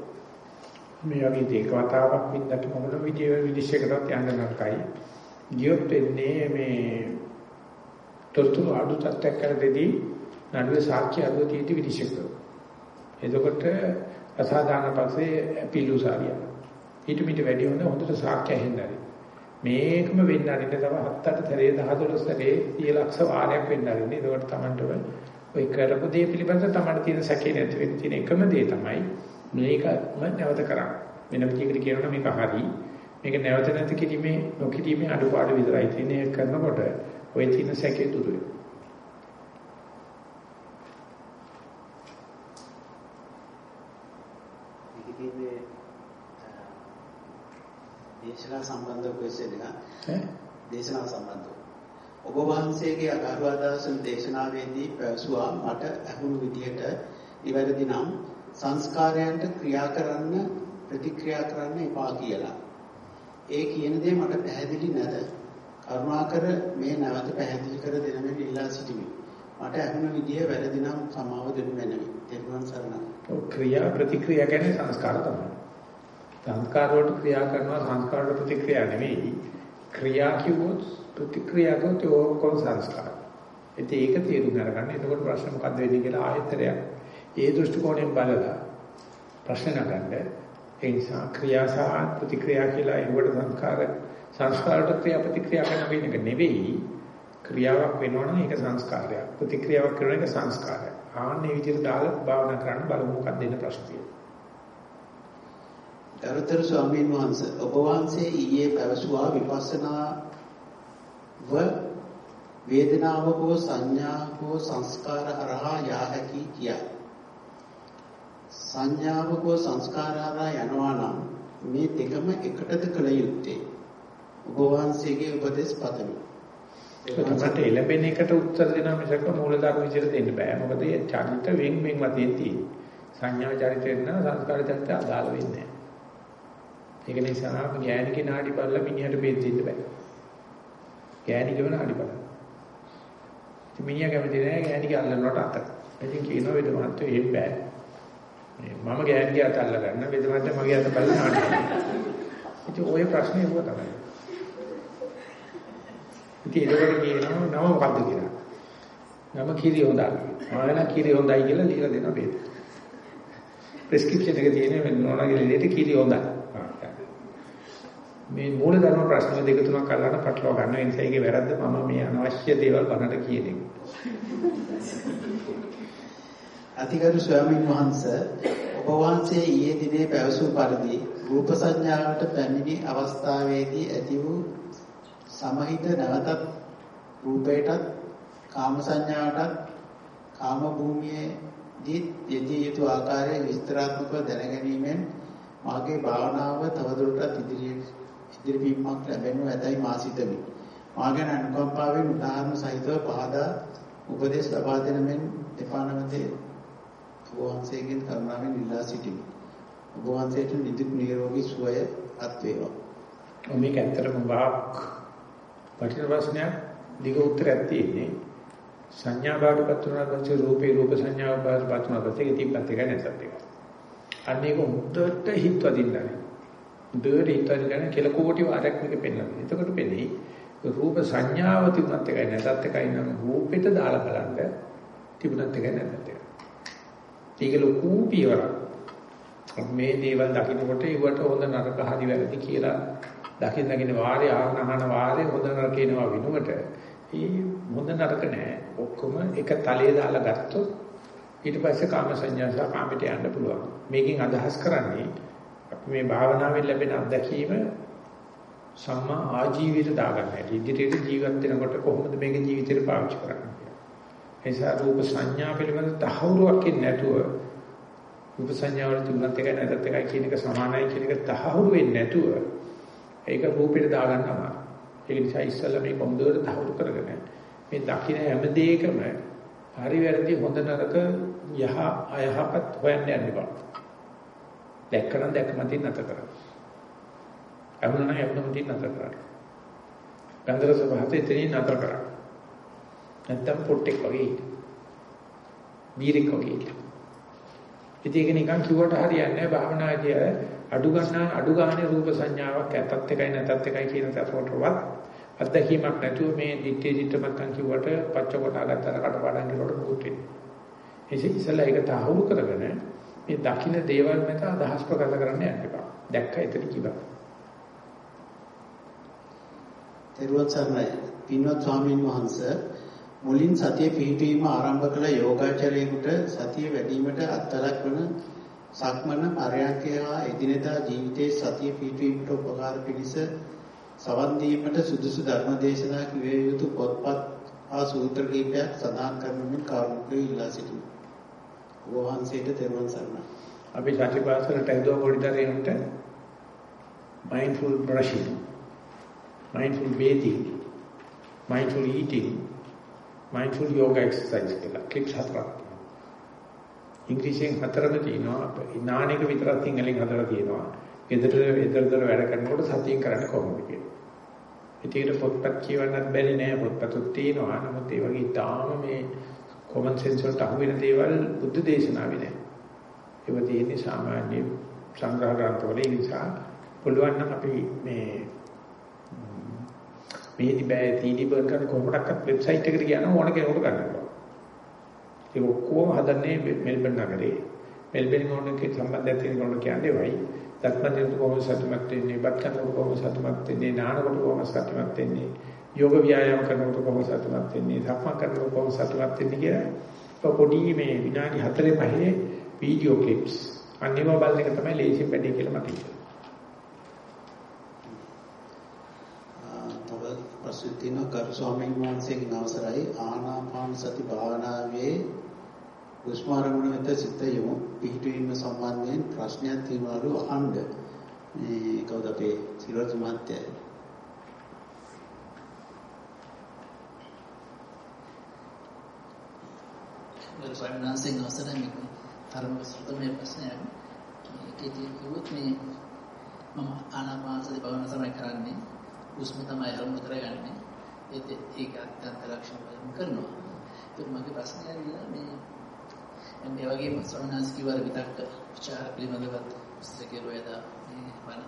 මේ වගේ දේකවතාවක් වින්දට මොන විදිය විදිහකටත් යන්න නරකයි. ගියොත් එන්නේ මේ තොරතුරු අඩු තත්ත්වයක් කර දෙදී නඩුවේ සාක්ෂි අඩුව තියෙති විනිශ්චය කරනවා. එතකොට අසාධාරණ පස්සේ පිළුසාරිය. ඊට මිට වැඩි හොඳ හොඳට සාක්ෂි ඇහෙන්නරි. මේකම වෙන්න අරින්න තව 7-8 සැරේ 10 සැරේ 100 ලක්ෂ වාරයක් වෙන්න අරින්න. එතකොට Tamanට ඔය කරපු දේ පිළිබඳව Tamanට තියෙන සැකේ නැති වෙන්න තියෙන එකම දේ තමයි මේකම නැවත කරන්නේ. වෙන විදිහකට කියනොත් මේක හරි. මේක නැවත නැති කිරීමේ නොකිරීමේ අඩුපාඩු විතරයි තියෙන්නේ. ඒක කරනකොට ඔය තියෙන සැකේ දුරු වෙනවා. තියෙන්නේ දේශනා සම්බන්ධව ක්වෙස්චන් එක. දේශනා සම්බන්ධව. ඔබ වහන්සේගේ අගාරවාදාසන දේශනාවේදී පැවසුවා මට අහුණු විදිහට ඉවැරදි නම් සංස්කාරයන්ට ක්‍රියා කරන්න ප්‍රතික්‍රියා කරන්න එපා කියලා. ඒ කියන දේ මට පැහැදිලි නැත. කරුණාකර මේ නැවත පැහැදිලි කර දෙන මෙන් ඉල්ලා සිටිමි. මට අහුණු විදිය වැරදි නම් සමාව දෙනු මැනවි. තෙරුවන් සරණයි. ක්‍රියා ප්‍රතික්‍රියා කියන්නේ සංස්කාර තමයි. සංස්කාර වලට ක්‍රියා කරනවා සංස්කාර වල ප්‍රතික්‍රියා නෙවෙයි. ක්‍රියා කිව්වොත් ප්‍රතික්‍රියා කිව්වොත් ඔක්කොම සංස්කාර. ඉතින් ඒක තේරුම් ගන්න. එතකොට ප්‍රශ්න මොකද්ද වෙන්නේ කියලා ආයතරයක්. ඒ දෘෂ්ටි කෝණයෙන් බලලා ප්‍රශ්න නගන්න. ඒ නිසා ක්‍රියා සහ ප්‍රතික්‍රියා කියලා ඒකට සංස්කාර සංස්කාරට ක්‍රියා ප්‍රතික්‍රියා කරන එක නෙවෙයි. ක්‍රියාවක් වෙනවා නම් ඒක සංස්කාරයක්. ප්‍රතික්‍රියාවක් කරන එක සංස්කාරයක්. ආන්නේ විදිහට දාලා භාවනා කරන්න බලමු මොකක්ද දෙන ප්‍රශ්නේ. ගරුතර ස්වාමීන් වහන්සේ ඔබ වහන්සේ ඊයේ පැවසුවා විපස්සනා ව වේදනාව හෝ සංඥා හෝ සංස්කාර හරහා යා හැකි කිය. සංඥාව හෝ සංස්කාර හරහා යනවා නම් මේ දෙකම එකටද කළ යුත්තේ. ඔබ වහන්සේගේ උපදෙස් පතමි. ඒකට එළඹෙන එකට උත්තර දෙනවා මිසක මූලධර්ම විදිහට දෙන්න බෑ. මොකද ඒ චරිත වෙන් වෙන් වශයෙන් තියෙන්නේ. සංඥා චරිතයෙන් නම් සංස්කාර චරිතය අදාළ වෙන්නේ නැහැ. ඒක නිසා ඥානිකේ නාඩි බලලා මිනිහට බෙහෙත් දෙන්න බෑ. ඥානිකව නාඩි බලන්න. මිනිහා කැමති නෑ ඥානික අල්ලනවට අත. ඉතින් කියනවා වේද මහත්තයෝ එහෙම බෑ. මම ඥානික අත අල්ල ගන්න වේද මහත්තයා මගේ අත බලලා නාඩි. ඉතින් ওই ප්‍රශ්නේ ඒක තමයි. ඉතින් ඒකට කියනවා නම මොකද්ද කියලා. නම කිරි හොඳයි. ආයෙන කිරි හොඳයි කියලා ලියලා දෙනවා බේද. ප්‍රෙස්ක්‍රිප්ෂන් එක තියෙන නෝනාගේ ලෙඩේට කිරි හොඳයි. මේ මූල ධර්ම ප්‍රශ්න දෙක තුනක් අල්ලන්න පටලවා ගන්න ඒ නිසා ඒකේ වැරද්ද මම මේ අනවශ්‍ය දේවල් බනට කියන එක. අතිගරු ස්වාමීන් වහන්සේ ඔබ වහන්සේ ඊයේ දිනේ පැවසූ පරිදි රූප සංඥාවට පැමිණි අවස්ථාවේදී ඇති වූ සමහිත නැවතත් රූපයටත් කාම සංඥාවටත් කාම භූමියේදී යෙදී යුතු ආකාරය විස්තරාත්මකව දැනගැනීමෙන් මාගේ භාවනාව තවදුරටත් ඉදිරියට ඉදිරිපීමක් ලැබෙනු ඇතයි මා සිතමි. මා ගැන අනුකම්පාවෙන් උදාහරණ සහිතව පහදා උපදේශ ලබා දෙන මෙන් දෙපා නැමැති ඔබ වහන්සේගෙන් කරුණාවෙන් ඉල්ලා සිටිමි. ඔබ වහන්සේට නිදුක් නිරෝගී සුවය අත් වේවා. මේක ඇත්තටම වාක් වටින ප්‍රශ්නයක් දිග උත්තරයක් තියෙන්නේ. සංඥා බාටපත් වුණා පස්සේ රූපේ රූප සංඥාව බාටපත් වුණා පස්සේ ඒක තිබ්බත් එකයි නැසත් එකයි. අන්න ඒක හොඳට හිතවදින්නයි. හොඳට හිතවදින්න කියලා කෝටි වාරයක් මේක පෙන්නනවා. එතකොට පෙන්නේ රූප සංඥාව තිබුණත් එකයි නැසත් එකයි නම් රූපෙට දාලා බලන්න තිබුණත් එකයි නැසත් එකයි. ඒක ලොකු පියවරක්. මේ දේවල් දකින්නකොට ඒවට හොඳ නරක හරි වැරදි කියලා දකින් දකින්න වාරේ ආහන ආහන වාරේ හොඳ නරක එනවා විනුවට ඒ හොඳ නරක නෑ ඔක්කොම එක තලයේ දාලා ගත්තොත් ඊට පස්සේ කාම සංඥා සහ කාමයට යන්න පුළුවන් මේකෙන් අදහස් කරන්නේ අපි මේ භාවනාවෙන් ලැබෙන අත්දැකීම සම්මා ආජීවයට දාගන්න හැටි ඉදිරියට ජීවත් වෙනකොට කොහොමද මේක ජීවිතේට පාවිච්චි කරන්නේ කියලා එසා රූප සංඥා පිළිබඳ තහවුරුවක් නැතුව රූප සංඥාවල තුනත් එකයි නැත්ත් එකයි කියන එක සමානයි කියන එක තහවුරු වෙන්නේ නැතුව ඒක රූපෙට දාගන්නවා. ඒ නිසා ඉස්සල්ලා මේ කොම්දොර තහවුරු කරගෙන මේ දකින්න හැම දෙයකම හරි වැරදි හොඳ නරක යහ අයහපත් හොයන්න යන්න බෑ. දැක්කනම් දැක්කමතින් නැත කරා. අහුනනම් අහුනමතින් නැත කරා. ගන්ධරස භාතේ තේින් නැතර කරා. නැත්තම් පොට්ටෙක් වගේ හිටියා. බීරෙක් වගේ හිටියා. ඉතින් ඒක නිකන් කිව්වට හරියන්නේ නැහැ භාවනාදී අඩු ගන්න අඩු ගානේ රූප සංඥාවක් ඇතත් එකයි නැතත් එකයි කියන තත්ත්වයටවත් අත්දැකීමක් නැතුව මේ දිත්තේ දිත්ත මත්තන් කිව්වට පච්ච කොටා ගත්තට කඩපාඩම් කරනකොට මුකුත් වෙන්නේ. ඒ ඉස්සෙල්ලා ඒක තහවුරු කරගෙන මේ දකින්න දේවල් මත අදහස් ප්‍රකාශ කරන්න යන්න එපා. දැක්ක එතන කිව්වා. තෙරුවන් සරණයි. පින්වත් ස්වාමීන් වහන්සේ මුලින් සතිය පිහිටීම ආරම්භ කළ යෝගාචරයෙකුට සතිය වැඩිවීමට අත්ලක් වන සක්මන පරයන්කය හා එදිනෙදා ජීවිතයේ සතිය පිහිටීමට උපකාර පිණිස සවන් දීමට සුදුසු ධර්ම දේශනා කිවිය යුතු පොත්පත් හා සූත්‍ර කීපයක් සඳහන් කරමින් කාරුණිකව ඉල්ලා සිටිමි. ඔබ වහන්සේට තෙරුවන් සරණයි. අපි සතිපාසලට ඇදුවා පොඩිතරේකට mindful brushing, mindful bathing, mindful eating, mindful yoga exercise කියලා ක්ලිප්ස් හතරක්. ඉංග්‍රීසියෙන් හතරම තියෙනවා. නානික විතරක් සිංහලෙන් හතරක් තියෙනවා. ගෙදර ගෙදරතර වැඩ කරනකොට සතියෙන් කරන්න කොහොමද කියලා. ඉතින් පොත්පත් කියවන්නත් බැරි නෑ පොත්පත්ත් තියෙනවා. නමුත් ඒ වගේ තාම මේ common sense වලට අහු වෙන දේවල් බුද්ධ දේශනාවේ නෑ. ඒව තියෙන්නේ සාමාන්‍ය සංග්‍රහ ග්‍රන්ථවල ඒ නිසා පුළුවන් නම් අපි මේ මේදි බෑ තීඩි බර්න් කරන කොහොමඩක්වත් වෙබ්සයිට් එකට ගියා නම් ඕන කෙනෙකුට ගන්න පුළුවන්. ඒක ඔක්කොම හදන්නේ මෙල්බන් නගරේ. මෙල්බන් ගෝණකේ සම්බන්ධයක් තියෙන කෙනෙකුට කියන්නේ වයි. දක්මන්දිට කොහොමද සතුටුමත් වෙන්නේ? බත් කනකොට කොහොමද සතුටුමත් වෙන්නේ? නානකොට කොහොමද සතුටුමත් වෙන්නේ? යෝග ව්‍යායාම කරනකොට කොහොමද සතුටුමත් වෙන්නේ? සක්මන් කරනකොට කොහොමද සතුටුමත් වෙන්නේ කියලා පොඩි මේ විනාඩි 4 5 වීඩියෝ ක්ලිප්ස් අනිව බලන එක තමයි ලේසියෙන් වැඩි කියලා මට හිතෙනවා. තව ප්‍රශ්න තියෙනවා. කරු ස්වාමීන් වහන්සේගෙන් අවසරයි. ආනාපාන සති භාවනාවේ උස්මාරමුණ වෙත සිත යොමු පිහිටවීම සම්බන්ධයෙන් ප්‍රශ්නයක් තියෙනවලු අහන්න. මේ කවුද අපේ සිරෝජ මහත්තයා ගරු ස්වාමීන් වහන්සේගෙන් අවසරයි මේක තරම සුතමේ ප්‍රශ්නයක්. ඒකදී කිව්වොත් මේ මම ආනාපාන සති භාවනාව තමයි කරන්නේ. හුස්ම තමයි අරමුණු කරගන්නේ. ඒත් ඒක අත්‍යන්ත ලක්ෂණ කරනවා. ඒක මගේ ප්‍රශ්නය ඇවිල්ලා මේ මේ වගේම ස්වාමීන් කිව්වර විතක්ක විචාර පිළිබඳවත් විස්තර කෙරුවා මේ බණ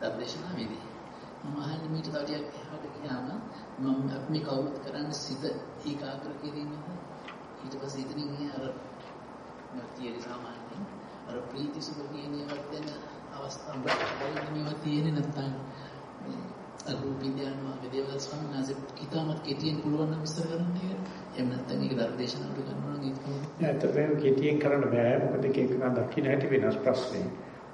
ධර්මදේශනාවේදී. මම අහන්නේ මීට තව ටිකක් එහාට ගියාම මම අපි කවුරුත් කරන්නේ සිත ඒකාග්‍ර කිරීමද ඊට පස්සේ ඉතින් අර නැතිය සාමාන්‍යයෙන් අර ප්‍රීති සුඛ කියන ඒවත් වෙන අවස්ථාවක් මේවා තියෙන්නේ නැත්නම් මේ රූපී ධ්‍යාන වගේ දේවල් ස්වාමීන් වහන්සේ කිතාමත් කෙටියෙන් පුළුවන් නම් විස්තර කරන්න ඒක. එහෙම නැත්නම් ඒක ධර්මදේශනාවට ගන්නවා නම් ඒක තමයි. ඇත්තටම කෙටියෙන් කරන්න බෑ. මොකද එක එක දකින්න හැටි වෙනස් ප්‍රශ්නේ.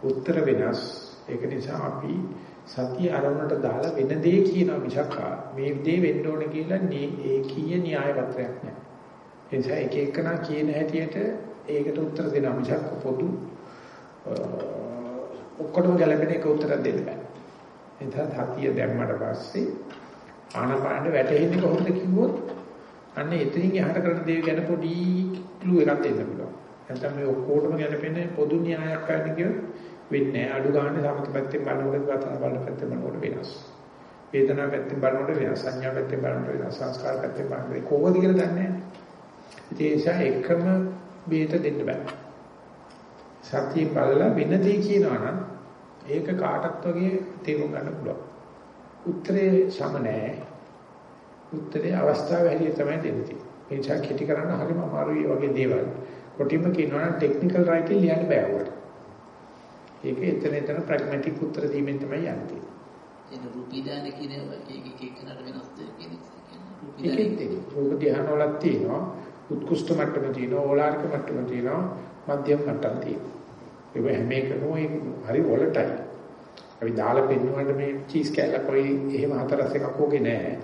උත්තර වෙනස්. ඒක නිසා අපි සතිය අරමුණට දාලා වෙන දේ කියනවා මිසක් මේ දේ වෙන්න ඕන කියලා ඒකීය න්‍යාය පත්‍රයක් නෑ. ඒ නිසා එක එකනා කියන හැටියට ඒකට උත්තර දෙනවා මිසක් පොදු ඔක්කොටම ගැලපෙන එක උත්තර දෙන්න බෑ. එතන හතිය දැම්මට පස්සේ ආනපානෙ වැටෙන්නේ කොහොමද කිව්වොත් අන්න එතනින් එහාට කරන දේ ගැන පොඩි ක්ලූ එකක් දෙන්න පුළුවන්. නැත්නම් මේ ඔක්කොටම ගැලපෙන පොදු න්‍යායක් ගන්න කියොත් වෙන්නේ නැහැ. අඩු ගන්න සමත පැත්තෙන් බලනකොට වතන බලන පැත්තෙන් බලනකොට වෙනස්. වේදනාව පැත්තෙන් බලනකොට වෙනස්. සංඥා පැත්තෙන් බලනකොට වෙනස්. සංස්කාර පැත්තෙන් බලනකොට කොහොමද කියලා දන්නේ නැහැ. ඒ නිසා එකම බේත දෙන්න බෑ. සතිය බලලා වෙන දේ කියනවා නම් ඒක කාටත් වගේ තේරුම් ගන්න පුළුවන්. උත්තරේ සම නැහැ. උත්තරේ අවස්ථාව හැටියට තමයි දෙන්නේ. ඒ නිසා කෙටි කරන්න හරිම අමාරුයි වගේ දේවල්. කොටිම කියනවා නම් ටෙක්නිකල් රයිටින් ලියන්න බෑ උකට. ඒක එතන එතන ප්‍රැග්මැටික් උත්තර දීමෙන් තමයි යන්නේ. එන රූපී දාන කියන එක එක එක නට වෙනස්ද කියන එක. රූප ධ්‍යාන වලක් තියෙනවා. උත්කෘෂ්ඨ මට්ටම තියෙනවා, ඕලාරික මට්ටම තියෙනවා, මධ්‍යම මට්ටම් තියෙනවා. ඒක හැම එකම හරි වොලටයිල්. අපි දාලා පෙන්නුවට මේ චීස් කෑල්ලක් වගේ එහෙම හතරස් එකක් ඕකේ නෑ.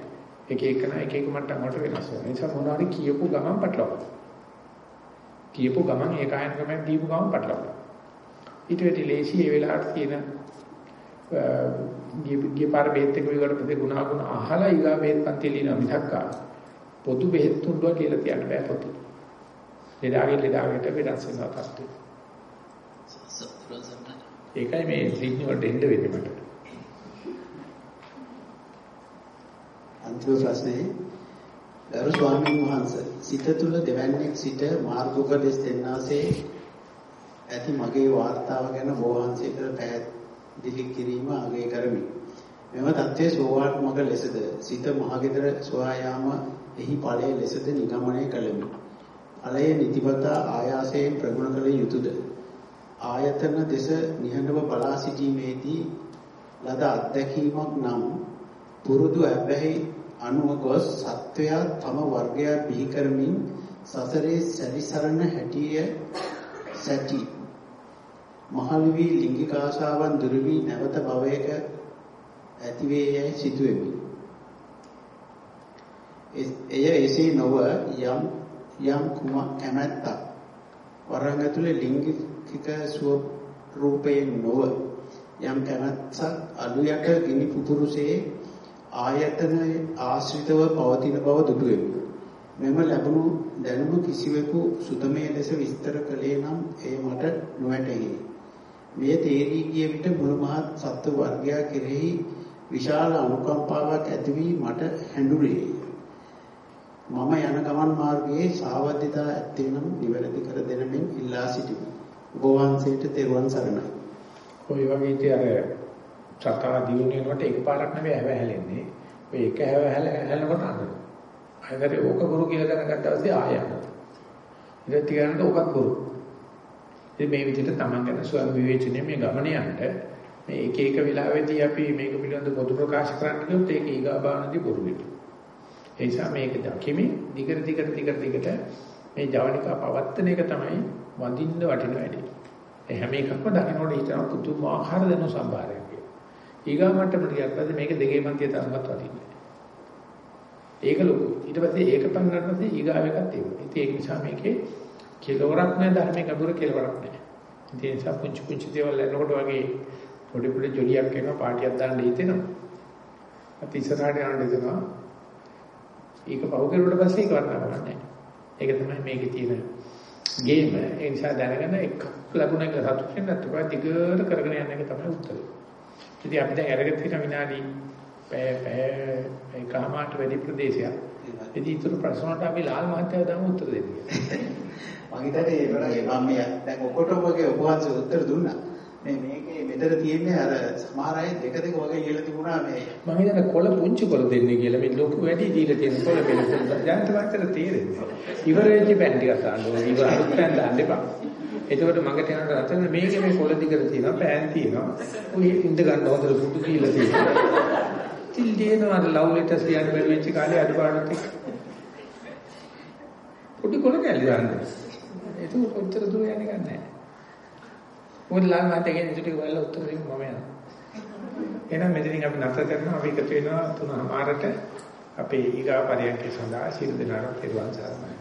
එක එක නා එක එක මට්ටම් වලට වෙනස් වෙනවා. ඒ නිසා මොනවාරි කියපු ගමන් පටලවනවා. කියපු ගමන් ඒ කායන ගමන් දීපු ගමන් පටලවනවා. ඊට වෙටි ලේසි ඒ වෙලාවට තියෙන ගිය පාර බෙහෙත් එක විකට පස්සේ ගුණා ගුණ අහලා ඊගා බෙහෙත් පන්ති ලියන මිසක්කා පොදු බෙහෙත් තුන්ඩුව කියලා තියන්න බෑ පොදු. ලෙඩාගේ ලෙඩාකට වෙනස් වෙනවා තත්ත්වය. ඒකයි මේ සිග්නල් වලට එන්න වෙන්නේ මට. අන්තිම ප්‍රශ්නේ ගරු ස්වාමීන් වහන්සේ සිත තුළ දෙවන්නේක් සිට මාර්ගෝපදේශ දෙන්නාසේ ඇති මගේ වාර්තාව ගැන වහන්සේට පැහැදිලි කිරීම අගය කරමි. මෙම தත්ත්වයේ සෝවාන් මඟ ලෙසද සිත මහගෙදර සොයා යාම එහි ඵලයේ ලෙසද නිගමනය කළෙමි. ඵලයේ නිතිපතා ආයාසයෙන් ප්‍රගුණ කළ යුතුයද? ආයතන දෙස නිහඬව බලා සිටීමේදී ලද අත්දැකීමක් නම් පුරුදු ඇබ්බැහි අනුව ගොස් සත්වයා තම වර්ගය බිහි කරමින් සසරේ සැරිසරන හැටිය සැටි මහලු වී ලිංගික ආශාවන් දුරු වී නැවත භවයක ඇති වේ යයි සිතුවෙමි. එය එසේ නොව යම් යම් කුම කැමැත්තක් වරංග තුල ලිංගික ස්වරූපයෙන් නොව යම් කැමැත්තක් අලු යට ගිනි පුපුරුසේ ආයතන ආශ්‍රිතව පවතින බව දුටුවෙමි. මෙම ලැබුණු දැනුම කිසිවෙකු සුතමේ ලෙස විස්තර කළේ නම් එය මට නොවැටහි. මේ තේරී ගිය විට මුළු මහත් සත්ව වර්ගයා කෙරෙහි විශාල අනුකම්පාවක් ඇති වී මට හැඬුරේ. මම යන ගමන් මාර්ගයේ සාවද්‍යතා ඇත්තේ නම් නිවැරදි කර දෙනමින් ඉල්ලා සිටිමි. ඔබ වහන්සේට තෙරුවන් සරණයි. ඔය වගේ ඉතින් අර සතා දියුණු වෙනකොට එකපාරක් නෙවෙයි හැව හැලෙන්නේ. ඔය එක හැව හැලනකොට අඬනවා. අයකට ඕක ගුරු කියලා දැනගත්ත දවසේ ආය යනවා. ඉතින් තියනට ඕකත් ගුරු. ඉතින් මේ විදිහට Taman ගැන ස්වයං විවේචනය මේ ගමන යන්න මේ එක එක වෙලාවෙදී අපි මේක පිළිබඳව පොදු ප්‍රකාශ කරන්න ගියොත් ඒක ඊගා බානදී බොරු වෙනවා. ඒ නිසා මේක දකිමින් දිගට දිගට දිගට දිගට මේ ජවනිකා පවත්තන එක තමයි වඳින්න වටින වැඩේ. ඒ හැම එකක්ම දකින්නකොට හිතන පුදුමාකාර දෙන සම්භාරයක් කියලා. ඊගා මට්ටමට ගියත් පස්සේ මේක දෙකේ මැද තරමවත් වටින්නේ නැහැ. ඒක ලොකුයි. ඊට පස්සේ ඒක පන්නනට පස්සේ ඊගාව එකත් ඒක. ඉතින් ඒක නිසා මේකේ කෙලවරක් නැහැ ධර්මයේ ගැඹුර කෙලවරක් නැහැ. ඉතින් ඒ නිසා පුංචි පුංචි දේවල් එනකොට වගේ පොඩි පොඩි ජොලියක් එනවා පාටියක් දාන්න හිතෙනවා. අත ඉස්සරහට යන්න හිතෙනවා. ඒක පහු කරුවට පස්සේ ඒක වර්ණනා කරන්නේ ඒක තමයි මේකේ තියෙන ගේම. ඒ නිසා දැනගෙන එක ලකුණක සතුට වෙන්න නැත්නම් දිගට කරගෙන යන එක තමයි උත්තරේ. ඉතින් අපි දැන් අරගෙන තියෙන විනාඩි පැය පැය එකමාරට වැඩි ප්‍රදේශයක්. ඉතින් ඊටු ප්‍රශ්න වලට අපි ලාල් මහත්තයා දාමු උත්තර දෙන්නේ. මම හිතන්නේ ඒ වගේ මම මේ දැන් ඔකොටම වගේ උපවාස උත්තර දුන්නා. මේ මේකේ මෙතන තියෙන්නේ අර සමහර අය දෙක දෙක වගේ කියලා තිබුණා මේ මම හිතන්නේ කොළ පුංචි කොළ දෙන්නේ කියලා මේ ලොකු වැඩි දීලා තියෙන කොළ පෙළ ජාන්ත මාතර තේරෙන්නේ. ඉවර වෙච්ච පැන් ටිකක් දාන්න ඕනේ. ඉවර අලුත් පැන් දාන්න එපා. එතකොට මගට යන රතන මේකේ මේ කොළ දිගට තියෙනවා පෑන් තියෙනවා. ඔය ඉඳ ගන්න හොඳට පුඩු කියලා තියෙනවා. තිල් දෙනවා ලව් ලෙටර්ස් ලියන්න බැරි වෙච්ච කාලේ අඩපාඩුත් එක්ක. පොඩි කොළ කැලි දාන්න. ඒක උත්තර දුර යන්නේ නැහැ. මොකද ලාල් මාතේගෙන් ඉදිරි වල උත්තර දෙන්න මම යනවා. එහෙනම් මෙතනින් අපි නැතර කරනවා අපි එකතු වෙනවා තුනමාරට අපේ ඊගා පරියන්කේ සඳහා සියලු දෙනාට පෙරවන් සරණයි.